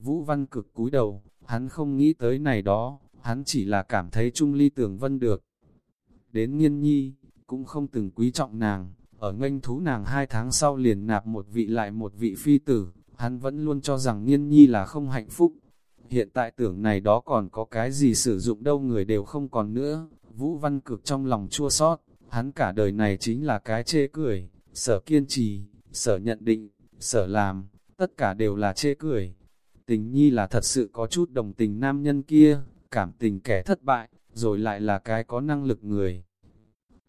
Vũ Văn cực cúi đầu, hắn không nghĩ tới này đó, hắn chỉ là cảm thấy Trung Ly Tường Vân được. Đến nghiên nhi, cũng không từng quý trọng nàng, ở nganh thú nàng hai tháng sau liền nạp một vị lại một vị phi tử, hắn vẫn luôn cho rằng nghiên nhi là không hạnh phúc. Hiện tại tưởng này đó còn có cái gì sử dụng đâu người đều không còn nữa, Vũ Văn Cực trong lòng chua sót, hắn cả đời này chính là cái chê cười, sở kiên trì, sở nhận định, sở làm, tất cả đều là chê cười. Tình nhi là thật sự có chút đồng tình nam nhân kia, cảm tình kẻ thất bại, rồi lại là cái có năng lực người.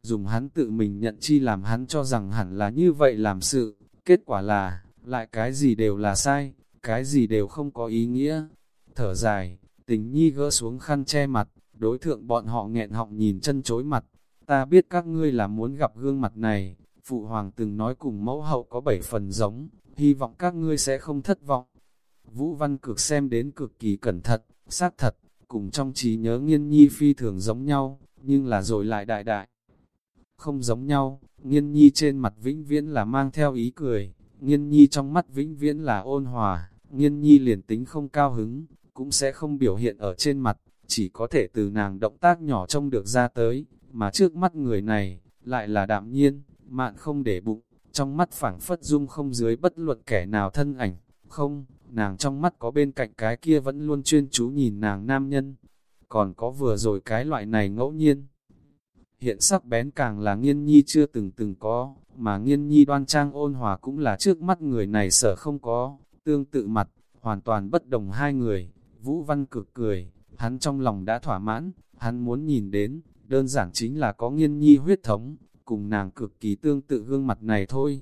Dùng hắn tự mình nhận chi làm hắn cho rằng hẳn là như vậy làm sự, kết quả là, lại cái gì đều là sai, cái gì đều không có ý nghĩa. Thở dài, tình nhi gỡ xuống khăn che mặt, đối thượng bọn họ nghẹn họng nhìn chân chối mặt. Ta biết các ngươi là muốn gặp gương mặt này, Phụ Hoàng từng nói cùng mẫu hậu có bảy phần giống, hy vọng các ngươi sẽ không thất vọng. Vũ Văn Cực xem đến cực kỳ cẩn thận, xác thật, cùng trong trí nhớ nghiên nhi phi thường giống nhau, nhưng là rồi lại đại đại. Không giống nhau, nghiên nhi trên mặt vĩnh viễn là mang theo ý cười, nghiên nhi trong mắt vĩnh viễn là ôn hòa, nghiên nhi liền tính không cao hứng, cũng sẽ không biểu hiện ở trên mặt, chỉ có thể từ nàng động tác nhỏ trông được ra tới, mà trước mắt người này, lại là đạm nhiên, mạn không để bụng, trong mắt phảng phất dung không dưới bất luận kẻ nào thân ảnh, không, nàng trong mắt có bên cạnh cái kia vẫn luôn chuyên chú nhìn nàng nam nhân, còn có vừa rồi cái loại này ngẫu nhiên. Hiện sắc bén càng là nghiên nhi chưa từng từng có, mà nghiên nhi đoan trang ôn hòa cũng là trước mắt người này sở không có, tương tự mặt, hoàn toàn bất đồng hai người, Vũ Văn cực cười, hắn trong lòng đã thỏa mãn, hắn muốn nhìn đến, đơn giản chính là có nghiên nhi huyết thống, cùng nàng cực kỳ tương tự gương mặt này thôi.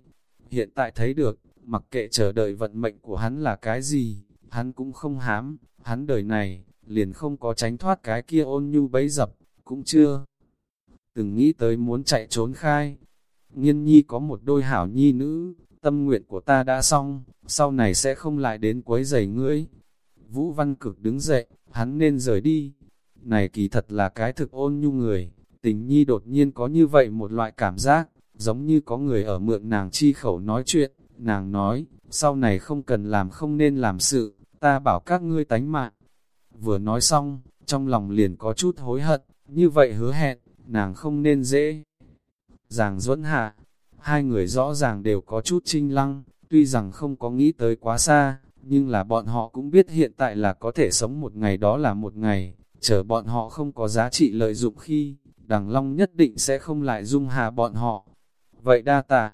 Hiện tại thấy được, mặc kệ chờ đợi vận mệnh của hắn là cái gì, hắn cũng không hám, hắn đời này, liền không có tránh thoát cái kia ôn nhu bấy dập, cũng chưa. Từng nghĩ tới muốn chạy trốn khai, nghiên nhi có một đôi hảo nhi nữ, tâm nguyện của ta đã xong, sau này sẽ không lại đến quấy giày ngươi. Vũ Văn Cực đứng dậy, hắn nên rời đi. Này kỳ thật là cái thực ôn nhu người, tình nhi đột nhiên có như vậy một loại cảm giác, giống như có người ở mượn nàng chi khẩu nói chuyện, nàng nói, sau này không cần làm không nên làm sự, ta bảo các ngươi tánh mạng. Vừa nói xong, trong lòng liền có chút hối hận, như vậy hứa hẹn, nàng không nên dễ. Giàng duẫn hạ, hai người rõ ràng đều có chút trinh lăng, tuy rằng không có nghĩ tới quá xa, nhưng là bọn họ cũng biết hiện tại là có thể sống một ngày đó là một ngày, chờ bọn họ không có giá trị lợi dụng khi, đằng long nhất định sẽ không lại dung hà bọn họ. Vậy đa tạ,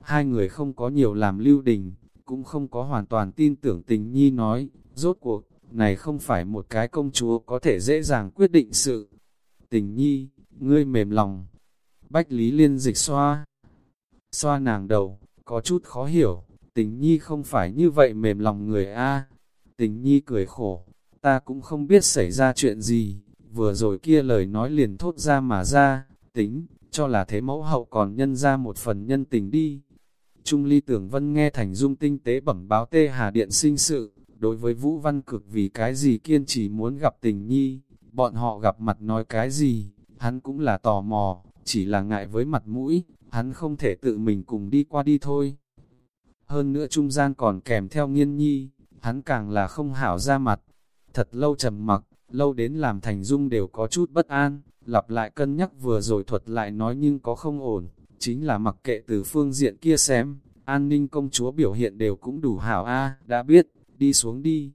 hai người không có nhiều làm lưu đình, cũng không có hoàn toàn tin tưởng tình nhi nói, rốt cuộc, này không phải một cái công chúa có thể dễ dàng quyết định sự. Tình nhi, ngươi mềm lòng, bách lý liên dịch xoa, xoa nàng đầu, có chút khó hiểu, tình nhi không phải như vậy mềm lòng người a. Tình nhi cười khổ, ta cũng không biết xảy ra chuyện gì, vừa rồi kia lời nói liền thốt ra mà ra, tính, cho là thế mẫu hậu còn nhân ra một phần nhân tình đi. Trung ly tưởng vân nghe thành dung tinh tế bẩm báo tê hà điện sinh sự, đối với Vũ Văn Cực vì cái gì kiên trì muốn gặp tình nhi, bọn họ gặp mặt nói cái gì, hắn cũng là tò mò, chỉ là ngại với mặt mũi, hắn không thể tự mình cùng đi qua đi thôi. Hơn nữa trung gian còn kèm theo nghiên nhi, hắn càng là không hảo ra mặt. Thật lâu trầm mặc, lâu đến làm thành dung đều có chút bất an, lặp lại cân nhắc vừa rồi thuật lại nói nhưng có không ổn, chính là mặc kệ từ phương diện kia xem, an ninh công chúa biểu hiện đều cũng đủ hảo a đã biết, đi xuống đi.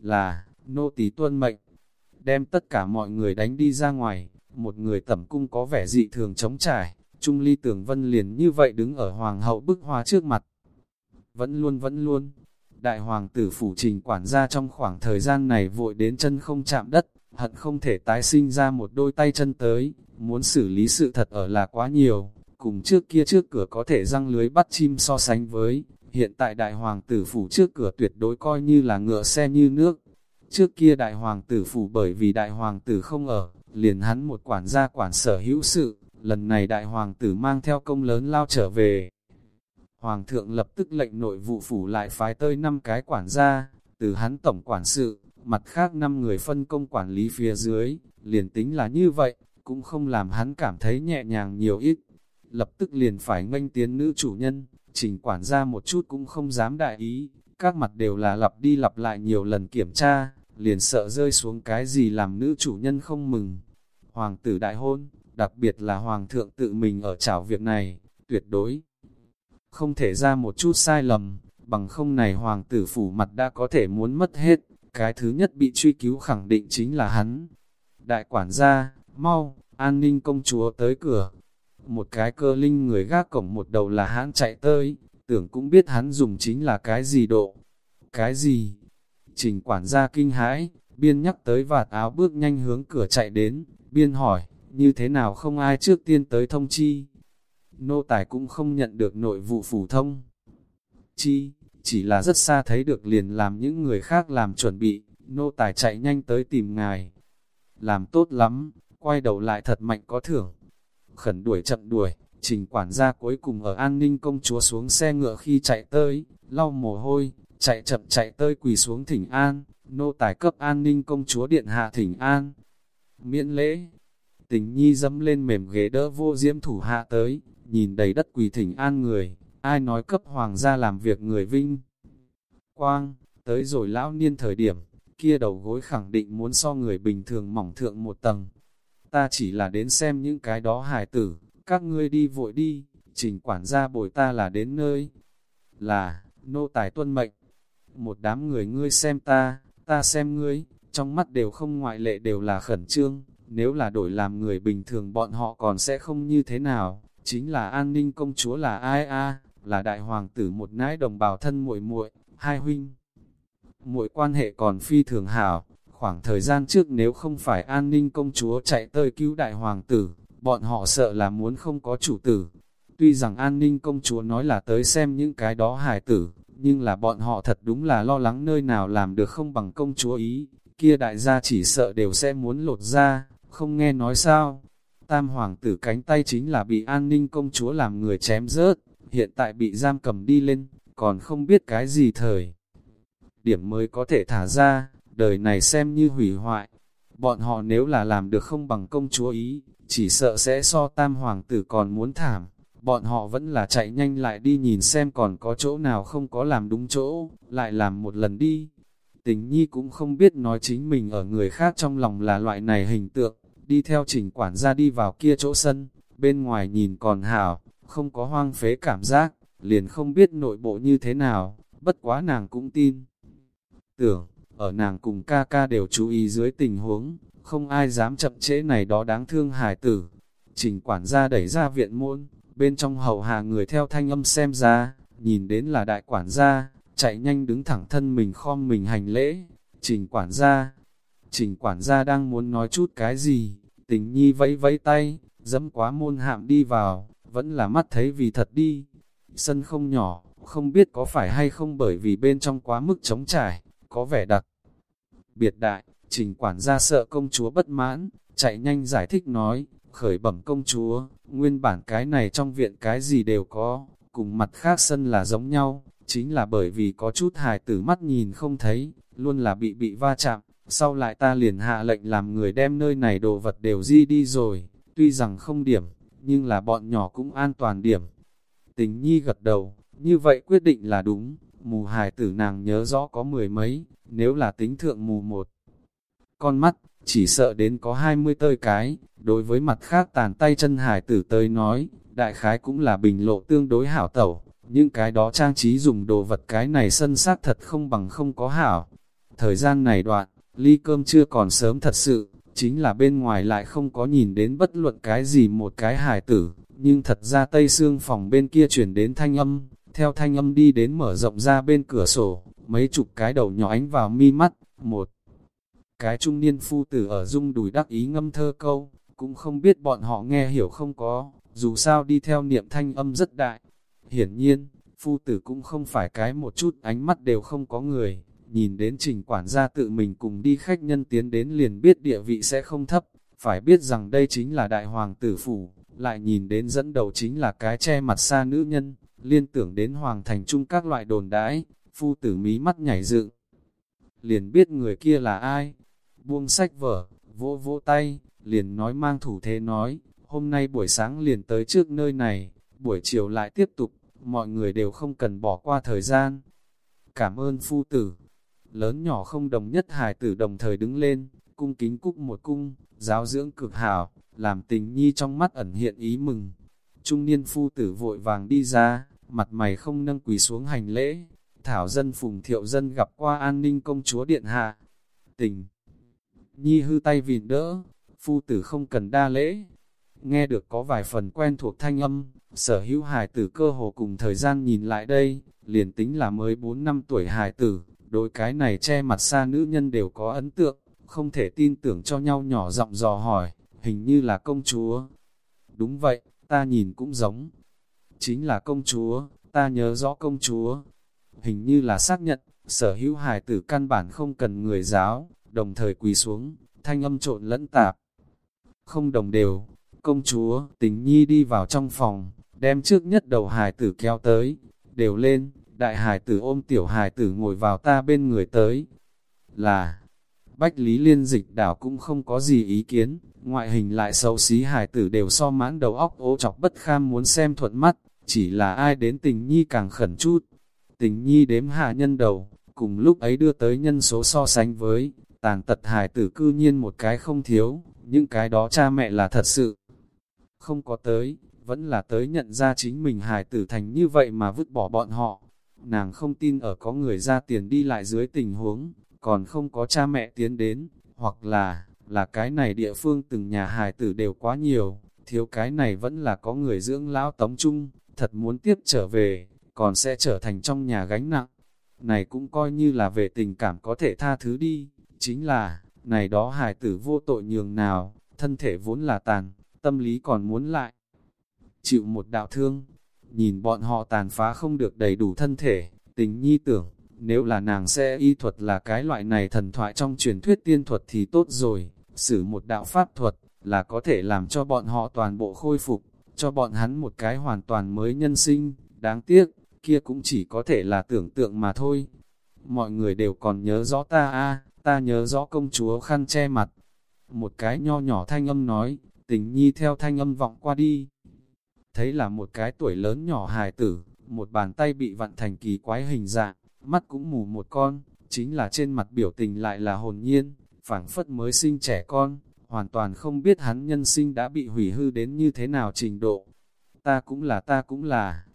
Là, nô tỳ tuân mệnh, đem tất cả mọi người đánh đi ra ngoài, một người tẩm cung có vẻ dị thường chống trải, Trung Ly Tường Vân liền như vậy đứng ở hoàng hậu bức hoa trước mặt. Vẫn luôn vẫn luôn, đại hoàng tử phủ trình quản gia trong khoảng thời gian này vội đến chân không chạm đất, hận không thể tái sinh ra một đôi tay chân tới, muốn xử lý sự thật ở là quá nhiều, cùng trước kia trước cửa có thể răng lưới bắt chim so sánh với, hiện tại đại hoàng tử phủ trước cửa tuyệt đối coi như là ngựa xe như nước. Trước kia đại hoàng tử phủ bởi vì đại hoàng tử không ở, liền hắn một quản gia quản sở hữu sự, lần này đại hoàng tử mang theo công lớn lao trở về. Hoàng thượng lập tức lệnh nội vụ phủ lại phái tơi năm cái quản gia, từ hắn tổng quản sự, mặt khác năm người phân công quản lý phía dưới, liền tính là như vậy, cũng không làm hắn cảm thấy nhẹ nhàng nhiều ít. Lập tức liền phải nganh tiến nữ chủ nhân, trình quản gia một chút cũng không dám đại ý, các mặt đều là lặp đi lặp lại nhiều lần kiểm tra, liền sợ rơi xuống cái gì làm nữ chủ nhân không mừng. Hoàng tử đại hôn, đặc biệt là hoàng thượng tự mình ở chảo việc này, tuyệt đối không thể ra một chút sai lầm, bằng không này hoàng tử phủ mặt đã có thể muốn mất hết, cái thứ nhất bị truy cứu khẳng định chính là hắn. Đại quản gia, mau, an ninh công chúa tới cửa. Một cái cơ linh người gác cổng một đầu là hắn chạy tới, tưởng cũng biết hắn dùng chính là cái gì độ. Cái gì? Trình quản gia kinh hãi, biên nhắc tới vạt áo bước nhanh hướng cửa chạy đến, biên hỏi, như thế nào không ai trước tiên tới thông chi. Nô tài cũng không nhận được nội vụ phủ thông. Chi, chỉ là rất xa thấy được liền làm những người khác làm chuẩn bị, nô tài chạy nhanh tới tìm ngài. Làm tốt lắm, quay đầu lại thật mạnh có thưởng. Khẩn đuổi chậm đuổi, trình quản gia cuối cùng ở an ninh công chúa xuống xe ngựa khi chạy tới, lau mồ hôi, chạy chậm chạy tới quỳ xuống thỉnh an, nô tài cấp an ninh công chúa điện hạ thỉnh an. Miễn lễ, tình nhi dẫm lên mềm ghế đỡ vô diễm thủ hạ tới, nhìn đầy đất quỳ thỉnh an người, ai nói cấp hoàng gia làm việc người vinh. Quang, tới rồi lão niên thời điểm, kia đầu gối khẳng định muốn so người bình thường mỏng thượng một tầng. Ta chỉ là đến xem những cái đó hài tử, các ngươi đi vội đi, trình quản gia bồi ta là đến nơi. Là, nô tài tuân mệnh. Một đám người ngươi xem ta, ta xem ngươi, trong mắt đều không ngoại lệ đều là khẩn trương, nếu là đổi làm người bình thường bọn họ còn sẽ không như thế nào, chính là an ninh công chúa là ai a là đại hoàng tử một nãi đồng bào thân muội muội hai huynh. Muội quan hệ còn phi thường hảo, khoảng thời gian trước nếu không phải an ninh công chúa chạy tới cứu đại hoàng tử, bọn họ sợ là muốn không có chủ tử. Tuy rằng an ninh công chúa nói là tới xem những cái đó hài tử, nhưng là bọn họ thật đúng là lo lắng nơi nào làm được không bằng công chúa ý, kia đại gia chỉ sợ đều sẽ muốn lột ra, không nghe nói sao. Tam hoàng tử cánh tay chính là bị an ninh công chúa làm người chém rớt, hiện tại bị giam cầm đi lên, còn không biết cái gì thời. Điểm mới có thể thả ra, đời này xem như hủy hoại. Bọn họ nếu là làm được không bằng công chúa ý, chỉ sợ sẽ so tam hoàng tử còn muốn thảm. Bọn họ vẫn là chạy nhanh lại đi nhìn xem còn có chỗ nào không có làm đúng chỗ, lại làm một lần đi. Tình nhi cũng không biết nói chính mình ở người khác trong lòng là loại này hình tượng, đi theo trình quản gia đi vào kia chỗ sân, bên ngoài nhìn còn hảo, không có hoang phế cảm giác, liền không biết nội bộ như thế nào, bất quá nàng cũng tin. Tưởng, ở nàng cùng ca ca đều chú ý dưới tình huống, không ai dám chậm trễ này đó đáng thương hài tử. Trình quản gia đẩy ra viện môn, bên trong hậu hạ người theo thanh âm xem ra, nhìn đến là đại quản gia, chạy nhanh đứng thẳng thân mình khom mình hành lễ. Trình quản gia, trình quản gia đang muốn nói chút cái gì, tình nhi vẫy vẫy tay, dẫm quá môn hạm đi vào, vẫn là mắt thấy vì thật đi. Sân không nhỏ, không biết có phải hay không bởi vì bên trong quá mức trống trải, có vẻ đặc. Biệt đại, trình quản gia sợ công chúa bất mãn, chạy nhanh giải thích nói, khởi bẩm công chúa, nguyên bản cái này trong viện cái gì đều có, cùng mặt khác sân là giống nhau, chính là bởi vì có chút hài tử mắt nhìn không thấy, luôn là bị bị va chạm, sau lại ta liền hạ lệnh làm người đem nơi này đồ vật đều di đi rồi, tuy rằng không điểm, nhưng là bọn nhỏ cũng an toàn điểm. Tình nhi gật đầu, như vậy quyết định là đúng, mù hài tử nàng nhớ rõ có mười mấy, nếu là tính thượng mù một. con mắt, chỉ sợ đến có 20 tơi cái, đối với mặt khác tàn tay chân hải tử tơi nói, đại khái cũng là bình lộ tương đối hảo tẩu, nhưng cái đó trang trí dùng đồ vật cái này sân xác thật không bằng không có hảo. Thời gian này đoạn, ly cơm chưa còn sớm thật sự, chính là bên ngoài lại không có nhìn đến bất luận cái gì một cái hài tử, nhưng thật ra tây xương phòng bên kia chuyển đến thanh âm, theo thanh âm đi đến mở rộng ra bên cửa sổ, mấy chục cái đầu nhỏ ánh vào mi mắt, một cái trung niên phu tử ở dung đùi đắc ý ngâm thơ câu, cũng không biết bọn họ nghe hiểu không có, dù sao đi theo niệm thanh âm rất đại. Hiển nhiên, phu tử cũng không phải cái một chút ánh mắt đều không có người, nhìn đến trình quản gia tự mình cùng đi khách nhân tiến đến liền biết địa vị sẽ không thấp, phải biết rằng đây chính là đại hoàng tử phủ, lại nhìn đến dẫn đầu chính là cái che mặt xa nữ nhân, liên tưởng đến hoàng thành chung các loại đồn đãi, phu tử mí mắt nhảy dựng. Liền biết người kia là ai, buông sách vở, vỗ vỗ tay, liền nói mang thủ thế nói, hôm nay buổi sáng liền tới trước nơi này, buổi chiều lại tiếp tục, mọi người đều không cần bỏ qua thời gian. Cảm ơn phu tử, lớn nhỏ không đồng nhất hài tử đồng thời đứng lên, cung kính cúc một cung, giáo dưỡng cực hảo, làm tình nhi trong mắt ẩn hiện ý mừng. Trung niên phu tử vội vàng đi ra, mặt mày không nâng quỳ xuống hành lễ, thảo dân phùng thiệu dân gặp qua an ninh công chúa điện hạ. Tình nhi hư tay vịn đỡ, phu tử không cần đa lễ. Nghe được có vài phần quen thuộc thanh âm, sở hữu hài tử cơ hồ cùng thời gian nhìn lại đây, liền tính là mới 4 năm tuổi hài tử, đối cái này che mặt xa nữ nhân đều có ấn tượng, không thể tin tưởng cho nhau nhỏ giọng dò hỏi, hình như là công chúa. Đúng vậy, ta nhìn cũng giống. Chính là công chúa, ta nhớ rõ công chúa. Hình như là xác nhận, sở hữu hài tử căn bản không cần người giáo, đồng thời quỳ xuống, thanh âm trộn lẫn tạp. Không đồng đều, công chúa, tình nhi đi vào trong phòng, đem trước nhất đầu hài tử kéo tới, đều lên, đại hài tử ôm tiểu hài tử ngồi vào ta bên người tới. Là, Bách Lý Liên dịch đảo cũng không có gì ý kiến, ngoại hình lại xấu xí hài tử đều so mãn đầu óc ố chọc bất kham muốn xem thuận mắt, chỉ là ai đến tình nhi càng khẩn chút. Tình nhi đếm hạ nhân đầu, cùng lúc ấy đưa tới nhân số so sánh với, tàn tật hài tử cư nhiên một cái không thiếu, những cái đó cha mẹ là thật sự. Không có tới, vẫn là tới nhận ra chính mình hài tử thành như vậy mà vứt bỏ bọn họ. Nàng không tin ở có người ra tiền đi lại dưới tình huống, còn không có cha mẹ tiến đến, hoặc là, là cái này địa phương từng nhà hài tử đều quá nhiều, thiếu cái này vẫn là có người dưỡng lão tống trung, thật muốn tiếp trở về, còn sẽ trở thành trong nhà gánh nặng. Này cũng coi như là về tình cảm có thể tha thứ đi, chính là, này đó hài tử vô tội nhường nào, thân thể vốn là tàn, tâm lý còn muốn lại. Chịu một đạo thương, nhìn bọn họ tàn phá không được đầy đủ thân thể, tình nhi tưởng, nếu là nàng sẽ y thuật là cái loại này thần thoại trong truyền thuyết tiên thuật thì tốt rồi, xử một đạo pháp thuật, là có thể làm cho bọn họ toàn bộ khôi phục, cho bọn hắn một cái hoàn toàn mới nhân sinh, đáng tiếc, kia cũng chỉ có thể là tưởng tượng mà thôi. Mọi người đều còn nhớ rõ ta a ta nhớ rõ công chúa khăn che mặt. Một cái nho nhỏ thanh âm nói, tình nhi theo thanh âm vọng qua đi. Thấy là một cái tuổi lớn nhỏ hài tử, một bàn tay bị vặn thành kỳ quái hình dạng, mắt cũng mù một con, chính là trên mặt biểu tình lại là hồn nhiên, phảng phất mới sinh trẻ con, hoàn toàn không biết hắn nhân sinh đã bị hủy hư đến như thế nào trình độ. Ta cũng là ta cũng là.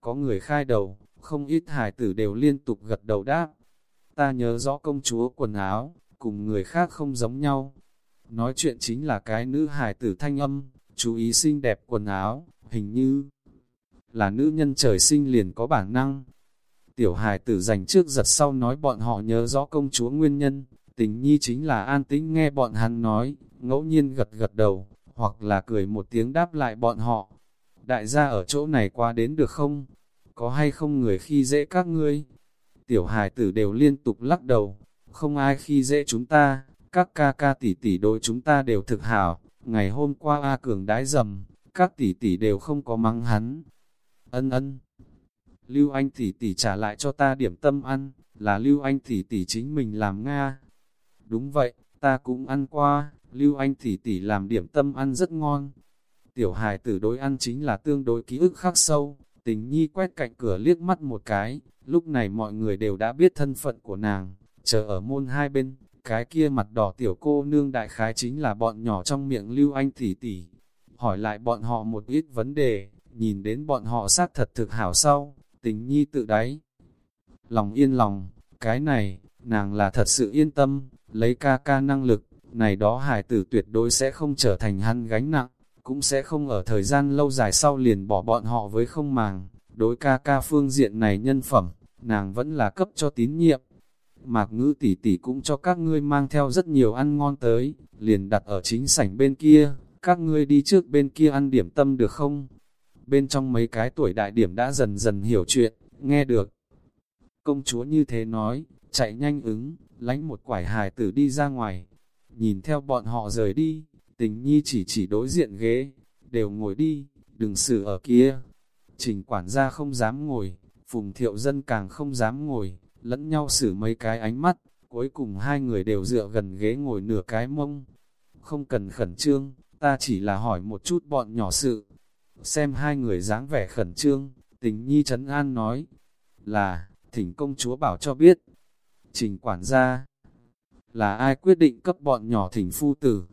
Có người khai đầu, không ít hài tử đều liên tục gật đầu đáp. Ta nhớ rõ công chúa quần áo, cùng người khác không giống nhau. Nói chuyện chính là cái nữ hài tử thanh âm, chú ý xinh đẹp quần áo, hình như là nữ nhân trời sinh liền có bản năng. Tiểu hài tử dành trước giật sau nói bọn họ nhớ rõ công chúa nguyên nhân, tình nhi chính là an tĩnh nghe bọn hắn nói, ngẫu nhiên gật gật đầu, hoặc là cười một tiếng đáp lại bọn họ. Đại gia ở chỗ này qua đến được không? Có hay không người khi dễ các ngươi? Tiểu hài tử đều liên tục lắc đầu, không ai khi dễ chúng ta, các ca ca tỷ tỷ đối chúng ta đều thực hảo. Ngày hôm qua A Cường đái dầm, các tỷ tỷ đều không có mắng hắn. Ân ân. Lưu Anh tỷ tỷ trả lại cho ta điểm tâm ăn, là Lưu Anh tỷ tỷ chính mình làm Nga. Đúng vậy, ta cũng ăn qua, Lưu Anh tỷ tỷ làm điểm tâm ăn rất ngon. Tiểu hài tử đối ăn chính là tương đối ký ức khắc sâu, tình nhi quét cạnh cửa liếc mắt một cái, lúc này mọi người đều đã biết thân phận của nàng, chờ ở môn hai bên, cái kia mặt đỏ tiểu cô nương đại khái chính là bọn nhỏ trong miệng lưu anh tỷ tỷ. Hỏi lại bọn họ một ít vấn đề, nhìn đến bọn họ xác thật thực hảo sau, tình nhi tự đáy. Lòng yên lòng, cái này, nàng là thật sự yên tâm, lấy ca ca năng lực, này đó hải tử tuyệt đối sẽ không trở thành hắn gánh nặng, cũng sẽ không ở thời gian lâu dài sau liền bỏ bọn họ với không màng. Đối ca ca phương diện này nhân phẩm, nàng vẫn là cấp cho tín nhiệm. Mạc ngữ tỷ tỷ cũng cho các ngươi mang theo rất nhiều ăn ngon tới, liền đặt ở chính sảnh bên kia, các ngươi đi trước bên kia ăn điểm tâm được không? Bên trong mấy cái tuổi đại điểm đã dần dần hiểu chuyện, nghe được. Công chúa như thế nói, chạy nhanh ứng, lánh một quải hài tử đi ra ngoài. Nhìn theo bọn họ rời đi, tình nhi chỉ chỉ đối diện ghế, đều ngồi đi, đừng xử ở kia. Trình quản gia không dám ngồi, phùng thiệu dân càng không dám ngồi, lẫn nhau xử mấy cái ánh mắt, cuối cùng hai người đều dựa gần ghế ngồi nửa cái mông. Không cần khẩn trương, ta chỉ là hỏi một chút bọn nhỏ sự. Xem hai người dáng vẻ khẩn trương, tình nhi trấn an nói, là, thỉnh công chúa bảo cho biết. Trình quản gia, là ai quyết định cấp bọn nhỏ thỉnh phu tử?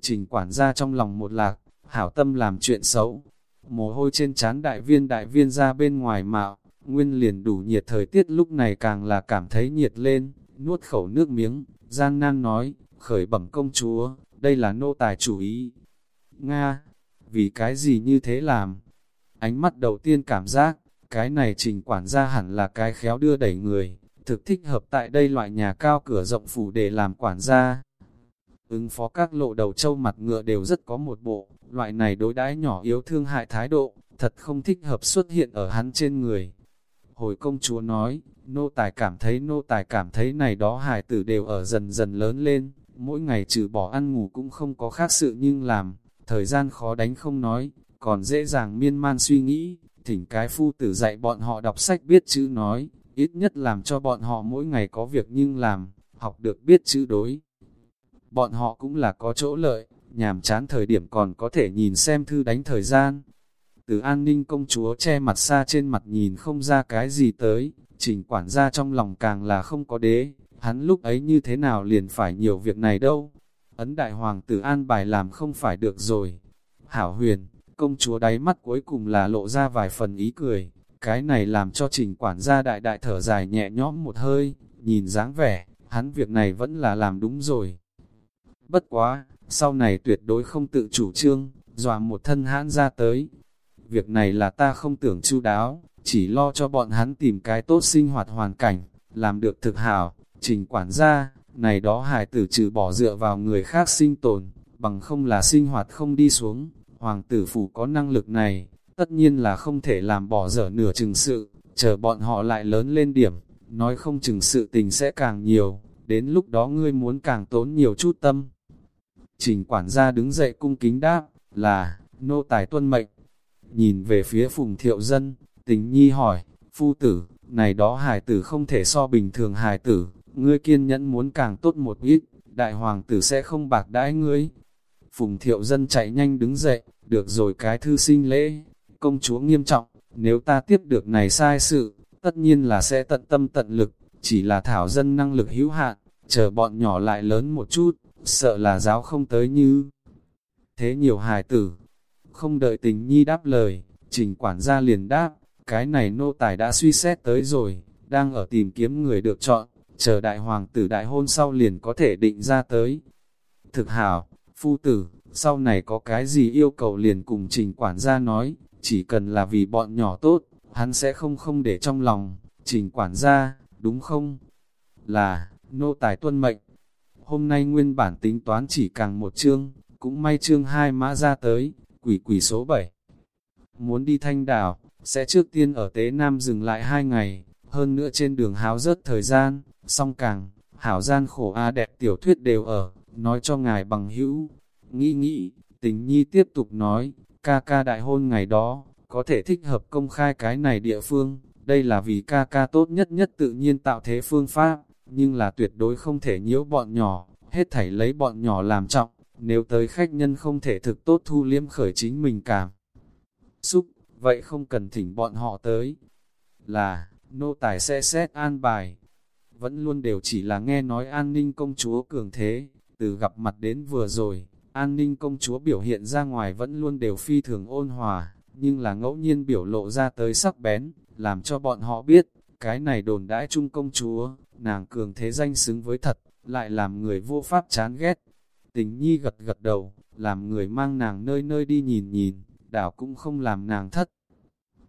Trình quản gia trong lòng một lạc, hảo tâm làm chuyện xấu. Mồ hôi trên trán đại viên đại viên ra bên ngoài mạo, nguyên liền đủ nhiệt thời tiết lúc này càng là cảm thấy nhiệt lên, nuốt khẩu nước miếng, gian nan nói, khởi bẩm công chúa, đây là nô tài chủ ý. Nga, vì cái gì như thế làm? Ánh mắt đầu tiên cảm giác, cái này trình quản gia hẳn là cái khéo đưa đẩy người, thực thích hợp tại đây loại nhà cao cửa rộng phủ để làm quản gia. Ứng phó các lộ đầu trâu mặt ngựa đều rất có một bộ, loại này đối đãi nhỏ yếu thương hại thái độ, thật không thích hợp xuất hiện ở hắn trên người. Hồi công chúa nói, nô tài cảm thấy nô tài cảm thấy này đó hài tử đều ở dần dần lớn lên, mỗi ngày trừ bỏ ăn ngủ cũng không có khác sự nhưng làm, thời gian khó đánh không nói, còn dễ dàng miên man suy nghĩ, thỉnh cái phu tử dạy bọn họ đọc sách biết chữ nói, ít nhất làm cho bọn họ mỗi ngày có việc nhưng làm, học được biết chữ đối. Bọn họ cũng là có chỗ lợi, nhàm chán thời điểm còn có thể nhìn xem thư đánh thời gian. Từ an ninh công chúa che mặt xa trên mặt nhìn không ra cái gì tới, trình quản gia trong lòng càng là không có đế, hắn lúc ấy như thế nào liền phải nhiều việc này đâu. Ấn đại hoàng tử an bài làm không phải được rồi. Hảo huyền, công chúa đáy mắt cuối cùng là lộ ra vài phần ý cười, cái này làm cho trình quản gia đại đại thở dài nhẹ nhõm một hơi, nhìn dáng vẻ, hắn việc này vẫn là làm đúng rồi. Bất quá, sau này tuyệt đối không tự chủ trương, dòa một thân hãn ra tới. Việc này là ta không tưởng chu đáo, chỉ lo cho bọn hắn tìm cái tốt sinh hoạt hoàn cảnh, làm được thực hảo, trình quản gia, này đó hài tử trừ bỏ dựa vào người khác sinh tồn, bằng không là sinh hoạt không đi xuống, hoàng tử phủ có năng lực này, tất nhiên là không thể làm bỏ dở nửa chừng sự, chờ bọn họ lại lớn lên điểm, nói không chừng sự tình sẽ càng nhiều, đến lúc đó ngươi muốn càng tốn nhiều chút tâm. Trình quản gia đứng dậy cung kính đáp, là, nô tài tuân mệnh. Nhìn về phía phùng thiệu dân, tình nhi hỏi, phu tử, này đó hài tử không thể so bình thường hài tử, ngươi kiên nhẫn muốn càng tốt một ít, đại hoàng tử sẽ không bạc đãi ngươi. Phùng thiệu dân chạy nhanh đứng dậy, được rồi cái thư sinh lễ, công chúa nghiêm trọng, nếu ta tiếp được này sai sự, tất nhiên là sẽ tận tâm tận lực, chỉ là thảo dân năng lực hữu hạn, chờ bọn nhỏ lại lớn một chút, sợ là giáo không tới như. Thế nhiều hài tử, không đợi tình nhi đáp lời, trình quản gia liền đáp, cái này nô tài đã suy xét tới rồi, đang ở tìm kiếm người được chọn, chờ đại hoàng tử đại hôn sau liền có thể định ra tới. Thực hảo, phu tử, sau này có cái gì yêu cầu liền cùng trình quản gia nói, chỉ cần là vì bọn nhỏ tốt, hắn sẽ không không để trong lòng, trình quản gia, đúng không? Là, nô tài tuân mệnh. Hôm nay nguyên bản tính toán chỉ càng một chương, cũng may chương hai mã ra tới, quỷ quỷ số 7. Muốn đi thanh đảo, sẽ trước tiên ở Tế Nam dừng lại hai ngày, hơn nữa trên đường háo rớt thời gian, song càng, hảo gian khổ a đẹp tiểu thuyết đều ở, nói cho ngài bằng hữu. Nghĩ nghĩ, tình nhi tiếp tục nói, ca ca đại hôn ngày đó, có thể thích hợp công khai cái này địa phương, đây là vì ca ca tốt nhất nhất tự nhiên tạo thế phương pháp, nhưng là tuyệt đối không thể nhiễu bọn nhỏ, hết thảy lấy bọn nhỏ làm trọng, nếu tới khách nhân không thể thực tốt thu liếm khởi chính mình cảm. Xúc, vậy không cần thỉnh bọn họ tới. Là, nô tài sẽ xét an bài vẫn luôn đều chỉ là nghe nói an ninh công chúa cường thế, từ gặp mặt đến vừa rồi, an ninh công chúa biểu hiện ra ngoài vẫn luôn đều phi thường ôn hòa, nhưng là ngẫu nhiên biểu lộ ra tới sắc bén, làm cho bọn họ biết, cái này đồn đãi chung công chúa, nàng cường thế danh xứng với thật, lại làm người vô pháp chán ghét. Tình nhi gật gật đầu, làm người mang nàng nơi nơi đi nhìn nhìn, đảo cũng không làm nàng thất.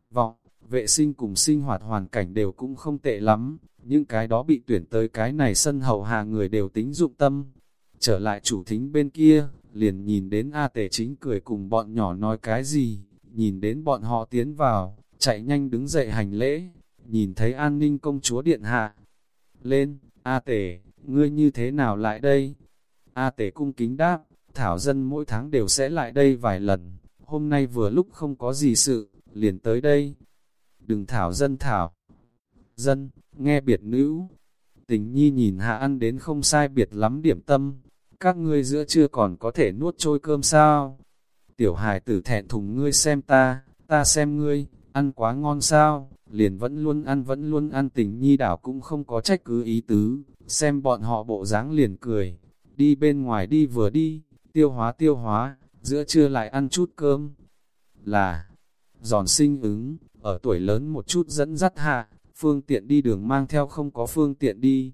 Vọng, vệ sinh cùng sinh hoạt hoàn cảnh đều cũng không tệ lắm, những cái đó bị tuyển tới cái này sân hậu hạ người đều tính dụng tâm. Trở lại chủ thính bên kia, liền nhìn đến A tể chính cười cùng bọn nhỏ nói cái gì, nhìn đến bọn họ tiến vào, chạy nhanh đứng dậy hành lễ, nhìn thấy an ninh công chúa điện hạ. Lên, A tể, ngươi như thế nào lại đây? A tể cung kính đáp, thảo dân mỗi tháng đều sẽ lại đây vài lần, hôm nay vừa lúc không có gì sự, liền tới đây. Đừng thảo dân thảo. Dân, nghe biệt nữ. Tình nhi nhìn hạ ăn đến không sai biệt lắm điểm tâm. Các ngươi giữa chưa còn có thể nuốt trôi cơm sao? Tiểu hài tử thẹn thùng ngươi xem ta, ta xem ngươi, ăn quá ngon sao? Liền vẫn luôn ăn vẫn luôn ăn tình nhi đảo cũng không có trách cứ ý tứ. Xem bọn họ bộ dáng liền cười. Đi bên ngoài đi vừa đi, tiêu hóa tiêu hóa, giữa trưa lại ăn chút cơm. Là, giòn sinh ứng, ở tuổi lớn một chút dẫn dắt hạ, phương tiện đi đường mang theo không có phương tiện đi.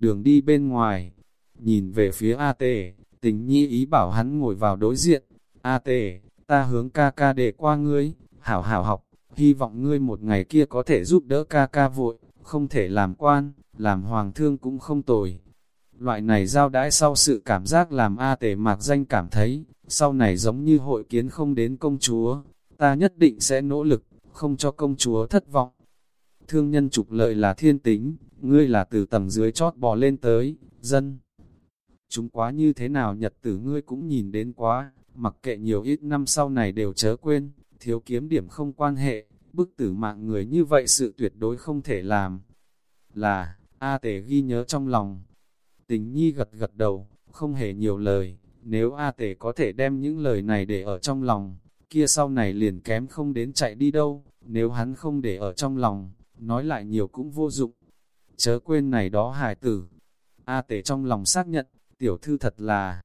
Đường đi bên ngoài, nhìn về phía A tề, tình nhi ý bảo hắn ngồi vào đối diện. A tề, ta hướng ca ca để qua ngươi, hảo hảo học, hy vọng ngươi một ngày kia có thể giúp đỡ ca ca vội, không thể làm quan, làm hoàng thương cũng không tồi. Loại này giao đãi sau sự cảm giác làm A tề mạc danh cảm thấy, sau này giống như hội kiến không đến công chúa, ta nhất định sẽ nỗ lực, không cho công chúa thất vọng. Thương nhân trục lợi là thiên tính, ngươi là từ tầng dưới chót bò lên tới, dân. Chúng quá như thế nào nhật tử ngươi cũng nhìn đến quá, mặc kệ nhiều ít năm sau này đều chớ quên, thiếu kiếm điểm không quan hệ, bức tử mạng người như vậy sự tuyệt đối không thể làm. Là, A tể ghi nhớ trong lòng. Tình nhi gật gật đầu, không hề nhiều lời, nếu A tể có thể đem những lời này để ở trong lòng, kia sau này liền kém không đến chạy đi đâu, nếu hắn không để ở trong lòng, nói lại nhiều cũng vô dụng. Chớ quên này đó hài tử. A tể trong lòng xác nhận, tiểu thư thật là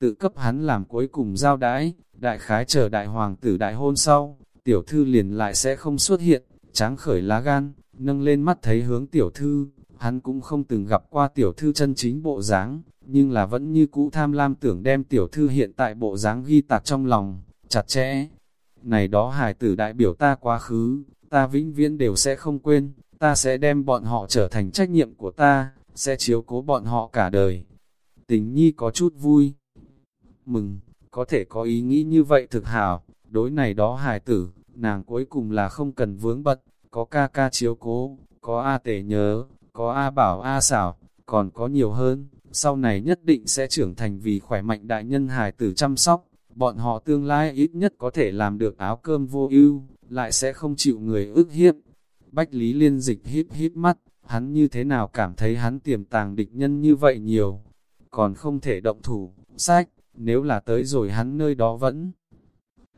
tự cấp hắn làm cuối cùng giao đái đại khái chờ đại hoàng tử đại hôn sau, tiểu thư liền lại sẽ không xuất hiện, tráng khởi lá gan, nâng lên mắt thấy hướng tiểu thư, hắn cũng không từng gặp qua tiểu thư chân chính bộ dáng, nhưng là vẫn như cũ tham lam tưởng đem tiểu thư hiện tại bộ dáng ghi tạc trong lòng, chặt chẽ. Này đó hài tử đại biểu ta quá khứ, ta vĩnh viễn đều sẽ không quên, ta sẽ đem bọn họ trở thành trách nhiệm của ta, sẽ chiếu cố bọn họ cả đời. Tình nhi có chút vui. Mừng, có thể có ý nghĩ như vậy thực hảo, đối này đó hài tử, nàng cuối cùng là không cần vướng bật, có ca ca chiếu cố, có A tể nhớ, có A bảo A xảo, còn có nhiều hơn, sau này nhất định sẽ trưởng thành vì khỏe mạnh đại nhân hài tử chăm sóc, bọn họ tương lai ít nhất có thể làm được áo cơm vô ưu, lại sẽ không chịu người ức hiếp. Bách Lý Liên Dịch hít hít mắt, hắn như thế nào cảm thấy hắn tiềm tàng địch nhân như vậy nhiều, còn không thể động thủ, sách, nếu là tới rồi hắn nơi đó vẫn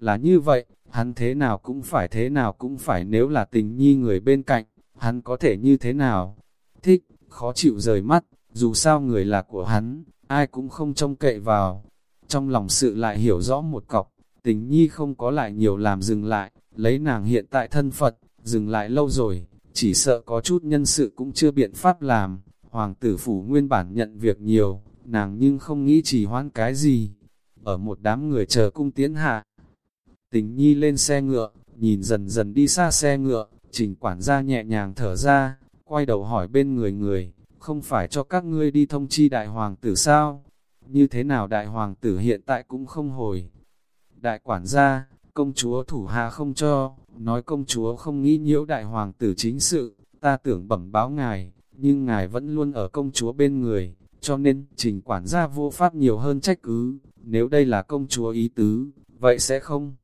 là như vậy, hắn thế nào cũng phải thế nào cũng phải nếu là tình nhi người bên cạnh, hắn có thể như thế nào, thích, khó chịu rời mắt, dù sao người là của hắn, ai cũng không trông cậy vào. Trong lòng sự lại hiểu rõ một cọc, tình nhi không có lại nhiều làm dừng lại, lấy nàng hiện tại thân Phật, dừng lại lâu rồi, chỉ sợ có chút nhân sự cũng chưa biện pháp làm. Hoàng tử phủ nguyên bản nhận việc nhiều, nàng nhưng không nghĩ chỉ hoãn cái gì. Ở một đám người chờ cung tiến hạ, tình nhi lên xe ngựa, nhìn dần dần đi xa xe ngựa, trình quản gia nhẹ nhàng thở ra, quay đầu hỏi bên người người, không phải cho các ngươi đi thông chi đại hoàng tử sao? Như thế nào đại hoàng tử hiện tại cũng không hồi? Đại quản gia, công chúa thủ hạ không cho, nói công chúa không nghĩ nhiễu đại hoàng tử chính sự, ta tưởng bẩm báo ngài, nhưng ngài vẫn luôn ở công chúa bên người, cho nên trình quản gia vô pháp nhiều hơn trách cứ, nếu đây là công chúa ý tứ, vậy sẽ không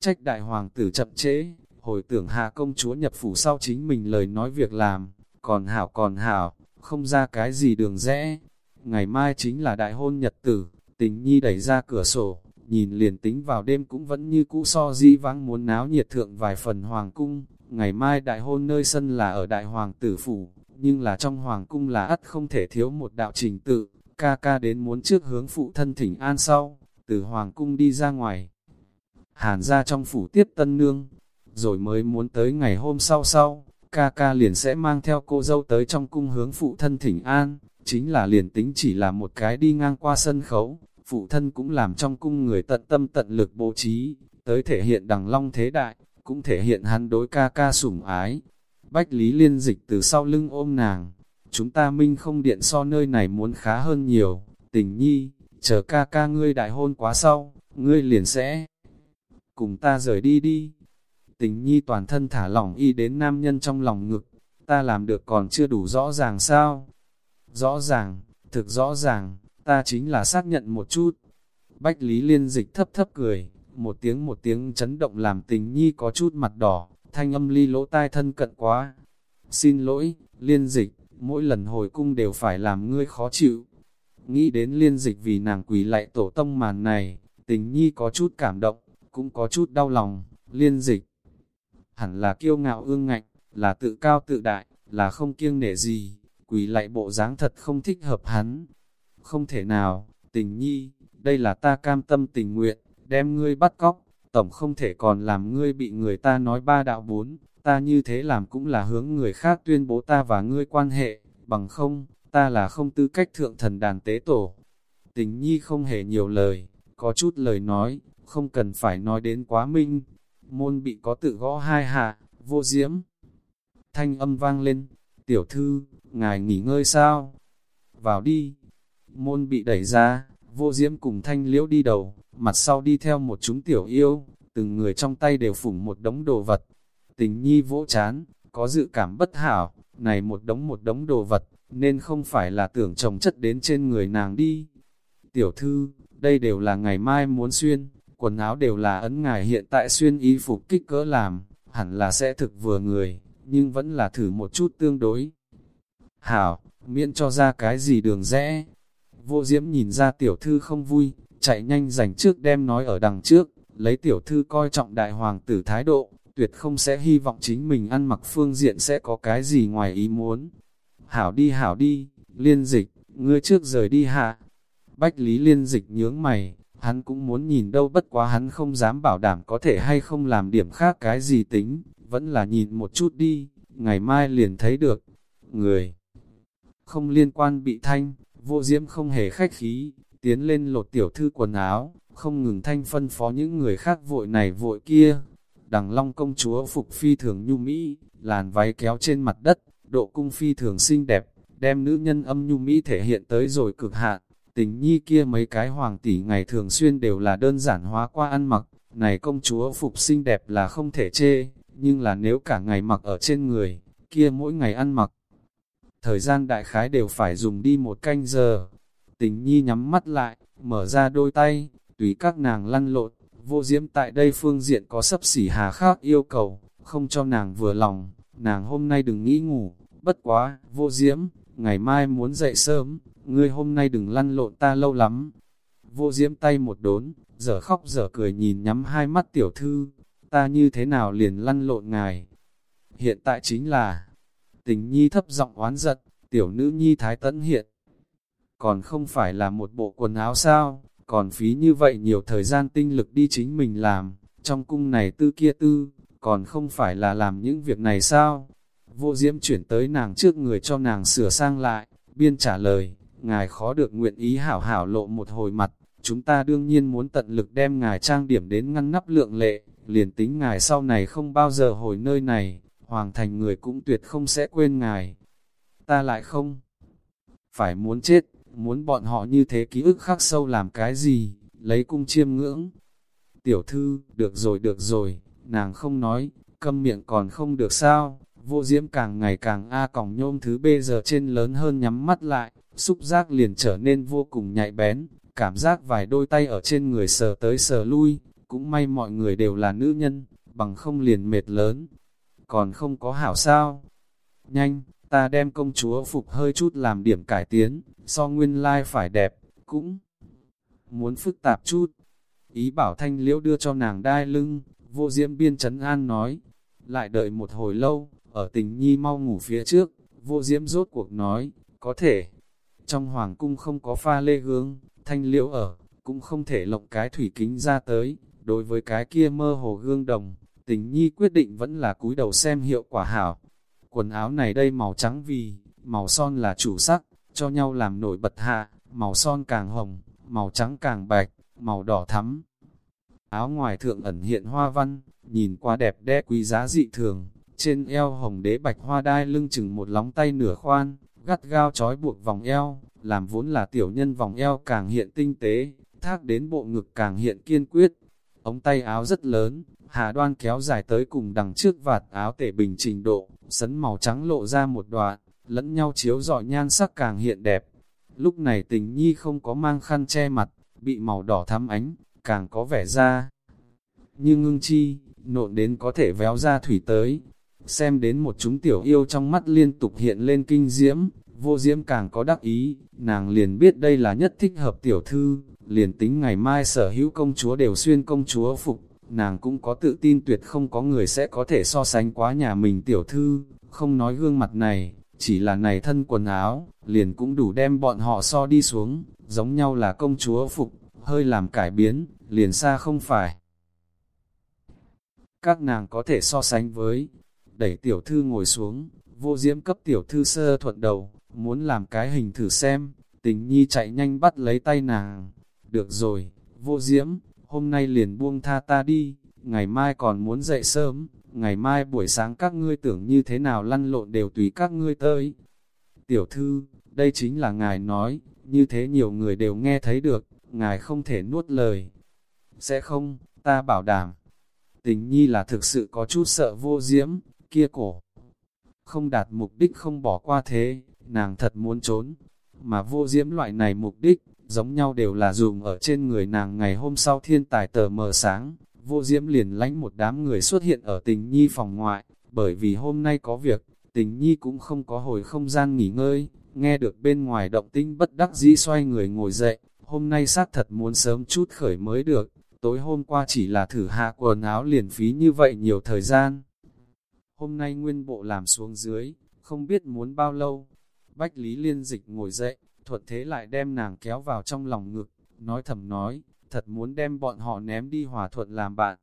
trách đại hoàng tử chậm trễ, hồi tưởng hạ công chúa nhập phủ sau chính mình lời nói việc làm, còn hảo còn hảo, không ra cái gì đường rẽ. Ngày mai chính là đại hôn nhật tử, tình nhi đẩy ra cửa sổ, nhìn liền tính vào đêm cũng vẫn như cũ so di vắng muốn náo nhiệt thượng vài phần hoàng cung. Ngày mai đại hôn nơi sân là ở đại hoàng tử phủ, nhưng là trong hoàng cung là ắt không thể thiếu một đạo trình tự, ca ca đến muốn trước hướng phụ thân thỉnh an sau, từ hoàng cung đi ra ngoài. Hàn ra trong phủ tiếp tân nương, rồi mới muốn tới ngày hôm sau sau, ca ca liền sẽ mang theo cô dâu tới trong cung hướng phụ thân thỉnh an, chính là liền tính chỉ là một cái đi ngang qua sân khấu, phụ thân cũng làm trong cung người tận tâm tận lực bố trí, tới thể hiện đằng long thế đại, cũng thể hiện hắn đối ca ca sủng ái. Bách Lý liên dịch từ sau lưng ôm nàng, chúng ta minh không điện so nơi này muốn khá hơn nhiều, tình nhi, chờ ca ca ngươi đại hôn quá sau, ngươi liền sẽ cùng ta rời đi đi. Tình nhi toàn thân thả lỏng y đến nam nhân trong lòng ngực, ta làm được còn chưa đủ rõ ràng sao? Rõ ràng, thực rõ ràng, ta chính là xác nhận một chút. Bách Lý liên dịch thấp thấp cười, một tiếng một tiếng chấn động làm tình nhi có chút mặt đỏ, thanh âm ly lỗ tai thân cận quá. Xin lỗi, liên dịch, mỗi lần hồi cung đều phải làm ngươi khó chịu. Nghĩ đến liên dịch vì nàng quỳ lại tổ tông màn này, tình nhi có chút cảm động, cũng có chút đau lòng, liên dịch. Hẳn là kiêu ngạo ương ngạnh, là tự cao tự đại, là không kiêng nể gì, quỳ lại bộ dáng thật không thích hợp hắn. Không thể nào, tình nhi, đây là ta cam tâm tình nguyện, đem ngươi bắt cóc, tổng không thể còn làm ngươi bị người ta nói ba đạo bốn, ta như thế làm cũng là hướng người khác tuyên bố ta và ngươi quan hệ, bằng không, ta là không tư cách thượng thần đàn tế tổ. Tình nhi không hề nhiều lời, có chút lời nói, không cần phải nói đến quá minh. Môn bị có tự gõ hai hạ, vô diễm. Thanh âm vang lên, tiểu thư, ngài nghỉ ngơi sao? Vào đi. Môn bị đẩy ra, vô diễm cùng thanh liễu đi đầu, mặt sau đi theo một chúng tiểu yêu, từng người trong tay đều phủng một đống đồ vật. Tình nhi vỗ chán, có dự cảm bất hảo, này một đống một đống đồ vật, nên không phải là tưởng chồng chất đến trên người nàng đi. Tiểu thư, đây đều là ngày mai muốn xuyên, quần áo đều là ấn ngài hiện tại xuyên y phục kích cỡ làm, hẳn là sẽ thực vừa người, nhưng vẫn là thử một chút tương đối. Hảo, miễn cho ra cái gì đường rẽ. Vô diễm nhìn ra tiểu thư không vui, chạy nhanh giành trước đem nói ở đằng trước, lấy tiểu thư coi trọng đại hoàng tử thái độ, tuyệt không sẽ hy vọng chính mình ăn mặc phương diện sẽ có cái gì ngoài ý muốn. Hảo đi hảo đi, liên dịch, ngươi trước rời đi hạ. Bách lý liên dịch nhướng mày, hắn cũng muốn nhìn đâu bất quá hắn không dám bảo đảm có thể hay không làm điểm khác cái gì tính, vẫn là nhìn một chút đi, ngày mai liền thấy được. Người không liên quan bị thanh, vô diễm không hề khách khí, tiến lên lột tiểu thư quần áo, không ngừng thanh phân phó những người khác vội này vội kia. Đằng long công chúa phục phi thường nhu mỹ, làn váy kéo trên mặt đất, độ cung phi thường xinh đẹp, đem nữ nhân âm nhu mỹ thể hiện tới rồi cực hạn. Tình nhi kia mấy cái hoàng tỷ ngày thường xuyên đều là đơn giản hóa qua ăn mặc, này công chúa phục xinh đẹp là không thể chê, nhưng là nếu cả ngày mặc ở trên người, kia mỗi ngày ăn mặc. Thời gian đại khái đều phải dùng đi một canh giờ, Tình nhi nhắm mắt lại, mở ra đôi tay, tùy các nàng lăn lộn, vô diễm tại đây phương diện có sấp xỉ hà khác yêu cầu, không cho nàng vừa lòng, nàng hôm nay đừng nghĩ ngủ, bất quá, vô diễm, ngày mai muốn dậy sớm, ngươi hôm nay đừng lăn lộn ta lâu lắm. Vô diễm tay một đốn, giờ khóc giờ cười nhìn nhắm hai mắt tiểu thư, ta như thế nào liền lăn lộn ngài. Hiện tại chính là, tình nhi thấp giọng oán giận, tiểu nữ nhi thái tấn hiện, còn không phải là một bộ quần áo sao, còn phí như vậy nhiều thời gian tinh lực đi chính mình làm, trong cung này tư kia tư, còn không phải là làm những việc này sao? Vô diễm chuyển tới nàng trước người cho nàng sửa sang lại, biên trả lời, ngài khó được nguyện ý hảo hảo lộ một hồi mặt, chúng ta đương nhiên muốn tận lực đem ngài trang điểm đến ngăn nắp lượng lệ, liền tính ngài sau này không bao giờ hồi nơi này, hoàng thành người cũng tuyệt không sẽ quên ngài. Ta lại không phải muốn chết, muốn bọn họ như thế ký ức khắc sâu làm cái gì, lấy cung chiêm ngưỡng. Tiểu thư, được rồi được rồi, nàng không nói, câm miệng còn không được sao, vô diễm càng ngày càng A còng nhôm thứ b giờ trên lớn hơn nhắm mắt lại, xúc giác liền trở nên vô cùng nhạy bén, cảm giác vài đôi tay ở trên người sờ tới sờ lui, cũng may mọi người đều là nữ nhân, bằng không liền mệt lớn, còn không có hảo sao. Nhanh, ta đem công chúa phục hơi chút làm điểm cải tiến, so nguyên lai like phải đẹp, cũng muốn phức tạp chút. Ý bảo thanh liễu đưa cho nàng đai lưng, vô diễm biên trấn an nói, lại đợi một hồi lâu, ở tình nhi mau ngủ phía trước, Vô diễm rốt cuộc nói, có thể. Trong hoàng cung không có pha lê gương, thanh liễu ở, cũng không thể lộng cái thủy kính ra tới. Đối với cái kia mơ hồ gương đồng, tình nhi quyết định vẫn là cúi đầu xem hiệu quả hảo. Quần áo này đây màu trắng vì, màu son là chủ sắc, cho nhau làm nổi bật hạ, màu son càng hồng, màu trắng càng bạch, màu đỏ thắm. Áo ngoài thượng ẩn hiện hoa văn, nhìn qua đẹp đẽ quý giá dị thường, trên eo hồng đế bạch hoa đai lưng chừng một lóng tay nửa khoan, gắt gao trói buộc vòng eo, làm vốn là tiểu nhân vòng eo càng hiện tinh tế, thác đến bộ ngực càng hiện kiên quyết. Ống tay áo rất lớn, hà đoan kéo dài tới cùng đằng trước vạt áo tể bình trình độ, sấn màu trắng lộ ra một đoạn, lẫn nhau chiếu dọi nhan sắc càng hiện đẹp. Lúc này tình nhi không có mang khăn che mặt, bị màu đỏ thắm ánh, càng có vẻ ra. Như ngưng chi, nộn đến có thể véo ra thủy tới. Xem đến một chúng tiểu yêu trong mắt liên tục hiện lên kinh diễm, vô diễm càng có đắc ý, nàng liền biết đây là nhất thích hợp tiểu thư, liền tính ngày mai sở hữu công chúa đều xuyên công chúa phục, nàng cũng có tự tin tuyệt không có người sẽ có thể so sánh quá nhà mình tiểu thư, không nói gương mặt này, chỉ là này thân quần áo, liền cũng đủ đem bọn họ so đi xuống, giống nhau là công chúa phục, hơi làm cải biến, liền xa không phải. Các nàng có thể so sánh với, đẩy tiểu thư ngồi xuống, vô diễm cấp tiểu thư sơ thuận đầu, muốn làm cái hình thử xem, tình nhi chạy nhanh bắt lấy tay nàng. Được rồi, vô diễm, hôm nay liền buông tha ta đi, ngày mai còn muốn dậy sớm, ngày mai buổi sáng các ngươi tưởng như thế nào lăn lộn đều tùy các ngươi tới. Tiểu thư, đây chính là ngài nói, như thế nhiều người đều nghe thấy được, ngài không thể nuốt lời. Sẽ không, ta bảo đảm. Tình nhi là thực sự có chút sợ vô diễm, kia cổ. Không đạt mục đích không bỏ qua thế, nàng thật muốn trốn. Mà vô diễm loại này mục đích, giống nhau đều là dùng ở trên người nàng ngày hôm sau thiên tài tờ mờ sáng. Vô diễm liền lánh một đám người xuất hiện ở tình nhi phòng ngoại, bởi vì hôm nay có việc, tình nhi cũng không có hồi không gian nghỉ ngơi, nghe được bên ngoài động tinh bất đắc dĩ xoay người ngồi dậy, hôm nay xác thật muốn sớm chút khởi mới được, tối hôm qua chỉ là thử hạ quần áo liền phí như vậy nhiều thời gian. Hôm nay nguyên bộ làm xuống dưới, không biết muốn bao lâu. Bách Lý Liên Dịch ngồi dậy, thuận thế lại đem nàng kéo vào trong lòng ngực, nói thầm nói, thật muốn đem bọn họ ném đi hòa thuận làm bạn.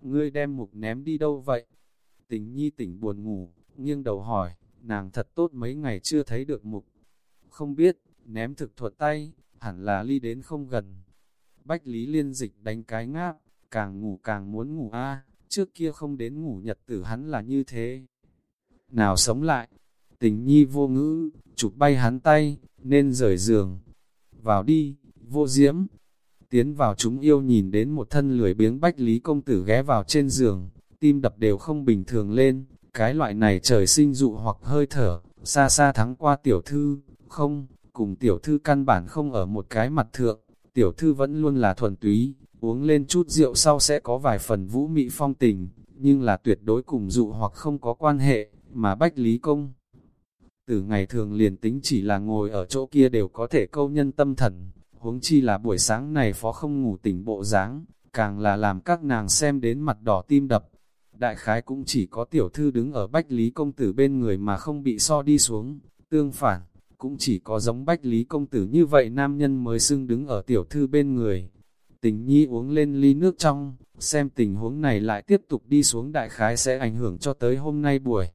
Ngươi đem mục ném đi đâu vậy? Tình nhi tỉnh buồn ngủ, nghiêng đầu hỏi, nàng thật tốt mấy ngày chưa thấy được mục. Không biết, ném thực thuật tay, hẳn là ly đến không gần. Bách Lý Liên Dịch đánh cái ngáp, càng ngủ càng muốn ngủ a trước kia không đến ngủ nhật tử hắn là như thế. Nào sống lại, tình nhi vô ngữ, chụp bay hắn tay, nên rời giường. Vào đi, vô diễm. Tiến vào chúng yêu nhìn đến một thân lười biếng bách lý công tử ghé vào trên giường, tim đập đều không bình thường lên, cái loại này trời sinh dụ hoặc hơi thở, xa xa thắng qua tiểu thư, không, cùng tiểu thư căn bản không ở một cái mặt thượng, tiểu thư vẫn luôn là thuần túy, uống lên chút rượu sau sẽ có vài phần vũ mị phong tình, nhưng là tuyệt đối cùng dụ hoặc không có quan hệ, mà Bách Lý Công. Từ ngày thường liền tính chỉ là ngồi ở chỗ kia đều có thể câu nhân tâm thần, huống chi là buổi sáng này phó không ngủ tỉnh bộ dáng càng là làm các nàng xem đến mặt đỏ tim đập. Đại khái cũng chỉ có tiểu thư đứng ở Bách Lý Công Tử bên người mà không bị so đi xuống, tương phản, cũng chỉ có giống Bách Lý Công Tử như vậy nam nhân mới xưng đứng ở tiểu thư bên người. Tình nhi uống lên ly nước trong, xem tình huống này lại tiếp tục đi xuống đại khái sẽ ảnh hưởng cho tới hôm nay buổi.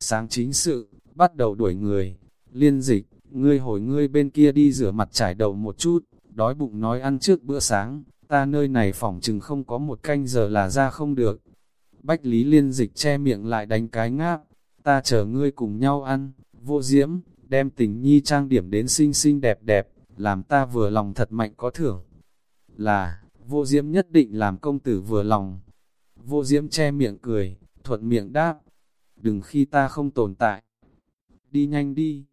Sáng chính sự, bắt đầu đuổi người, liên dịch, ngươi hồi ngươi bên kia đi rửa mặt trải đầu một chút, đói bụng nói ăn trước bữa sáng, ta nơi này phòng chừng không có một canh giờ là ra không được. Bách Lý liên dịch che miệng lại đánh cái ngáp, ta chờ ngươi cùng nhau ăn, vô diễm, đem tình nhi trang điểm đến xinh xinh đẹp đẹp, làm ta vừa lòng thật mạnh có thưởng. Là, vô diễm nhất định làm công tử vừa lòng. Vô diễm che miệng cười, thuận miệng đáp, đừng khi ta không tồn tại. Đi nhanh đi,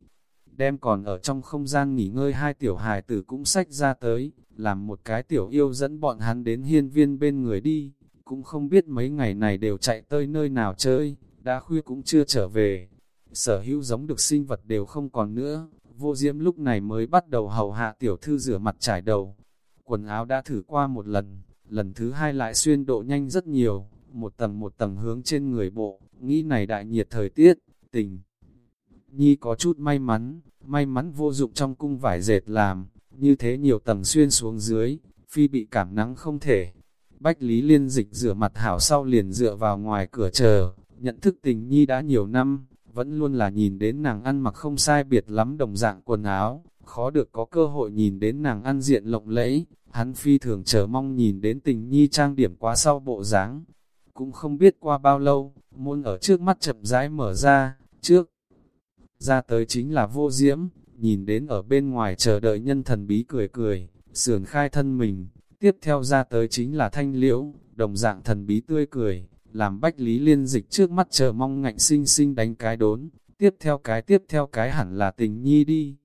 đem còn ở trong không gian nghỉ ngơi hai tiểu hài tử cũng sách ra tới, làm một cái tiểu yêu dẫn bọn hắn đến hiên viên bên người đi, cũng không biết mấy ngày này đều chạy tới nơi nào chơi, đã khuya cũng chưa trở về. Sở hữu giống được sinh vật đều không còn nữa, vô diễm lúc này mới bắt đầu hầu hạ tiểu thư rửa mặt trải đầu. Quần áo đã thử qua một lần, lần thứ hai lại xuyên độ nhanh rất nhiều, một tầng một tầng hướng trên người bộ, nghĩ này đại nhiệt thời tiết, tình. Nhi có chút may mắn, may mắn vô dụng trong cung vải dệt làm, như thế nhiều tầng xuyên xuống dưới, phi bị cảm nắng không thể. Bách Lý Liên dịch rửa mặt hảo sau liền dựa vào ngoài cửa chờ, nhận thức tình Nhi đã nhiều năm, vẫn luôn là nhìn đến nàng ăn mặc không sai biệt lắm đồng dạng quần áo, khó được có cơ hội nhìn đến nàng ăn diện lộng lẫy, hắn phi thường chờ mong nhìn đến tình Nhi trang điểm quá sau bộ dáng. Cũng không biết qua bao lâu, môn ở trước mắt chậm rãi mở ra, trước ra tới chính là vô diễm, nhìn đến ở bên ngoài chờ đợi nhân thần bí cười cười, sườn khai thân mình, tiếp theo ra tới chính là thanh liễu, đồng dạng thần bí tươi cười, làm bách lý liên dịch trước mắt chờ mong ngạnh sinh sinh đánh cái đốn, tiếp theo cái tiếp theo cái hẳn là tình nhi đi.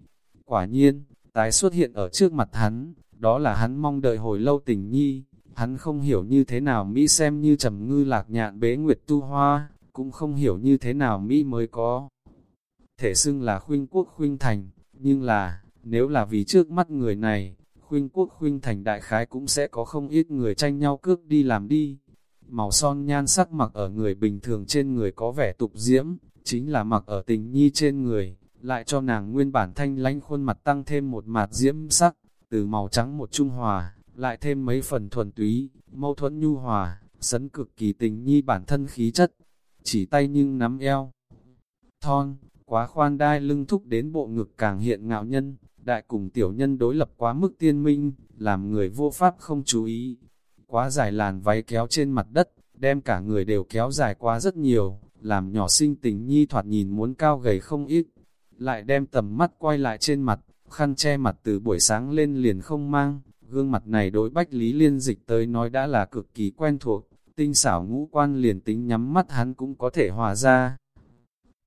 Quả nhiên, tái xuất hiện ở trước mặt hắn, đó là hắn mong đợi hồi lâu tình nhi, hắn không hiểu như thế nào Mỹ xem như trầm ngư lạc nhạn bế nguyệt tu hoa, cũng không hiểu như thế nào Mỹ mới có. Thể xưng là khuynh quốc khuynh thành, nhưng là, nếu là vì trước mắt người này, khuynh quốc khuynh thành đại khái cũng sẽ có không ít người tranh nhau cướp đi làm đi. Màu son nhan sắc mặc ở người bình thường trên người có vẻ tục diễm, chính là mặc ở tình nhi trên người, lại cho nàng nguyên bản thanh lánh khuôn mặt tăng thêm một mạt diễm sắc, từ màu trắng một trung hòa, lại thêm mấy phần thuần túy, mâu thuẫn nhu hòa, sấn cực kỳ tình nhi bản thân khí chất, chỉ tay nhưng nắm eo. Thon, quá khoan đai lưng thúc đến bộ ngực càng hiện ngạo nhân, đại cùng tiểu nhân đối lập quá mức tiên minh, làm người vô pháp không chú ý. Quá dài làn váy kéo trên mặt đất, đem cả người đều kéo dài quá rất nhiều, làm nhỏ sinh tình nhi thoạt nhìn muốn cao gầy không ít. Lại đem tầm mắt quay lại trên mặt, khăn che mặt từ buổi sáng lên liền không mang, gương mặt này đối bách lý liên dịch tới nói đã là cực kỳ quen thuộc, tinh xảo ngũ quan liền tính nhắm mắt hắn cũng có thể hòa ra.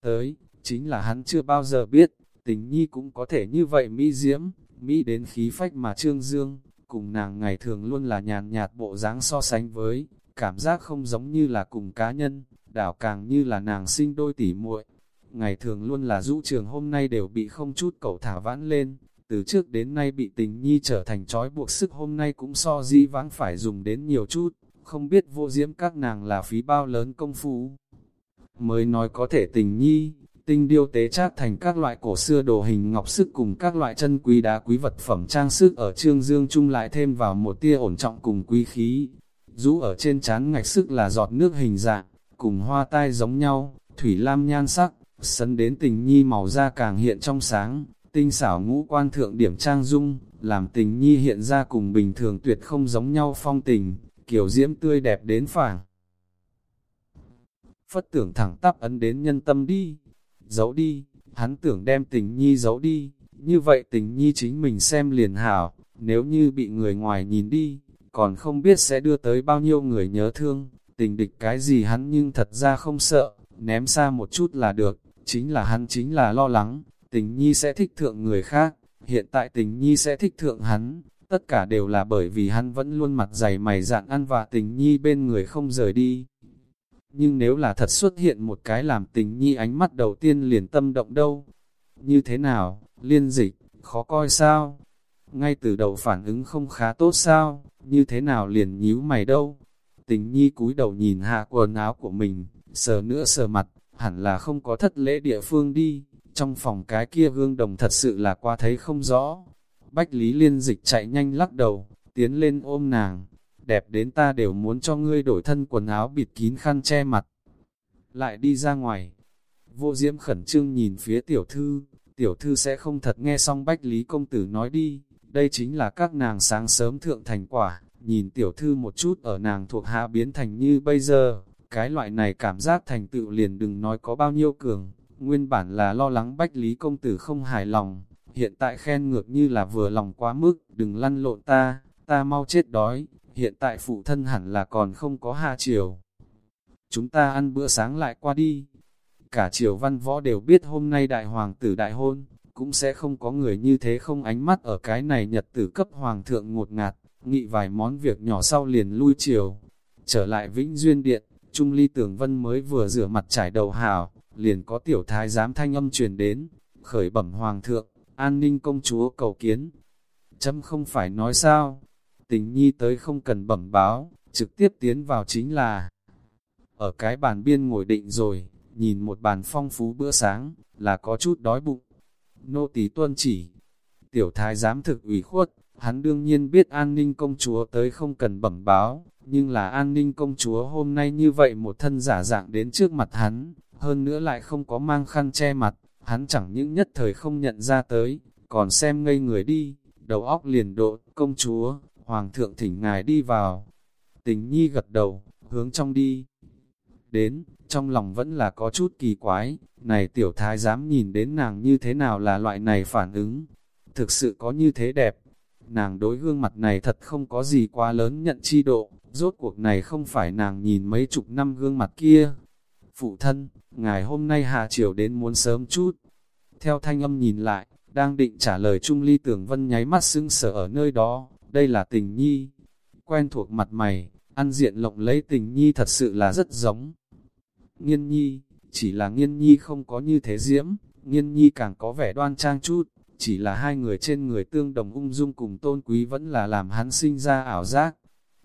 Tới, chính là hắn chưa bao giờ biết, tình nhi cũng có thể như vậy Mỹ diễm, Mỹ đến khí phách mà trương dương, cùng nàng ngày thường luôn là nhàn nhạt bộ dáng so sánh với, cảm giác không giống như là cùng cá nhân, đảo càng như là nàng sinh đôi tỉ muội. Ngày thường luôn là rũ trường hôm nay đều bị không chút cậu thả vãn lên, từ trước đến nay bị tình nhi trở thành trói buộc sức hôm nay cũng so dĩ vãng phải dùng đến nhiều chút, không biết vô diễm các nàng là phí bao lớn công phu. Mới nói có thể tình nhi, tinh điêu tế chát thành các loại cổ xưa đồ hình ngọc sức cùng các loại chân quý đá quý vật phẩm trang sức ở trương dương chung lại thêm vào một tia ổn trọng cùng quý khí. Rũ ở trên trán ngạch sức là giọt nước hình dạng, cùng hoa tai giống nhau, thủy lam nhan sắc, sấn đến tình nhi màu da càng hiện trong sáng, tinh xảo ngũ quan thượng điểm trang dung, làm tình nhi hiện ra cùng bình thường tuyệt không giống nhau phong tình, kiểu diễm tươi đẹp đến phảng. Phất tưởng thẳng tắp ấn đến nhân tâm đi, giấu đi, hắn tưởng đem tình nhi giấu đi, như vậy tình nhi chính mình xem liền hảo, nếu như bị người ngoài nhìn đi, còn không biết sẽ đưa tới bao nhiêu người nhớ thương, tình địch cái gì hắn nhưng thật ra không sợ, ném xa một chút là được, chính là hắn chính là lo lắng, tình nhi sẽ thích thượng người khác, hiện tại tình nhi sẽ thích thượng hắn, tất cả đều là bởi vì hắn vẫn luôn mặt dày mày dạn ăn và tình nhi bên người không rời đi. Nhưng nếu là thật xuất hiện một cái làm tình nhi ánh mắt đầu tiên liền tâm động đâu? Như thế nào, liên dịch, khó coi sao? Ngay từ đầu phản ứng không khá tốt sao? Như thế nào liền nhíu mày đâu? Tình nhi cúi đầu nhìn hạ quần áo của mình, sờ nữa sờ mặt, hẳn là không có thất lễ địa phương đi. Trong phòng cái kia gương đồng thật sự là qua thấy không rõ. Bách Lý Liên Dịch chạy nhanh lắc đầu, tiến lên ôm nàng, đẹp đến ta đều muốn cho ngươi đổi thân quần áo bịt kín khăn che mặt. Lại đi ra ngoài, vô diễm khẩn trương nhìn phía tiểu thư, tiểu thư sẽ không thật nghe xong Bách Lý Công Tử nói đi, đây chính là các nàng sáng sớm thượng thành quả, nhìn tiểu thư một chút ở nàng thuộc hạ biến thành như bây giờ, cái loại này cảm giác thành tựu liền đừng nói có bao nhiêu cường, nguyên bản là lo lắng Bách Lý Công Tử không hài lòng, hiện tại khen ngược như là vừa lòng quá mức, đừng lăn lộn ta, ta mau chết đói, hiện tại phụ thân hẳn là còn không có hạ chiều. Chúng ta ăn bữa sáng lại qua đi. Cả triều văn võ đều biết hôm nay đại hoàng tử đại hôn, cũng sẽ không có người như thế không ánh mắt ở cái này nhật tử cấp hoàng thượng ngột ngạt, nghị vài món việc nhỏ sau liền lui chiều. Trở lại Vĩnh Duyên Điện, Trung Ly Tưởng Vân mới vừa rửa mặt trải đầu hào, liền có tiểu thái giám thanh âm truyền đến, khởi bẩm hoàng thượng, an ninh công chúa cầu kiến. Chấm không phải nói sao, tình nhi tới không cần bẩm báo, trực tiếp tiến vào chính là ở cái bàn biên ngồi định rồi, nhìn một bàn phong phú bữa sáng, là có chút đói bụng. Nô tỳ tuân chỉ, tiểu thái giám thực ủy khuất, hắn đương nhiên biết an ninh công chúa tới không cần bẩm báo, nhưng là an ninh công chúa hôm nay như vậy một thân giả dạng đến trước mặt hắn, hơn nữa lại không có mang khăn che mặt, hắn chẳng những nhất thời không nhận ra tới, còn xem ngây người đi, đầu óc liền độ, công chúa, hoàng thượng thỉnh ngài đi vào. Tình nhi gật đầu, hướng trong đi. Đến, trong lòng vẫn là có chút kỳ quái, này tiểu thái dám nhìn đến nàng như thế nào là loại này phản ứng. Thực sự có như thế đẹp. Nàng đối gương mặt này thật không có gì quá lớn nhận chi độ, rốt cuộc này không phải nàng nhìn mấy chục năm gương mặt kia. Phụ thân, ngài hôm nay hạ chiều đến muốn sớm chút. Theo thanh âm nhìn lại, đang định trả lời Trung Ly Tưởng Vân nháy mắt sưng sở ở nơi đó, đây là tình nhi. Quen thuộc mặt mày, ăn diện lộng lấy tình nhi thật sự là rất giống. Nghiên nhi, chỉ là nghiên nhi không có như thế diễm, nghiên nhi càng có vẻ đoan trang chút, chỉ là hai người trên người tương đồng ung dung cùng tôn quý vẫn là làm hắn sinh ra ảo giác.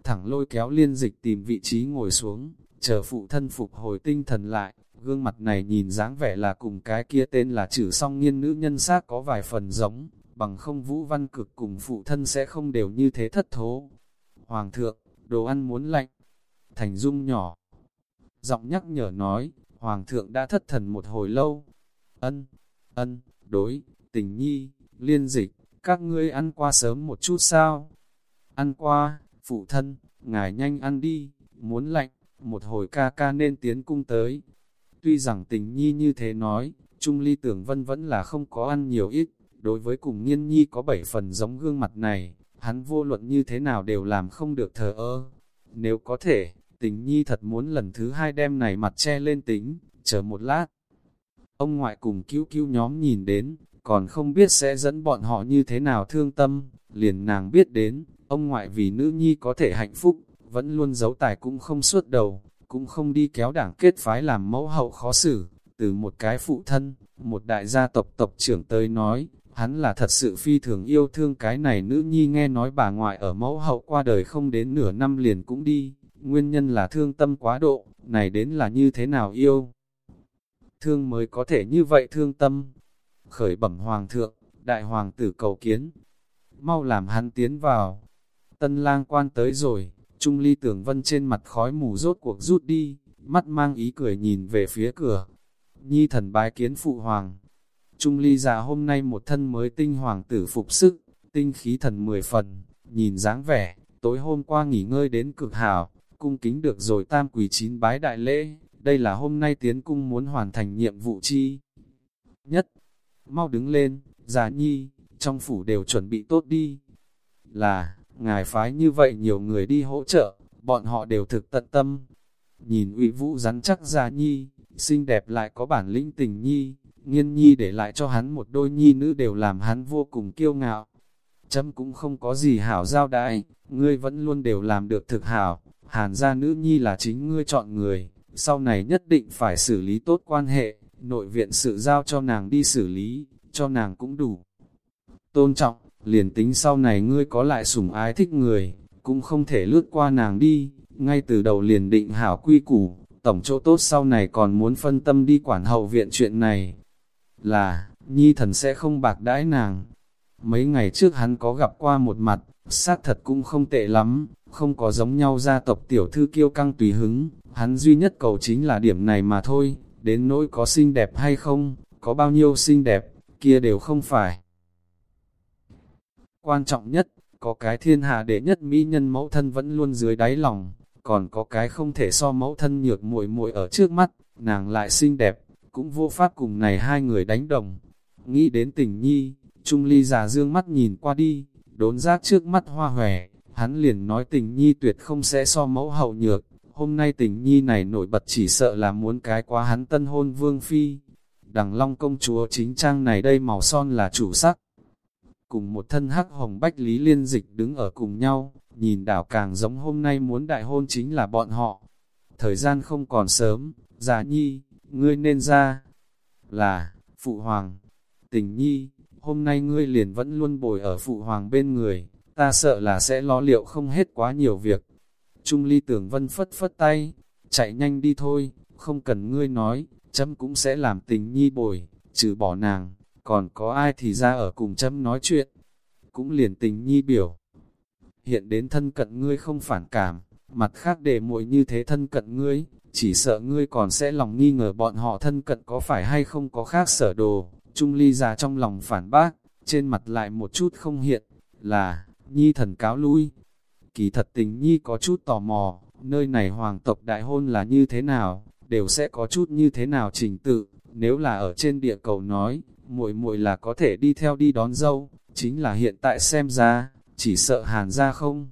Thẳng lôi kéo liên dịch tìm vị trí ngồi xuống, chờ phụ thân phục hồi tinh thần lại, gương mặt này nhìn dáng vẻ là cùng cái kia tên là chữ song nghiên nữ nhân xác có vài phần giống, bằng không vũ văn cực cùng phụ thân sẽ không đều như thế thất thố. Hoàng thượng, đồ ăn muốn lạnh. Thành dung nhỏ. Giọng nhắc nhở nói, Hoàng thượng đã thất thần một hồi lâu. Ân, ân, đối, tình nhi, liên dịch, các ngươi ăn qua sớm một chút sao? Ăn qua, phụ thân, ngài nhanh ăn đi, muốn lạnh, một hồi ca ca nên tiến cung tới. Tuy rằng tình nhi như thế nói, Trung Ly Tưởng Vân vẫn là không có ăn nhiều ít, đối với cùng nghiên nhi có bảy phần giống gương mặt này, hắn vô luận như thế nào đều làm không được thờ ơ. Nếu có thể, tình nhi thật muốn lần thứ hai đem này mặt che lên tính, chờ một lát. Ông ngoại cùng cứu cứu nhóm nhìn đến, còn không biết sẽ dẫn bọn họ như thế nào thương tâm, liền nàng biết đến, ông ngoại vì nữ nhi có thể hạnh phúc, vẫn luôn giấu tài cũng không suốt đầu, cũng không đi kéo đảng kết phái làm mẫu hậu khó xử, từ một cái phụ thân, một đại gia tộc tộc trưởng tới nói, hắn là thật sự phi thường yêu thương cái này nữ nhi nghe nói bà ngoại ở mẫu hậu qua đời không đến nửa năm liền cũng đi, nguyên nhân là thương tâm quá độ, này đến là như thế nào yêu. Thương mới có thể như vậy thương tâm. Khởi bẩm hoàng thượng, đại hoàng tử cầu kiến. Mau làm hắn tiến vào. Tân lang quan tới rồi, Trung ly tưởng vân trên mặt khói mù rốt cuộc rút đi, mắt mang ý cười nhìn về phía cửa. Nhi thần bái kiến phụ hoàng. Trung ly già hôm nay một thân mới tinh hoàng tử phục sức, tinh khí thần mười phần, nhìn dáng vẻ, tối hôm qua nghỉ ngơi đến cực hảo, cung kính được rồi tam quỷ chín bái đại lễ, đây là hôm nay tiến cung muốn hoàn thành nhiệm vụ chi. Nhất, mau đứng lên, già nhi, trong phủ đều chuẩn bị tốt đi. Là, ngài phái như vậy nhiều người đi hỗ trợ, bọn họ đều thực tận tâm. Nhìn uy vũ rắn chắc già nhi, xinh đẹp lại có bản lĩnh tình nhi, nghiên nhi để lại cho hắn một đôi nhi nữ đều làm hắn vô cùng kiêu ngạo. Chấm cũng không có gì hảo giao đại, ngươi vẫn luôn đều làm được thực hảo, hàn gia nữ nhi là chính ngươi chọn người, sau này nhất định phải xử lý tốt quan hệ, nội viện sự giao cho nàng đi xử lý, cho nàng cũng đủ. Tôn trọng, liền tính sau này ngươi có lại sủng ái thích người, cũng không thể lướt qua nàng đi, ngay từ đầu liền định hảo quy củ, tổng chỗ tốt sau này còn muốn phân tâm đi quản hậu viện chuyện này. Là, nhi thần sẽ không bạc đãi nàng. Mấy ngày trước hắn có gặp qua một mặt, xác thật cũng không tệ lắm, không có giống nhau gia tộc tiểu thư kiêu căng tùy hứng, hắn duy nhất cầu chính là điểm này mà thôi, đến nỗi có xinh đẹp hay không, có bao nhiêu xinh đẹp, kia đều không phải. Quan trọng nhất, có cái thiên hạ đệ nhất mỹ nhân mẫu thân vẫn luôn dưới đáy lòng, còn có cái không thể so mẫu thân nhược muội muội ở trước mắt, nàng lại xinh đẹp, cũng vô pháp cùng này hai người đánh đồng. Nghĩ đến tình nhi, Trung Ly già dương mắt nhìn qua đi, đốn giác trước mắt hoa hòe, hắn liền nói tình nhi tuyệt không sẽ so mẫu hậu nhược, hôm nay tình nhi này nổi bật chỉ sợ là muốn cái quá hắn tân hôn vương phi. Đằng long công chúa chính trang này đây màu son là chủ sắc. Cùng một thân hắc hồng bách lý liên dịch đứng ở cùng nhau, nhìn đảo càng giống hôm nay muốn đại hôn chính là bọn họ. Thời gian không còn sớm, già nhi, ngươi nên ra. Là, phụ hoàng, tình nhi, hôm nay ngươi liền vẫn luôn bồi ở phụ hoàng bên người, ta sợ là sẽ lo liệu không hết quá nhiều việc. Trung ly tưởng vân phất phất tay, chạy nhanh đi thôi, không cần ngươi nói, chấm cũng sẽ làm tình nhi bồi, trừ bỏ nàng, còn có ai thì ra ở cùng chấm nói chuyện. Cũng liền tình nhi biểu. Hiện đến thân cận ngươi không phản cảm, mặt khác để muội như thế thân cận ngươi, chỉ sợ ngươi còn sẽ lòng nghi ngờ bọn họ thân cận có phải hay không có khác sở đồ. Trung ly già trong lòng phản bác, trên mặt lại một chút không hiện, là, nhi thần cáo lui. Kỳ thật tình nhi có chút tò mò, nơi này hoàng tộc đại hôn là như thế nào, đều sẽ có chút như thế nào trình tự, nếu là ở trên địa cầu nói, muội muội là có thể đi theo đi đón dâu, chính là hiện tại xem ra, chỉ sợ hàn ra không.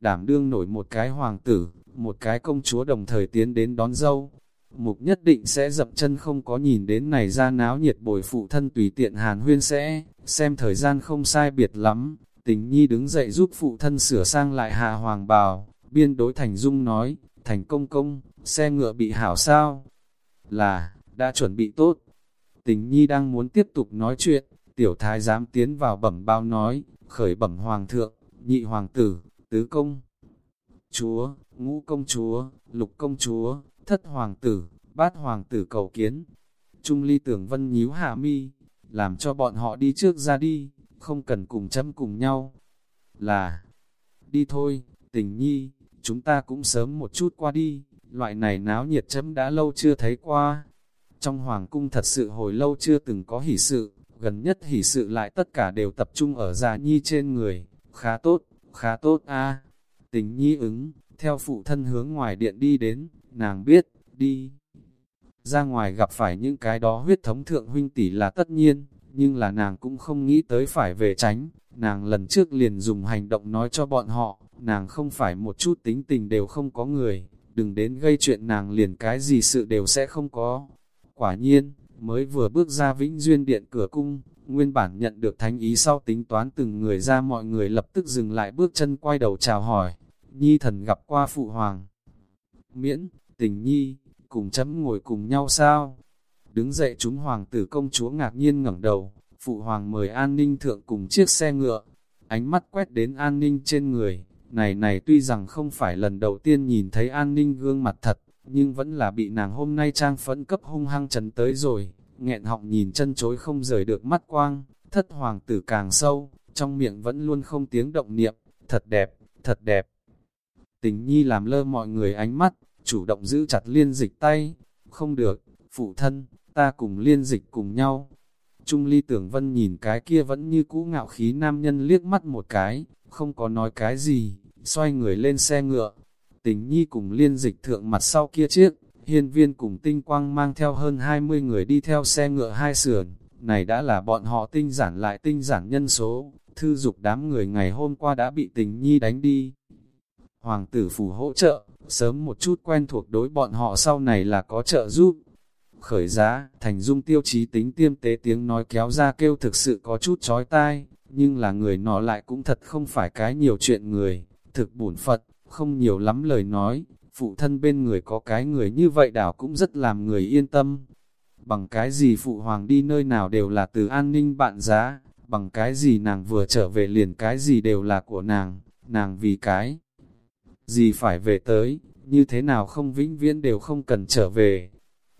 Đảm đương nổi một cái hoàng tử, một cái công chúa đồng thời tiến đến đón dâu, mục nhất định sẽ dập chân không có nhìn đến này ra náo nhiệt bồi phụ thân tùy tiện hàn huyên sẽ, xem thời gian không sai biệt lắm, tình nhi đứng dậy giúp phụ thân sửa sang lại hạ hoàng bào, biên đối thành dung nói, thành công công, xe ngựa bị hảo sao? Là, đã chuẩn bị tốt. Tình nhi đang muốn tiếp tục nói chuyện, tiểu thái dám tiến vào bẩm bao nói, khởi bẩm hoàng thượng, nhị hoàng tử, tứ công. Chúa, ngũ công chúa, lục công chúa, thất hoàng tử, bát hoàng tử cầu kiến. Trung ly tưởng vân nhíu hạ mi, làm cho bọn họ đi trước ra đi, không cần cùng chấm cùng nhau. Là, đi thôi, tình nhi, chúng ta cũng sớm một chút qua đi, loại này náo nhiệt chấm đã lâu chưa thấy qua. Trong hoàng cung thật sự hồi lâu chưa từng có hỷ sự, gần nhất hỷ sự lại tất cả đều tập trung ở già nhi trên người, khá tốt, khá tốt a Tình nhi ứng, theo phụ thân hướng ngoài điện đi đến, nàng biết, đi. Ra ngoài gặp phải những cái đó huyết thống thượng huynh tỷ là tất nhiên, nhưng là nàng cũng không nghĩ tới phải về tránh, nàng lần trước liền dùng hành động nói cho bọn họ, nàng không phải một chút tính tình đều không có người, đừng đến gây chuyện nàng liền cái gì sự đều sẽ không có. Quả nhiên, mới vừa bước ra vĩnh duyên điện cửa cung, nguyên bản nhận được thánh ý sau tính toán từng người ra mọi người lập tức dừng lại bước chân quay đầu chào hỏi, nhi thần gặp qua phụ hoàng. Miễn, tình nhi, cùng chấm ngồi cùng nhau sao? Đứng dậy chúng hoàng tử công chúa ngạc nhiên ngẩng đầu, phụ hoàng mời an ninh thượng cùng chiếc xe ngựa, ánh mắt quét đến an ninh trên người, này này tuy rằng không phải lần đầu tiên nhìn thấy an ninh gương mặt thật, nhưng vẫn là bị nàng hôm nay trang phẫn cấp hung hăng chấn tới rồi, nghẹn họng nhìn chân chối không rời được mắt quang, thất hoàng tử càng sâu, trong miệng vẫn luôn không tiếng động niệm, thật đẹp, thật đẹp. Tình nhi làm lơ mọi người ánh mắt, chủ động giữ chặt liên dịch tay, không được, phụ thân, ta cùng liên dịch cùng nhau. Trung ly tưởng vân nhìn cái kia vẫn như cũ ngạo khí nam nhân liếc mắt một cái, không có nói cái gì, xoay người lên xe ngựa. Tình nhi cùng liên dịch thượng mặt sau kia chiếc, hiên viên cùng tinh quang mang theo hơn 20 người đi theo xe ngựa hai sườn, này đã là bọn họ tinh giản lại tinh giản nhân số, thư dục đám người ngày hôm qua đã bị tình nhi đánh đi. Hoàng tử phủ hỗ trợ, sớm một chút quen thuộc đối bọn họ sau này là có trợ giúp. Khởi giá, thành dung tiêu chí tính tiêm tế tiếng nói kéo ra kêu thực sự có chút chói tai, nhưng là người nọ lại cũng thật không phải cái nhiều chuyện người, thực bổn phật, không nhiều lắm lời nói, phụ thân bên người có cái người như vậy đảo cũng rất làm người yên tâm. Bằng cái gì phụ hoàng đi nơi nào đều là từ an ninh bạn giá, bằng cái gì nàng vừa trở về liền cái gì đều là của nàng, nàng vì cái gì phải về tới, như thế nào không vĩnh viễn đều không cần trở về.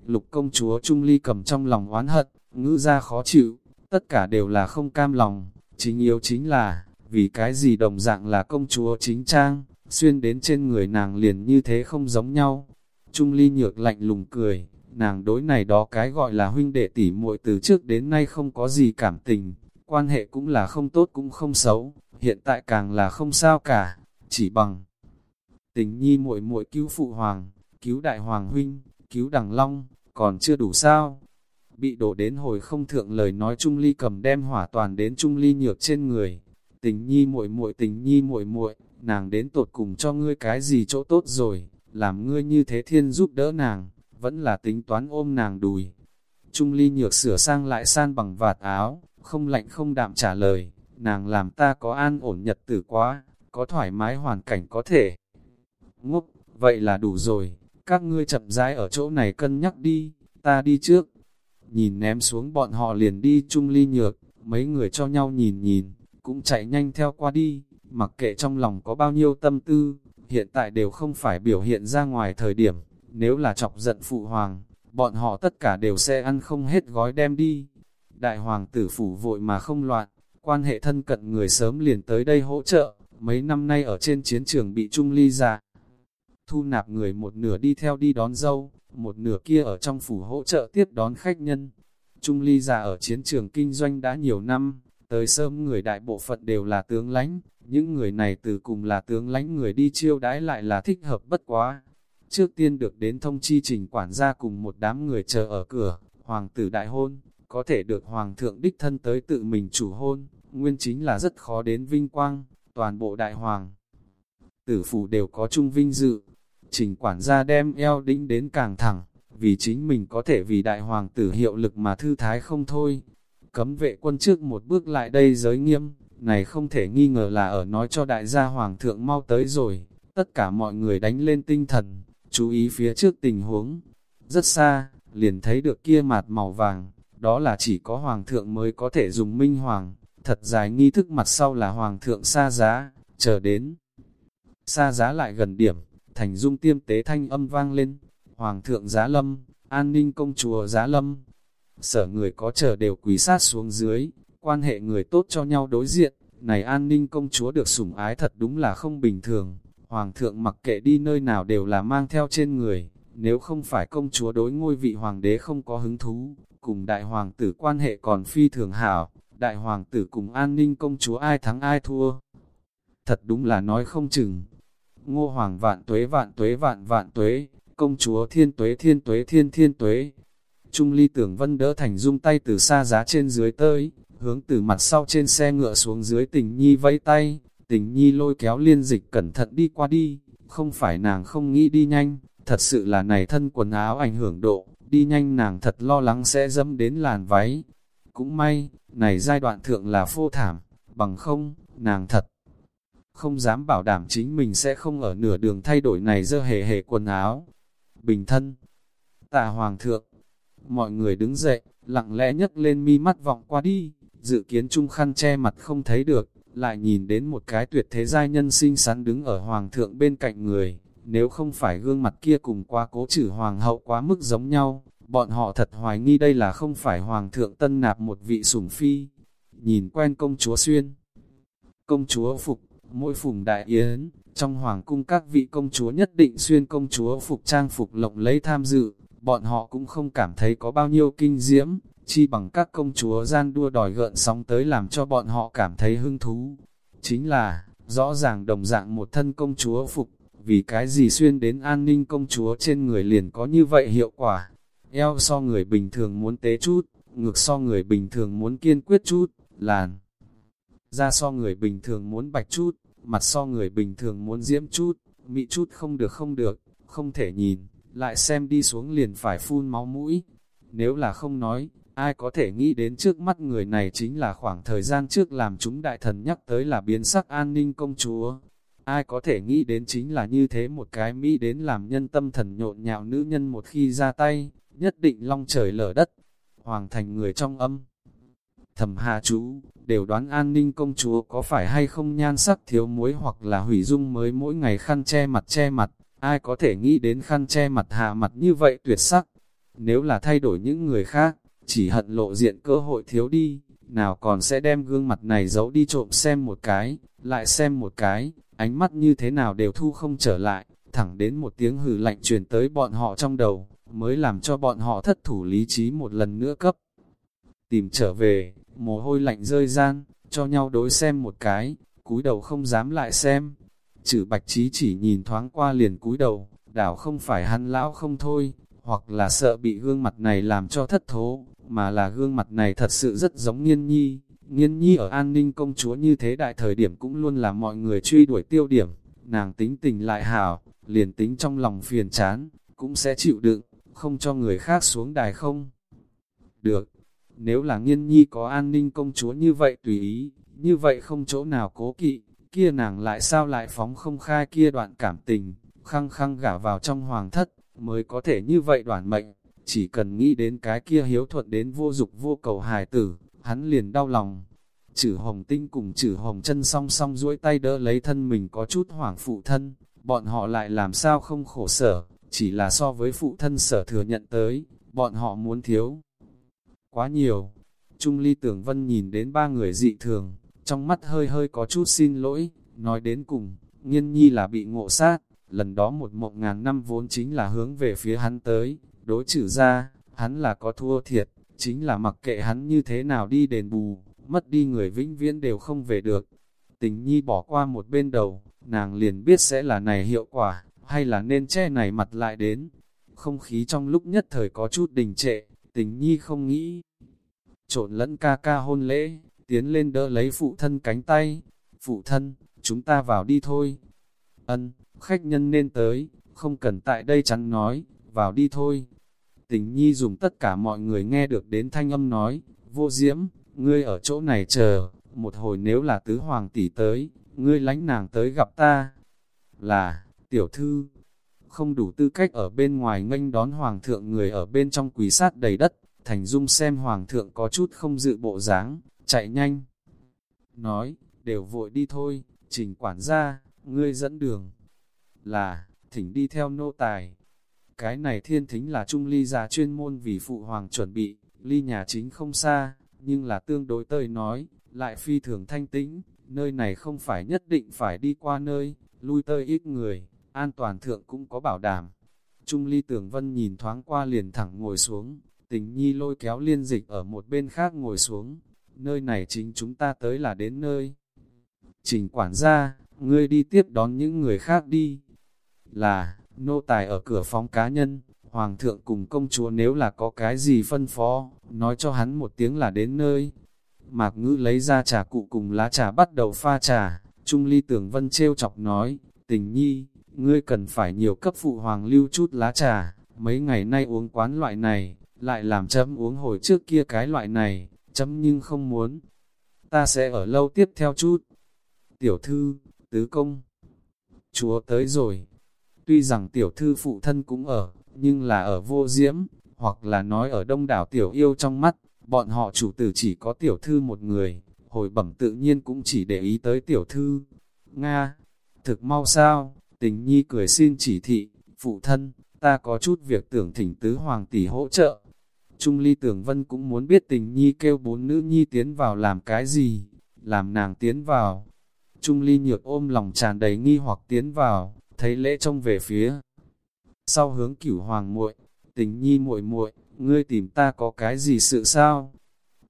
Lục công chúa Trung Ly cầm trong lòng oán hận, ngữ ra khó chịu, tất cả đều là không cam lòng, chính yếu chính là, vì cái gì đồng dạng là công chúa chính trang, xuyên đến trên người nàng liền như thế không giống nhau. Trung Ly nhược lạnh lùng cười, nàng đối này đó cái gọi là huynh đệ tỷ muội từ trước đến nay không có gì cảm tình, quan hệ cũng là không tốt cũng không xấu, hiện tại càng là không sao cả, chỉ bằng tình nhi muội muội cứu phụ hoàng, cứu đại hoàng huynh, cứu đằng long, còn chưa đủ sao? Bị đổ đến hồi không thượng lời nói Trung Ly cầm đem hỏa toàn đến Trung Ly nhược trên người. Tình nhi muội muội tình nhi muội muội nàng đến tột cùng cho ngươi cái gì chỗ tốt rồi, làm ngươi như thế thiên giúp đỡ nàng, vẫn là tính toán ôm nàng đùi. Trung ly nhược sửa sang lại san bằng vạt áo, không lạnh không đạm trả lời, nàng làm ta có an ổn nhật tử quá, có thoải mái hoàn cảnh có thể. Ngốc, vậy là đủ rồi, các ngươi chậm rãi ở chỗ này cân nhắc đi, ta đi trước. Nhìn ném xuống bọn họ liền đi chung ly nhược, mấy người cho nhau nhìn nhìn, cũng chạy nhanh theo qua đi mặc kệ trong lòng có bao nhiêu tâm tư, hiện tại đều không phải biểu hiện ra ngoài thời điểm, nếu là chọc giận phụ hoàng, bọn họ tất cả đều sẽ ăn không hết gói đem đi. Đại hoàng tử phủ vội mà không loạn, quan hệ thân cận người sớm liền tới đây hỗ trợ, mấy năm nay ở trên chiến trường bị trung ly giả. Thu nạp người một nửa đi theo đi đón dâu, một nửa kia ở trong phủ hỗ trợ tiếp đón khách nhân. Trung ly già ở chiến trường kinh doanh đã nhiều năm, tới sớm người đại bộ phận đều là tướng lãnh, những người này từ cùng là tướng lãnh người đi chiêu đãi lại là thích hợp bất quá. Trước tiên được đến thông chi trình quản gia cùng một đám người chờ ở cửa, hoàng tử đại hôn, có thể được hoàng thượng đích thân tới tự mình chủ hôn, nguyên chính là rất khó đến vinh quang, toàn bộ đại hoàng. Tử phủ đều có chung vinh dự, trình quản gia đem eo đĩnh đến càng thẳng, vì chính mình có thể vì đại hoàng tử hiệu lực mà thư thái không thôi. Cấm vệ quân trước một bước lại đây giới nghiêm, này không thể nghi ngờ là ở nói cho đại gia hoàng thượng mau tới rồi, tất cả mọi người đánh lên tinh thần, chú ý phía trước tình huống. Rất xa, liền thấy được kia mạt màu vàng, đó là chỉ có hoàng thượng mới có thể dùng minh hoàng, thật dài nghi thức mặt sau là hoàng thượng xa giá, chờ đến. Xa giá lại gần điểm, thành dung tiêm tế thanh âm vang lên, hoàng thượng giá lâm, an ninh công chùa giá lâm. Sở người có chờ đều quỳ sát xuống dưới, quan hệ người tốt cho nhau đối diện, này an ninh công chúa được sủng ái thật đúng là không bình thường. Hoàng thượng mặc kệ đi nơi nào đều là mang theo trên người, nếu không phải công chúa đối ngôi vị hoàng đế không có hứng thú, cùng đại hoàng tử quan hệ còn phi thường hảo, đại hoàng tử cùng an ninh công chúa ai thắng ai thua. Thật đúng là nói không chừng. Ngô hoàng vạn tuế vạn tuế vạn vạn tuế, công chúa thiên tuế thiên tuế thiên thiên tuế. Trung ly tưởng vân đỡ thành dung tay từ xa giá trên dưới tới, hướng từ mặt sau trên xe ngựa xuống dưới tình nhi vẫy tay, tình nhi lôi kéo liên dịch cẩn thận đi qua đi, không phải nàng không nghĩ đi nhanh, thật sự là này thân quần áo ảnh hưởng độ, đi nhanh nàng thật lo lắng sẽ dâm đến làn váy. Cũng may, này giai đoạn thượng là phô thảm, bằng không, nàng thật không dám bảo đảm chính mình sẽ không ở nửa đường thay đổi này dơ hề hề quần áo. Bình thân, tà hoàng thượng, mọi người đứng dậy, lặng lẽ nhấc lên mi mắt vọng qua đi, dự kiến trung khăn che mặt không thấy được, lại nhìn đến một cái tuyệt thế giai nhân xinh xắn đứng ở hoàng thượng bên cạnh người, nếu không phải gương mặt kia cùng qua cố chữ hoàng hậu quá mức giống nhau, bọn họ thật hoài nghi đây là không phải hoàng thượng tân nạp một vị sủng phi. Nhìn quen công chúa xuyên. Công chúa phục, mỗi phùng đại yến, trong hoàng cung các vị công chúa nhất định xuyên công chúa phục trang phục lộng lấy tham dự, bọn họ cũng không cảm thấy có bao nhiêu kinh diễm, chi bằng các công chúa gian đua đòi gợn sóng tới làm cho bọn họ cảm thấy hứng thú. Chính là, rõ ràng đồng dạng một thân công chúa phục, vì cái gì xuyên đến an ninh công chúa trên người liền có như vậy hiệu quả. Eo so người bình thường muốn tế chút, ngược so người bình thường muốn kiên quyết chút, làn. Da so người bình thường muốn bạch chút, mặt so người bình thường muốn diễm chút, mị chút không được không được, không thể nhìn, lại xem đi xuống liền phải phun máu mũi. Nếu là không nói, ai có thể nghĩ đến trước mắt người này chính là khoảng thời gian trước làm chúng đại thần nhắc tới là biến sắc an ninh công chúa. Ai có thể nghĩ đến chính là như thế một cái Mỹ đến làm nhân tâm thần nhộn nhạo nữ nhân một khi ra tay, nhất định long trời lở đất. Hoàng thành người trong âm. thầm hà chú, đều đoán an ninh công chúa có phải hay không nhan sắc thiếu muối hoặc là hủy dung mới mỗi ngày khăn che mặt che mặt. Ai có thể nghĩ đến khăn che mặt hạ mặt như vậy tuyệt sắc. Nếu là thay đổi những người khác, chỉ hận lộ diện cơ hội thiếu đi, nào còn sẽ đem gương mặt này giấu đi trộm xem một cái, lại xem một cái, ánh mắt như thế nào đều thu không trở lại, thẳng đến một tiếng hừ lạnh truyền tới bọn họ trong đầu, mới làm cho bọn họ thất thủ lý trí một lần nữa cấp. Tìm trở về, mồ hôi lạnh rơi gian, cho nhau đối xem một cái, cúi đầu không dám lại xem. Chữ bạch trí chỉ nhìn thoáng qua liền cúi đầu, đảo không phải hắn lão không thôi, hoặc là sợ bị gương mặt này làm cho thất thố, mà là gương mặt này thật sự rất giống nghiên nhi. Nghiên nhi ở an ninh công chúa như thế đại thời điểm cũng luôn là mọi người truy đuổi tiêu điểm, nàng tính tình lại hảo, liền tính trong lòng phiền chán, cũng sẽ chịu đựng, không cho người khác xuống đài không. Được, nếu là nghiên nhi có an ninh công chúa như vậy tùy ý, như vậy không chỗ nào cố kỵ, kia nàng lại sao lại phóng không khai kia đoạn cảm tình, khăng khăng gả vào trong hoàng thất, mới có thể như vậy đoạn mệnh, chỉ cần nghĩ đến cái kia hiếu thuận đến vô dục vô cầu hài tử, hắn liền đau lòng. Chử hồng tinh cùng chử hồng chân song song duỗi tay đỡ lấy thân mình có chút hoảng phụ thân, bọn họ lại làm sao không khổ sở, chỉ là so với phụ thân sở thừa nhận tới, bọn họ muốn thiếu. Quá nhiều. Trung ly tưởng vân nhìn đến ba người dị thường, trong mắt hơi hơi có chút xin lỗi, nói đến cùng, nghiên nhi là bị ngộ sát, lần đó một mộng ngàn năm vốn chính là hướng về phía hắn tới, đối trừ ra, hắn là có thua thiệt, chính là mặc kệ hắn như thế nào đi đền bù, mất đi người vĩnh viễn đều không về được. Tình nhi bỏ qua một bên đầu, nàng liền biết sẽ là này hiệu quả, hay là nên che này mặt lại đến. Không khí trong lúc nhất thời có chút đình trệ, tình nhi không nghĩ. Trộn lẫn ca ca hôn lễ, tiến lên đỡ lấy phụ thân cánh tay. Phụ thân, chúng ta vào đi thôi. Ân, khách nhân nên tới, không cần tại đây chắn nói, vào đi thôi. Tình nhi dùng tất cả mọi người nghe được đến thanh âm nói, vô diễm, ngươi ở chỗ này chờ, một hồi nếu là tứ hoàng tỷ tới, ngươi lánh nàng tới gặp ta. Là, tiểu thư, không đủ tư cách ở bên ngoài nghênh đón hoàng thượng người ở bên trong quỳ sát đầy đất, thành dung xem hoàng thượng có chút không dự bộ dáng, chạy nhanh. Nói, đều vội đi thôi, trình quản gia, ngươi dẫn đường. Là, thỉnh đi theo nô tài. Cái này thiên thính là trung ly già chuyên môn vì phụ hoàng chuẩn bị, ly nhà chính không xa, nhưng là tương đối tơi nói, lại phi thường thanh tĩnh, nơi này không phải nhất định phải đi qua nơi, lui tơi ít người, an toàn thượng cũng có bảo đảm. Trung ly tưởng vân nhìn thoáng qua liền thẳng ngồi xuống, tình nhi lôi kéo liên dịch ở một bên khác ngồi xuống, nơi này chính chúng ta tới là đến nơi. Trình quản gia, ngươi đi tiếp đón những người khác đi. Là, nô tài ở cửa phóng cá nhân, hoàng thượng cùng công chúa nếu là có cái gì phân phó, nói cho hắn một tiếng là đến nơi. Mạc ngữ lấy ra trà cụ cùng lá trà bắt đầu pha trà, Trung ly tưởng vân trêu chọc nói, tình nhi, ngươi cần phải nhiều cấp phụ hoàng lưu chút lá trà, mấy ngày nay uống quán loại này, lại làm chấm uống hồi trước kia cái loại này, chấm nhưng không muốn. Ta sẽ ở lâu tiếp theo chút. Tiểu thư, tứ công, chúa tới rồi. Tuy rằng tiểu thư phụ thân cũng ở, nhưng là ở vô diễm, hoặc là nói ở đông đảo tiểu yêu trong mắt, bọn họ chủ tử chỉ có tiểu thư một người, hồi bẩm tự nhiên cũng chỉ để ý tới tiểu thư. Nga, thực mau sao, tình nhi cười xin chỉ thị, phụ thân, ta có chút việc tưởng thỉnh tứ hoàng tỷ hỗ trợ. Trung ly tưởng vân cũng muốn biết tình nhi kêu bốn nữ nhi tiến vào làm cái gì, làm nàng tiến vào. Trung ly nhược ôm lòng tràn đầy nghi hoặc tiến vào, thấy lễ trông về phía. Sau hướng cửu hoàng muội, tình nhi muội muội, ngươi tìm ta có cái gì sự sao?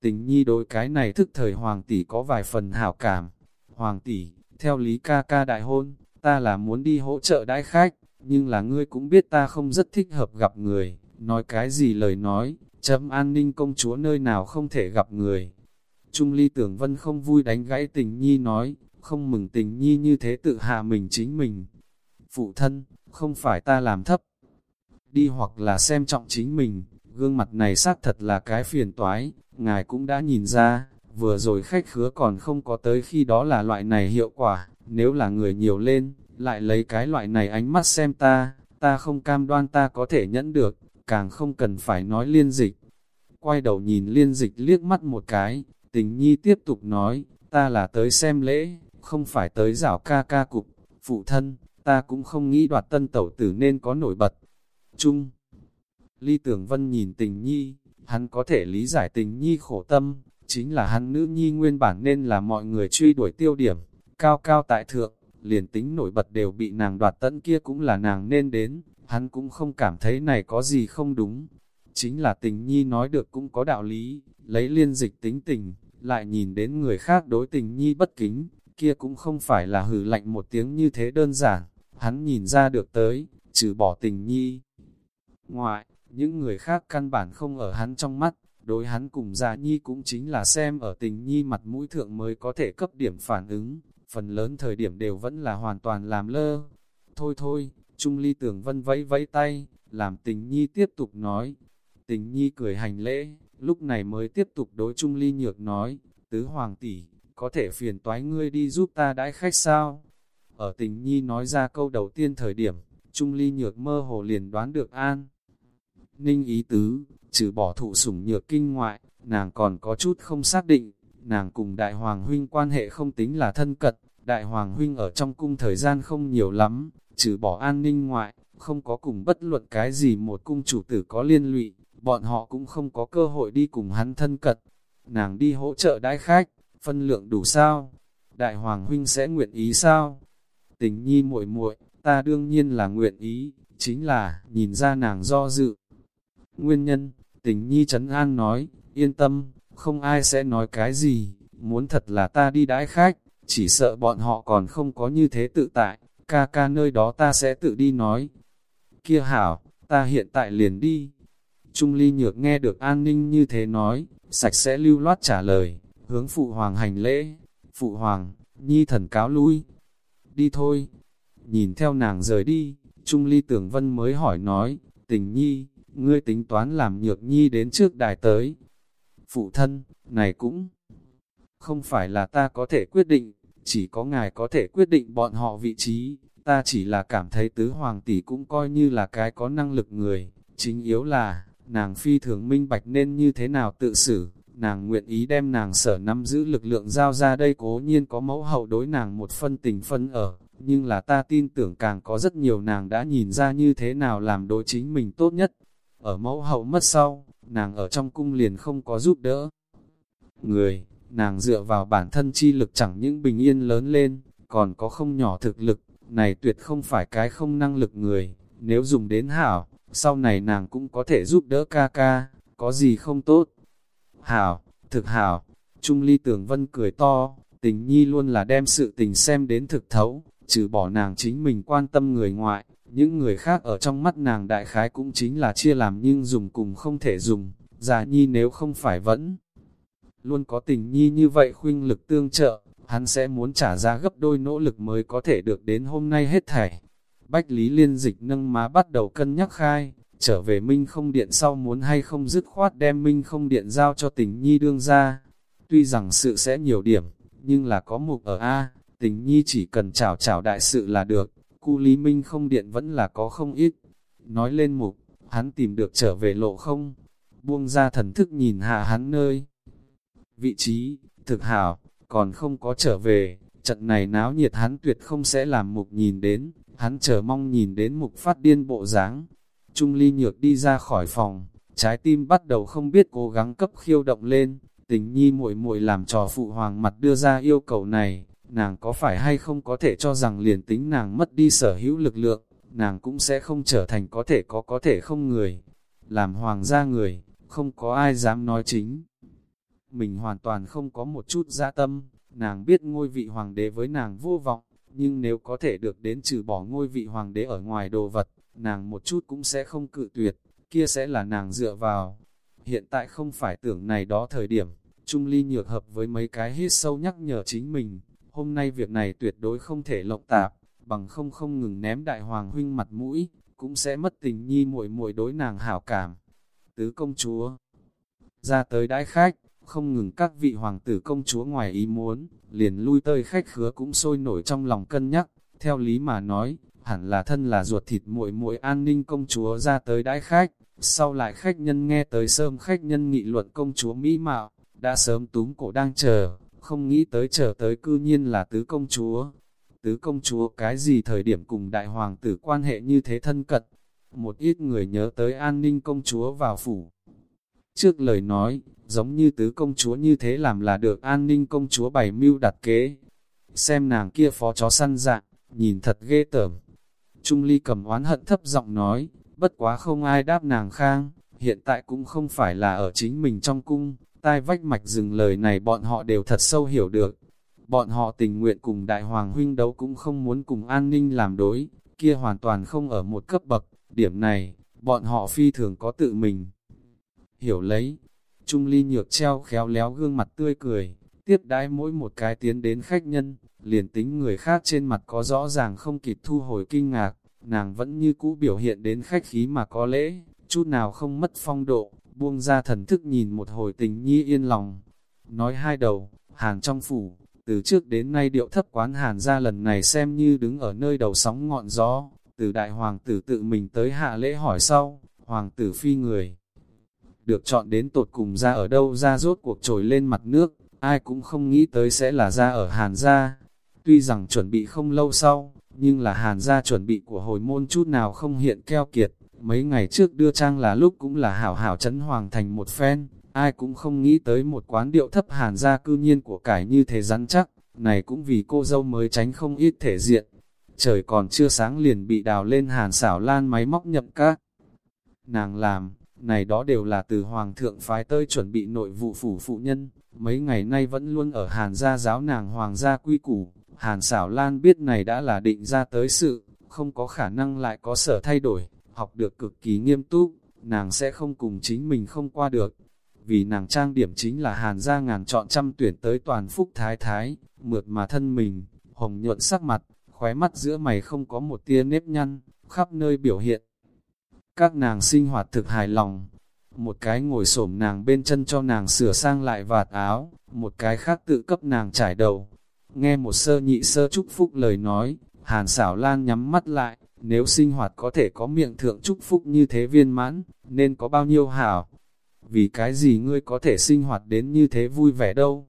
Tình nhi đối cái này thức thời hoàng tỷ có vài phần hảo cảm. Hoàng tỷ, theo lý ca ca đại hôn, ta là muốn đi hỗ trợ đãi khách, nhưng là ngươi cũng biết ta không rất thích hợp gặp người, nói cái gì lời nói, chấm an ninh công chúa nơi nào không thể gặp người. Trung ly tưởng vân không vui đánh gãy tình nhi nói, không mừng tình nhi như thế tự hạ mình chính mình. Phụ thân, không phải ta làm thấp, đi hoặc là xem trọng chính mình, gương mặt này xác thật là cái phiền toái, ngài cũng đã nhìn ra, vừa rồi khách khứa còn không có tới khi đó là loại này hiệu quả, nếu là người nhiều lên, lại lấy cái loại này ánh mắt xem ta, ta không cam đoan ta có thể nhẫn được, càng không cần phải nói liên dịch. Quay đầu nhìn liên dịch liếc mắt một cái, tình nhi tiếp tục nói, ta là tới xem lễ, không phải tới rảo ca ca cục, phụ thân, ta cũng không nghĩ đoạt tân tẩu tử nên có nổi bật. Chung Ly Tưởng Vân nhìn tình nhi, hắn có thể lý giải tình nhi khổ tâm, chính là hắn nữ nhi nguyên bản nên là mọi người truy đuổi tiêu điểm, cao cao tại thượng, liền tính nổi bật đều bị nàng đoạt tận kia cũng là nàng nên đến, hắn cũng không cảm thấy này có gì không đúng. Chính là tình nhi nói được cũng có đạo lý, lấy liên dịch tính tình, lại nhìn đến người khác đối tình nhi bất kính, kia cũng không phải là hử lạnh một tiếng như thế đơn giản, hắn nhìn ra được tới, trừ bỏ tình nhi. Ngoại, những người khác căn bản không ở hắn trong mắt, đối hắn cùng già nhi cũng chính là xem ở tình nhi mặt mũi thượng mới có thể cấp điểm phản ứng, phần lớn thời điểm đều vẫn là hoàn toàn làm lơ. Thôi thôi, Trung Ly tưởng vân vẫy vẫy tay, làm tình nhi tiếp tục nói. Tình nhi cười hành lễ, lúc này mới tiếp tục đối Trung Ly nhược nói, tứ hoàng tỷ, có thể phiền toái ngươi đi giúp ta đãi khách sao? Ở tình nhi nói ra câu đầu tiên thời điểm, Trung Ly nhược mơ hồ liền đoán được an. Ninh ý tứ, trừ bỏ thụ sủng nhược kinh ngoại, nàng còn có chút không xác định, nàng cùng đại hoàng huynh quan hệ không tính là thân cật, đại hoàng huynh ở trong cung thời gian không nhiều lắm, trừ bỏ an ninh ngoại, không có cùng bất luận cái gì một cung chủ tử có liên lụy, bọn họ cũng không có cơ hội đi cùng hắn thân cật. Nàng đi hỗ trợ đãi khách, phân lượng đủ sao? Đại Hoàng Huynh sẽ nguyện ý sao? Tình nhi muội muội ta đương nhiên là nguyện ý, chính là, nhìn ra nàng do dự. Nguyên nhân, tình nhi trấn an nói, yên tâm, không ai sẽ nói cái gì, muốn thật là ta đi đãi khách, chỉ sợ bọn họ còn không có như thế tự tại, ca ca nơi đó ta sẽ tự đi nói. Kia hảo, ta hiện tại liền đi. Trung ly nhược nghe được an ninh như thế nói, sạch sẽ lưu loát trả lời, hướng phụ hoàng hành lễ. Phụ hoàng, nhi thần cáo lui. Đi thôi. Nhìn theo nàng rời đi, Trung ly tưởng vân mới hỏi nói, tình nhi, ngươi tính toán làm nhược nhi đến trước đài tới. Phụ thân, này cũng không phải là ta có thể quyết định, chỉ có ngài có thể quyết định bọn họ vị trí, ta chỉ là cảm thấy tứ hoàng tỷ cũng coi như là cái có năng lực người, chính yếu là, nàng phi thường minh bạch nên như thế nào tự xử, nàng nguyện ý đem nàng sở nắm giữ lực lượng giao ra đây cố nhiên có mẫu hậu đối nàng một phân tình phân ở, nhưng là ta tin tưởng càng có rất nhiều nàng đã nhìn ra như thế nào làm đối chính mình tốt nhất. Ở mẫu hậu mất sau, nàng ở trong cung liền không có giúp đỡ. Người, nàng dựa vào bản thân chi lực chẳng những bình yên lớn lên, còn có không nhỏ thực lực, này tuyệt không phải cái không năng lực người, nếu dùng đến hảo, sau này nàng cũng có thể giúp đỡ ca ca, có gì không tốt. Hảo, thực hảo, Trung Ly Tưởng Vân cười to, tình nhi luôn là đem sự tình xem đến thực thấu, trừ bỏ nàng chính mình quan tâm người ngoại, những người khác ở trong mắt nàng đại khái cũng chính là chia làm nhưng dùng cùng không thể dùng, già nhi nếu không phải vẫn luôn có tình nhi như vậy khuynh lực tương trợ, hắn sẽ muốn trả ra gấp đôi nỗ lực mới có thể được đến hôm nay hết thảy. Bách Lý Liên Dịch nâng má bắt đầu cân nhắc khai, trở về Minh không điện sau muốn hay không dứt khoát đem Minh không điện giao cho tình nhi đương ra. Tuy rằng sự sẽ nhiều điểm, nhưng là có mục ở A, tình nhi chỉ cần chảo chảo đại sự là được, cu Lý Minh không điện vẫn là có không ít. Nói lên mục, hắn tìm được trở về lộ không, buông ra thần thức nhìn hạ hắn nơi vị trí, thực hảo, còn không có trở về, trận này náo nhiệt hắn tuyệt không sẽ làm mục nhìn đến, hắn chờ mong nhìn đến mục phát điên bộ dáng. Trung ly nhược đi ra khỏi phòng, trái tim bắt đầu không biết cố gắng cấp khiêu động lên, tình nhi muội muội làm trò phụ hoàng mặt đưa ra yêu cầu này, nàng có phải hay không có thể cho rằng liền tính nàng mất đi sở hữu lực lượng, nàng cũng sẽ không trở thành có thể có có thể không người. Làm hoàng gia người, không có ai dám nói chính mình hoàn toàn không có một chút gia tâm, nàng biết ngôi vị hoàng đế với nàng vô vọng, nhưng nếu có thể được đến trừ bỏ ngôi vị hoàng đế ở ngoài đồ vật, nàng một chút cũng sẽ không cự tuyệt, kia sẽ là nàng dựa vào. Hiện tại không phải tưởng này đó thời điểm, Trung Ly nhược hợp với mấy cái hít sâu nhắc nhở chính mình, hôm nay việc này tuyệt đối không thể lộng tạp, bằng không không ngừng ném đại hoàng huynh mặt mũi, cũng sẽ mất tình nhi muội muội đối nàng hảo cảm. Tứ công chúa ra tới đãi khách, không ngừng các vị hoàng tử công chúa ngoài ý muốn, liền lui tơi khách khứa cũng sôi nổi trong lòng cân nhắc, theo lý mà nói, hẳn là thân là ruột thịt muội muội an ninh công chúa ra tới đãi khách, sau lại khách nhân nghe tới sớm khách nhân nghị luận công chúa Mỹ Mạo, đã sớm túm cổ đang chờ, không nghĩ tới chờ tới cư nhiên là tứ công chúa. Tứ công chúa cái gì thời điểm cùng đại hoàng tử quan hệ như thế thân cận, một ít người nhớ tới an ninh công chúa vào phủ. Trước lời nói, giống như tứ công chúa như thế làm là được an ninh công chúa bày mưu đặt kế. Xem nàng kia phó chó săn dạng, nhìn thật ghê tởm. Trung ly cầm oán hận thấp giọng nói, bất quá không ai đáp nàng khang, hiện tại cũng không phải là ở chính mình trong cung, tai vách mạch dừng lời này bọn họ đều thật sâu hiểu được. Bọn họ tình nguyện cùng đại hoàng huynh đấu cũng không muốn cùng an ninh làm đối, kia hoàn toàn không ở một cấp bậc, điểm này, bọn họ phi thường có tự mình. Hiểu lấy, Trung ly nhược treo khéo léo gương mặt tươi cười, tiếp đãi mỗi một cái tiến đến khách nhân, liền tính người khác trên mặt có rõ ràng không kịp thu hồi kinh ngạc, nàng vẫn như cũ biểu hiện đến khách khí mà có lễ, chút nào không mất phong độ, buông ra thần thức nhìn một hồi tình nhi yên lòng. Nói hai đầu, hàn trong phủ, từ trước đến nay điệu thấp quán hàn ra lần này xem như đứng ở nơi đầu sóng ngọn gió, từ đại hoàng tử tự mình tới hạ lễ hỏi sau, hoàng tử phi người được chọn đến tột cùng ra ở đâu ra rốt cuộc trồi lên mặt nước, ai cũng không nghĩ tới sẽ là ra ở Hàn gia. Tuy rằng chuẩn bị không lâu sau, nhưng là Hàn gia chuẩn bị của hồi môn chút nào không hiện keo kiệt, mấy ngày trước đưa trang là lúc cũng là hảo hảo chấn hoàng thành một phen, ai cũng không nghĩ tới một quán điệu thấp hàn gia cư nhiên của cải như thế rắn chắc, này cũng vì cô dâu mới tránh không ít thể diện. Trời còn chưa sáng liền bị đào lên hàn xảo lan máy móc nhậm các. Nàng làm, này đó đều là từ Hoàng thượng phái tơi chuẩn bị nội vụ phủ phụ nhân, mấy ngày nay vẫn luôn ở Hàn gia giáo nàng Hoàng gia quy củ. Hàn xảo Lan biết này đã là định ra tới sự, không có khả năng lại có sở thay đổi, học được cực kỳ nghiêm túc, nàng sẽ không cùng chính mình không qua được. Vì nàng trang điểm chính là Hàn gia ngàn chọn trăm tuyển tới toàn phúc thái thái, mượt mà thân mình, hồng nhuận sắc mặt, khóe mắt giữa mày không có một tia nếp nhăn, khắp nơi biểu hiện các nàng sinh hoạt thực hài lòng. Một cái ngồi xổm nàng bên chân cho nàng sửa sang lại vạt áo, một cái khác tự cấp nàng trải đầu. Nghe một sơ nhị sơ chúc phúc lời nói, hàn xảo lan nhắm mắt lại, nếu sinh hoạt có thể có miệng thượng chúc phúc như thế viên mãn, nên có bao nhiêu hảo. Vì cái gì ngươi có thể sinh hoạt đến như thế vui vẻ đâu.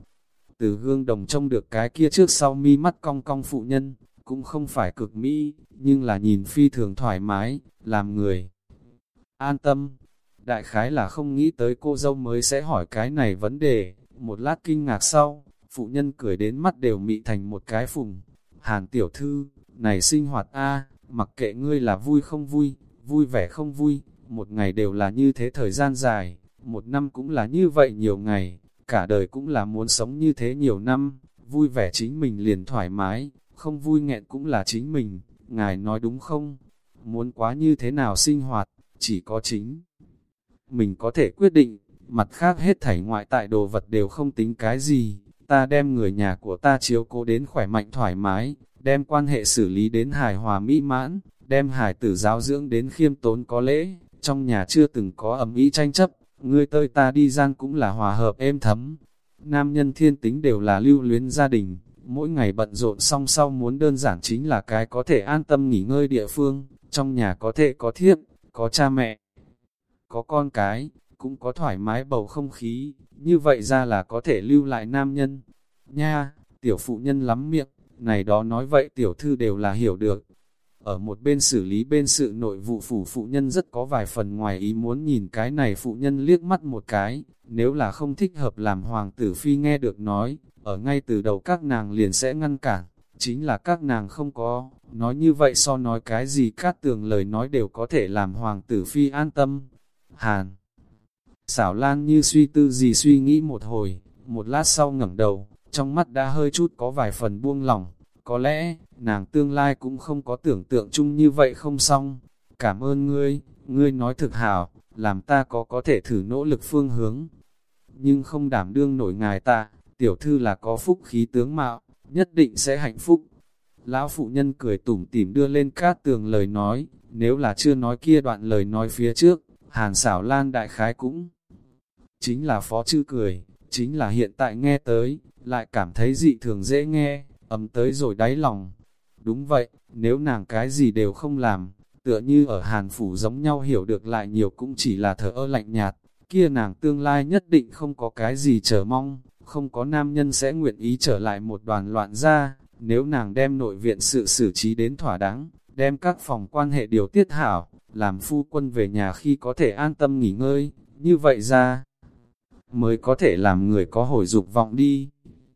Từ gương đồng trông được cái kia trước sau mi mắt cong cong phụ nhân, cũng không phải cực mỹ, nhưng là nhìn phi thường thoải mái, làm người an tâm. Đại khái là không nghĩ tới cô dâu mới sẽ hỏi cái này vấn đề, một lát kinh ngạc sau, phụ nhân cười đến mắt đều mị thành một cái phùng. Hàn tiểu thư, này sinh hoạt a mặc kệ ngươi là vui không vui, vui vẻ không vui, một ngày đều là như thế thời gian dài, một năm cũng là như vậy nhiều ngày, cả đời cũng là muốn sống như thế nhiều năm, vui vẻ chính mình liền thoải mái, không vui nghẹn cũng là chính mình, ngài nói đúng không? Muốn quá như thế nào sinh hoạt, chỉ có chính. Mình có thể quyết định, mặt khác hết thảy ngoại tại đồ vật đều không tính cái gì, ta đem người nhà của ta chiếu cố đến khỏe mạnh thoải mái, đem quan hệ xử lý đến hài hòa mỹ mãn, đem hài tử giáo dưỡng đến khiêm tốn có lễ, trong nhà chưa từng có ẩm ý tranh chấp, ngươi tơi ta đi gian cũng là hòa hợp êm thấm. Nam nhân thiên tính đều là lưu luyến gia đình, mỗi ngày bận rộn song sau muốn đơn giản chính là cái có thể an tâm nghỉ ngơi địa phương, trong nhà có thể có thiếp, có cha mẹ, có con cái, cũng có thoải mái bầu không khí, như vậy ra là có thể lưu lại nam nhân. Nha, tiểu phụ nhân lắm miệng, này đó nói vậy tiểu thư đều là hiểu được. Ở một bên xử lý bên sự nội vụ phủ phụ nhân rất có vài phần ngoài ý muốn nhìn cái này phụ nhân liếc mắt một cái, nếu là không thích hợp làm hoàng tử phi nghe được nói, ở ngay từ đầu các nàng liền sẽ ngăn cản, chính là các nàng không có, nói như vậy so nói cái gì cát tường lời nói đều có thể làm hoàng tử phi an tâm. Hàn xảo lan như suy tư gì suy nghĩ một hồi, một lát sau ngẩng đầu, trong mắt đã hơi chút có vài phần buông lỏng, có lẽ, nàng tương lai cũng không có tưởng tượng chung như vậy không xong. Cảm ơn ngươi, ngươi nói thực hảo, làm ta có có thể thử nỗ lực phương hướng. Nhưng không đảm đương nổi ngài ta, tiểu thư là có phúc khí tướng mạo, nhất định sẽ hạnh phúc. Lão phụ nhân cười tủm tỉm đưa lên cát tường lời nói, nếu là chưa nói kia đoạn lời nói phía trước, hàn xảo lan đại khái cũng chính là phó chư cười, chính là hiện tại nghe tới, lại cảm thấy dị thường dễ nghe, ấm tới rồi đáy lòng. Đúng vậy, nếu nàng cái gì đều không làm, tựa như ở hàn phủ giống nhau hiểu được lại nhiều cũng chỉ là thở ơ lạnh nhạt, kia nàng tương lai nhất định không có cái gì chờ mong, không có nam nhân sẽ nguyện ý trở lại một đoàn loạn ra, nếu nàng đem nội viện sự xử trí đến thỏa đáng, đem các phòng quan hệ điều tiết hảo, làm phu quân về nhà khi có thể an tâm nghỉ ngơi, như vậy ra, mới có thể làm người có hồi dục vọng đi.